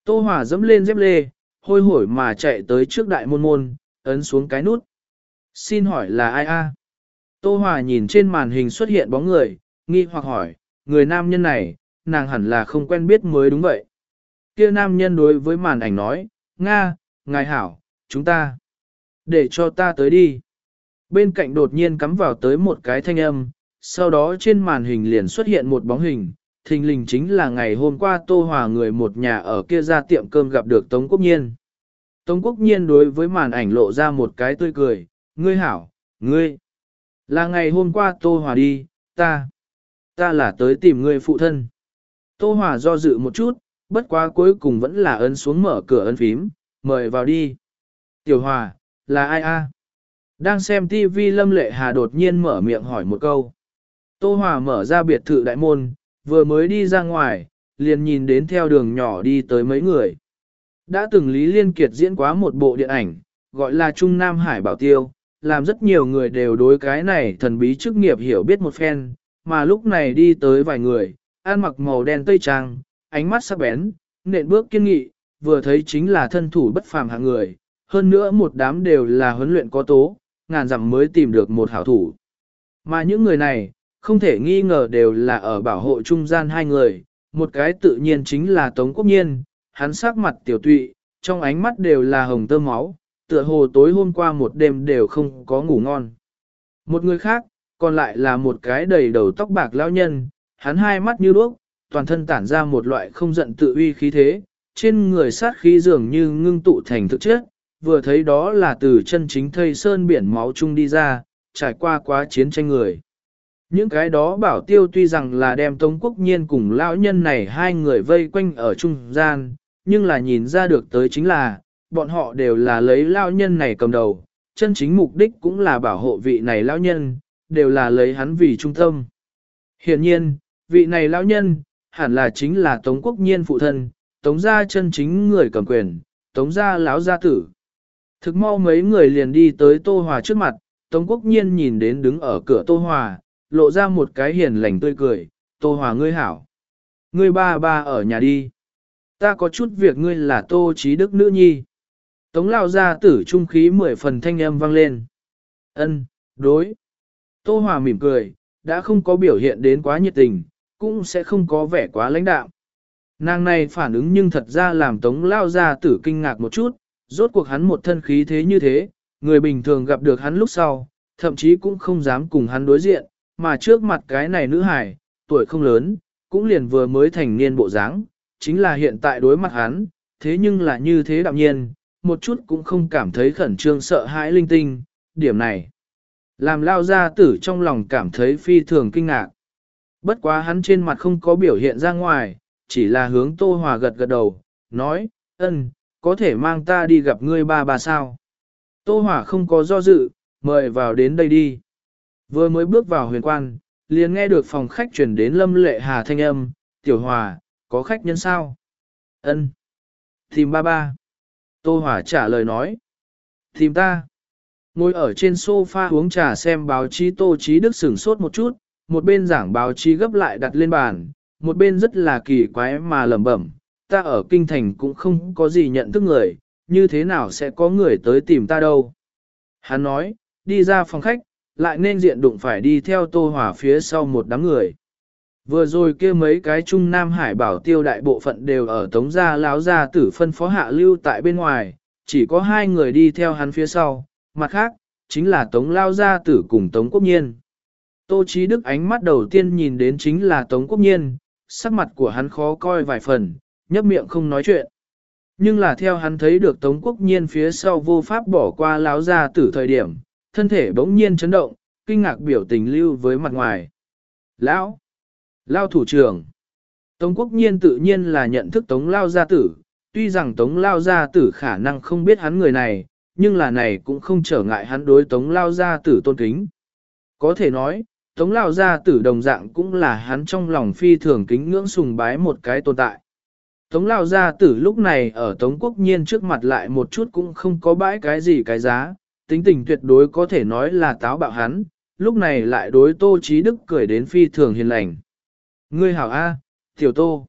Tô Hòa dẫm lên dép lê, hôi hổi mà chạy tới trước đại môn môn, ấn xuống cái nút. Xin hỏi là ai a? Tô Hòa nhìn trên màn hình xuất hiện bóng người, nghi hoặc hỏi, người nam nhân này, nàng hẳn là không quen biết mới đúng vậy. Kia nam nhân đối với màn ảnh nói, Nga, ngài hảo, chúng ta, để cho ta tới đi. Bên cạnh đột nhiên cắm vào tới một cái thanh âm, sau đó trên màn hình liền xuất hiện một bóng hình, thình lình chính là ngày hôm qua Tô Hòa người một nhà ở kia ra tiệm cơm gặp được Tống Quốc Nhiên. Tống Quốc Nhiên đối với màn ảnh lộ ra một cái tươi cười, ngươi hảo, ngươi, là ngày hôm qua Tô Hòa đi, ta, ta là tới tìm ngươi phụ thân. Tô Hòa do dự một chút, bất quá cuối cùng vẫn là ấn xuống mở cửa ấn phím, mời vào đi. Tiểu Hòa, là ai a? Đang xem TV Lâm Lệ Hà đột nhiên mở miệng hỏi một câu. Tô Hòa mở ra biệt thự đại môn, vừa mới đi ra ngoài, liền nhìn đến theo đường nhỏ đi tới mấy người. Đã từng Lý Liên Kiệt diễn quá một bộ điện ảnh, gọi là Trung Nam Hải Bảo Tiêu, làm rất nhiều người đều đối cái này thần bí chức nghiệp hiểu biết một phen, mà lúc này đi tới vài người, ăn mặc màu đen tây trang, ánh mắt sắc bén, nện bước kiên nghị, vừa thấy chính là thân thủ bất phàm hạng người, hơn nữa một đám đều là huấn luyện có tố, ngàn dặm mới tìm được một hảo thủ. Mà những người này, không thể nghi ngờ đều là ở bảo hộ trung gian hai người, một cái tự nhiên chính là Tống Quốc Nhiên, hắn sắc mặt tiểu tụy, trong ánh mắt đều là hồng tơ máu, tựa hồ tối hôm qua một đêm đều không có ngủ ngon. Một người khác, còn lại là một cái đầy đầu tóc bạc lão nhân, hắn hai mắt như đuốc, toàn thân tản ra một loại không giận tự uy khí thế, trên người sát khí dường như ngưng tụ thành thực chất, vừa thấy đó là từ chân chính thây sơn biển máu chung đi ra, trải qua quá chiến tranh người. Những cái đó bảo tiêu tuy rằng là đem Tống Quốc Nhiên cùng lão nhân này hai người vây quanh ở trung gian, nhưng là nhìn ra được tới chính là, bọn họ đều là lấy lão nhân này cầm đầu, chân chính mục đích cũng là bảo hộ vị này lão nhân, đều là lấy hắn vì trung tâm. Hiện nhiên, vị này lão nhân, hẳn là chính là Tống Quốc Nhiên phụ thân, Tống gia chân chính người cầm quyền, Tống gia lão gia tử. Thực mau mấy người liền đi tới Tô Hòa trước mặt, Tống Quốc Nhiên nhìn đến đứng ở cửa Tô Hòa, lộ ra một cái hiền lành tươi cười, Tô Hòa ngươi hảo. Ngươi ba ba ở nhà đi. Ta có chút việc ngươi là Tô Trí Đức nữ nhi. Tống lao ra tử trung khí mười phần thanh âm vang lên. Ân, đối. Tô Hòa mỉm cười, đã không có biểu hiện đến quá nhiệt tình, cũng sẽ không có vẻ quá lãnh đạm. Nàng này phản ứng nhưng thật ra làm tống lao ra tử kinh ngạc một chút, rốt cuộc hắn một thân khí thế như thế, người bình thường gặp được hắn lúc sau, thậm chí cũng không dám cùng hắn đối diện, mà trước mặt cái này nữ hải, tuổi không lớn, cũng liền vừa mới thành niên bộ dáng, chính là hiện tại đối mặt hắn, thế nhưng là như thế đạm nhiên, một chút cũng không cảm thấy khẩn trương sợ hãi linh tinh, điểm này. Làm lao gia tử trong lòng cảm thấy phi thường kinh ngạc. Bất quá hắn trên mặt không có biểu hiện ra ngoài, chỉ là hướng Tô Hòa gật gật đầu, nói, ân, có thể mang ta đi gặp ngươi ba bà sao. Tô Hòa không có do dự, mời vào đến đây đi. Vừa mới bước vào huyền quan, liền nghe được phòng khách chuyển đến lâm lệ hà thanh âm, tiểu hòa, có khách nhân sao? ân Tìm ba ba. Tô Hòa trả lời nói. Tìm ta. Ngồi ở trên sofa uống trà xem báo chí Tô Chí Đức sửng sốt một chút, một bên giảng báo chí gấp lại đặt lên bàn, một bên rất là kỳ quái mà lẩm bẩm, ta ở kinh thành cũng không có gì nhận thức người, như thế nào sẽ có người tới tìm ta đâu. Hắn nói, đi ra phòng khách, lại nên diện đụng phải đi theo Tô Hòa phía sau một đám người. Vừa rồi kia mấy cái Trung Nam Hải bảo tiêu đại bộ phận đều ở tống gia láo gia tử phân phó hạ lưu tại bên ngoài, chỉ có hai người đi theo hắn phía sau, mặt khác, chính là tống lao gia tử cùng tống quốc nhiên. Tô Chí Đức ánh mắt đầu tiên nhìn đến chính là tống quốc nhiên, sắc mặt của hắn khó coi vài phần, nhấp miệng không nói chuyện. Nhưng là theo hắn thấy được tống quốc nhiên phía sau vô pháp bỏ qua láo gia tử thời điểm, thân thể bỗng nhiên chấn động, kinh ngạc biểu tình lưu với mặt ngoài. Lão! Lao thủ trưởng! Tống quốc nhiên tự nhiên là nhận thức Tống Lao gia tử, tuy rằng Tống Lao gia tử khả năng không biết hắn người này, nhưng là này cũng không trở ngại hắn đối Tống Lao gia tử tôn kính. Có thể nói, Tống Lao gia tử đồng dạng cũng là hắn trong lòng phi thường kính ngưỡng sùng bái một cái tồn tại. Tống Lao gia tử lúc này ở Tống Quốc Nhiên trước mặt lại một chút cũng không có bãi cái gì cái giá, tính tình tuyệt đối có thể nói là táo bạo hắn, lúc này lại đối Tô Chí Đức cười đến phi thường hiền lành. Ngươi hảo A, tiểu Tô.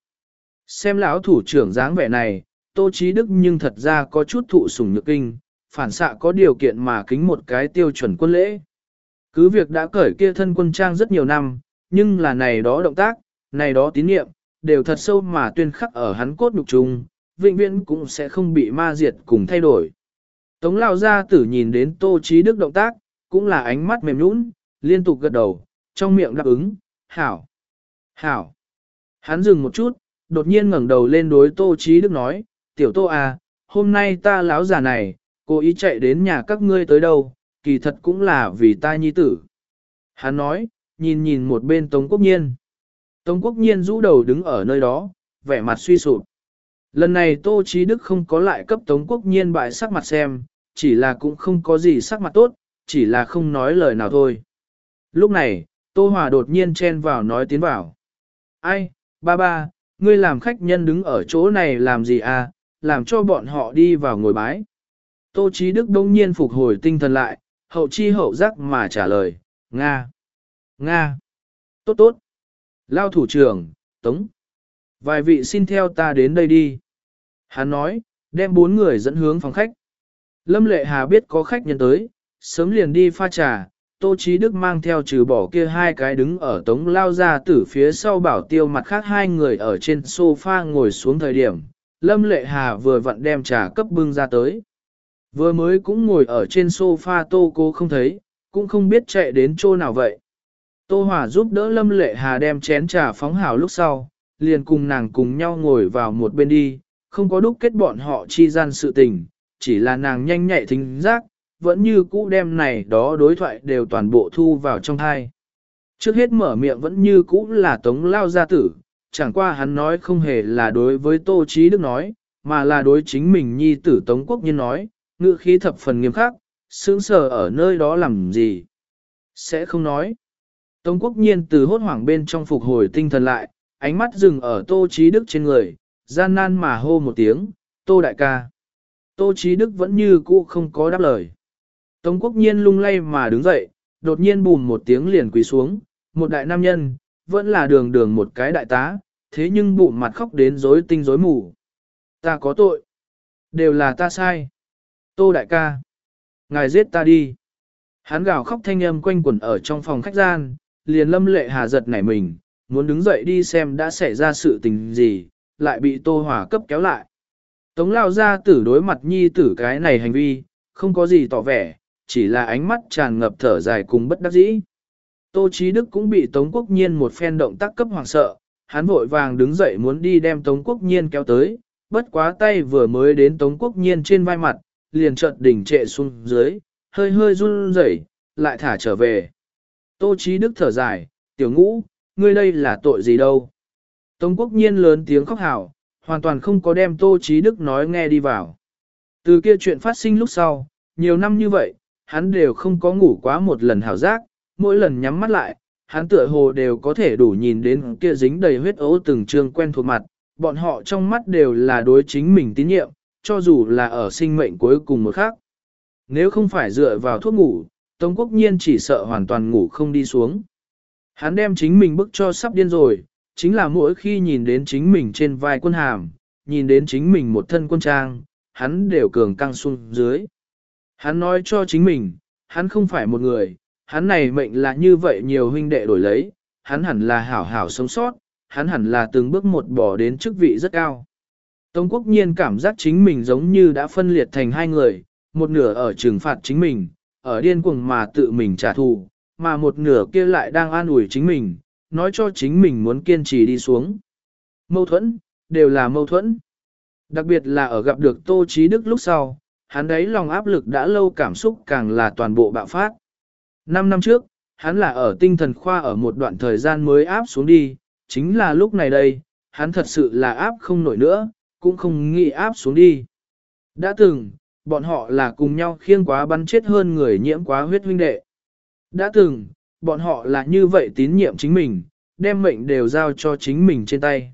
Xem lão thủ trưởng dáng vẻ này, Tô Chí Đức nhưng thật ra có chút thụ sủng nhược kinh, phản xạ có điều kiện mà kính một cái tiêu chuẩn quân lễ. Cứ việc đã cởi kia thân quân trang rất nhiều năm, nhưng là này đó động tác, này đó tín niệm, đều thật sâu mà tuyên khắc ở hắn cốt nhục trùng, vĩnh viễn cũng sẽ không bị ma diệt cùng thay đổi. Tống lao gia tử nhìn đến Tô Chí Đức động tác, cũng là ánh mắt mềm nhũn, liên tục gật đầu, trong miệng đáp ứng, hảo, hảo. Hắn dừng một chút, đột nhiên ngẩng đầu lên đối Tô Chí Đức nói, tiểu Tô à, hôm nay ta lão già này, cố ý chạy đến nhà các ngươi tới đâu, kỳ thật cũng là vì ta nhi tử. Hắn nói, nhìn nhìn một bên Tống Quốc Nhiên. Tống Quốc Nhiên rũ đầu đứng ở nơi đó, vẻ mặt suy sụp. Lần này Tô Chí Đức không có lại cấp Tống Quốc Nhiên bại sắc mặt xem, chỉ là cũng không có gì sắc mặt tốt, chỉ là không nói lời nào thôi. Lúc này, Tô Hòa đột nhiên chen vào nói tiến vào. Ai, ba ba, ngươi làm khách nhân đứng ở chỗ này làm gì à, làm cho bọn họ đi vào ngồi bái. Tô Chí Đức đông nhiên phục hồi tinh thần lại, hậu chi hậu giác mà trả lời, Nga, Nga, tốt tốt. Lao thủ trưởng, Tống. Vài vị xin theo ta đến đây đi. Hắn nói, đem bốn người dẫn hướng phòng khách. Lâm Lệ Hà biết có khách nhân tới, sớm liền đi pha trà, Tô Chí Đức mang theo trừ bỏ kia hai cái đứng ở tống lao ra từ phía sau bảo tiêu mặt khác hai người ở trên sofa ngồi xuống thời điểm. Lâm Lệ Hà vừa vặn đem trà cấp bưng ra tới. Vừa mới cũng ngồi ở trên sofa Tô cô không thấy, cũng không biết chạy đến chỗ nào vậy. Tô Hòa giúp đỡ Lâm Lệ Hà đem chén trà phóng hảo lúc sau, liền cùng nàng cùng nhau ngồi vào một bên đi, không có đúc kết bọn họ chi gian sự tình, chỉ là nàng nhanh nhạy thính giác, vẫn như cũ đem này đó đối thoại đều toàn bộ thu vào trong thai. Trước hết mở miệng vẫn như cũ là tống lao gia tử, chẳng qua hắn nói không hề là đối với Tô trí Đức nói, mà là đối chính mình nhi tử tống quốc nhân nói, ngữ khí thập phần nghiêm khắc, sướng sờ ở nơi đó làm gì. Sẽ không nói. Tống quốc nhiên từ hốt hoảng bên trong phục hồi tinh thần lại, ánh mắt dừng ở Tô trí Đức trên người, gian nan mà hô một tiếng, Tô đại ca. Tô Chí Đức vẫn như cũ không có đáp lời. Tống quốc nhiên lung lay mà đứng dậy, đột nhiên bùm một tiếng liền quỳ xuống, một đại nam nhân, vẫn là đường đường một cái đại tá, thế nhưng bụng mặt khóc đến rối tinh rối mù. Ta có tội. Đều là ta sai. Tô đại ca. Ngài giết ta đi. Hắn gào khóc thanh âm quanh quẩn ở trong phòng khách gian, liền lâm lệ hà giật nảy mình, muốn đứng dậy đi xem đã xảy ra sự tình gì, lại bị tô hỏa cấp kéo lại. Tống lao ra tử đối mặt nhi tử cái này hành vi, không có gì tỏ vẻ, chỉ là ánh mắt tràn ngập thở dài cùng bất đắc dĩ. Tô Chí Đức cũng bị Tống Quốc Nhiên một phen động tác cấp hoàng sợ, hắn vội vàng đứng dậy muốn đi đem Tống Quốc Nhiên kéo tới, bất quá tay vừa mới đến Tống Quốc Nhiên trên vai mặt, liền chợt đỉnh trệ xuống dưới, hơi hơi run rẩy, lại thả trở về. Tô Chí Đức thở dài, tiểu ngũ, ngươi đây là tội gì đâu. Tống Quốc Nhiên lớn tiếng khóc hào, hoàn toàn không có đem Tô Chí Đức nói nghe đi vào. Từ kia chuyện phát sinh lúc sau, nhiều năm như vậy, hắn đều không có ngủ quá một lần hảo giác, mỗi lần nhắm mắt lại, hắn tựa hồ đều có thể đủ nhìn đến kia dính đầy huyết ấu từng trường quen thuộc mặt, bọn họ trong mắt đều là đối chính mình tín nhiệm, cho dù là ở sinh mệnh cuối cùng một khắc. Nếu không phải dựa vào thuốc ngủ, Tống Quốc Nhiên chỉ sợ hoàn toàn ngủ không đi xuống. Hắn đem chính mình bức cho sắp điên rồi, chính là mỗi khi nhìn đến chính mình trên vai quân hàm, nhìn đến chính mình một thân quân trang, hắn đều cường căng xuống dưới. Hắn nói cho chính mình, hắn không phải một người, hắn này mệnh là như vậy nhiều huynh đệ đổi lấy, hắn hẳn là hảo hảo sống sót, hắn hẳn là từng bước một bỏ đến chức vị rất cao. Tống quốc nhiên cảm giác chính mình giống như đã phân liệt thành hai người, một nửa ở trừng phạt chính mình, ở điên cuồng mà tự mình trả thù, mà một nửa kia lại đang an ủi chính mình, nói cho chính mình muốn kiên trì đi xuống. Mâu thuẫn, đều là mâu thuẫn. Đặc biệt là ở gặp được Tô Chí Đức lúc sau, hắn đấy lòng áp lực đã lâu cảm xúc càng là toàn bộ bạo phát. Năm năm trước, hắn là ở tinh thần khoa ở một đoạn thời gian mới áp xuống đi, chính là lúc này đây, hắn thật sự là áp không nổi nữa, cũng không nghĩ áp xuống đi. Đã từng, bọn họ là cùng nhau khiêng quá bắn chết hơn người nhiễm quá huyết huynh đệ. Đã từng, bọn họ là như vậy tín nhiệm chính mình, đem mệnh đều giao cho chính mình trên tay.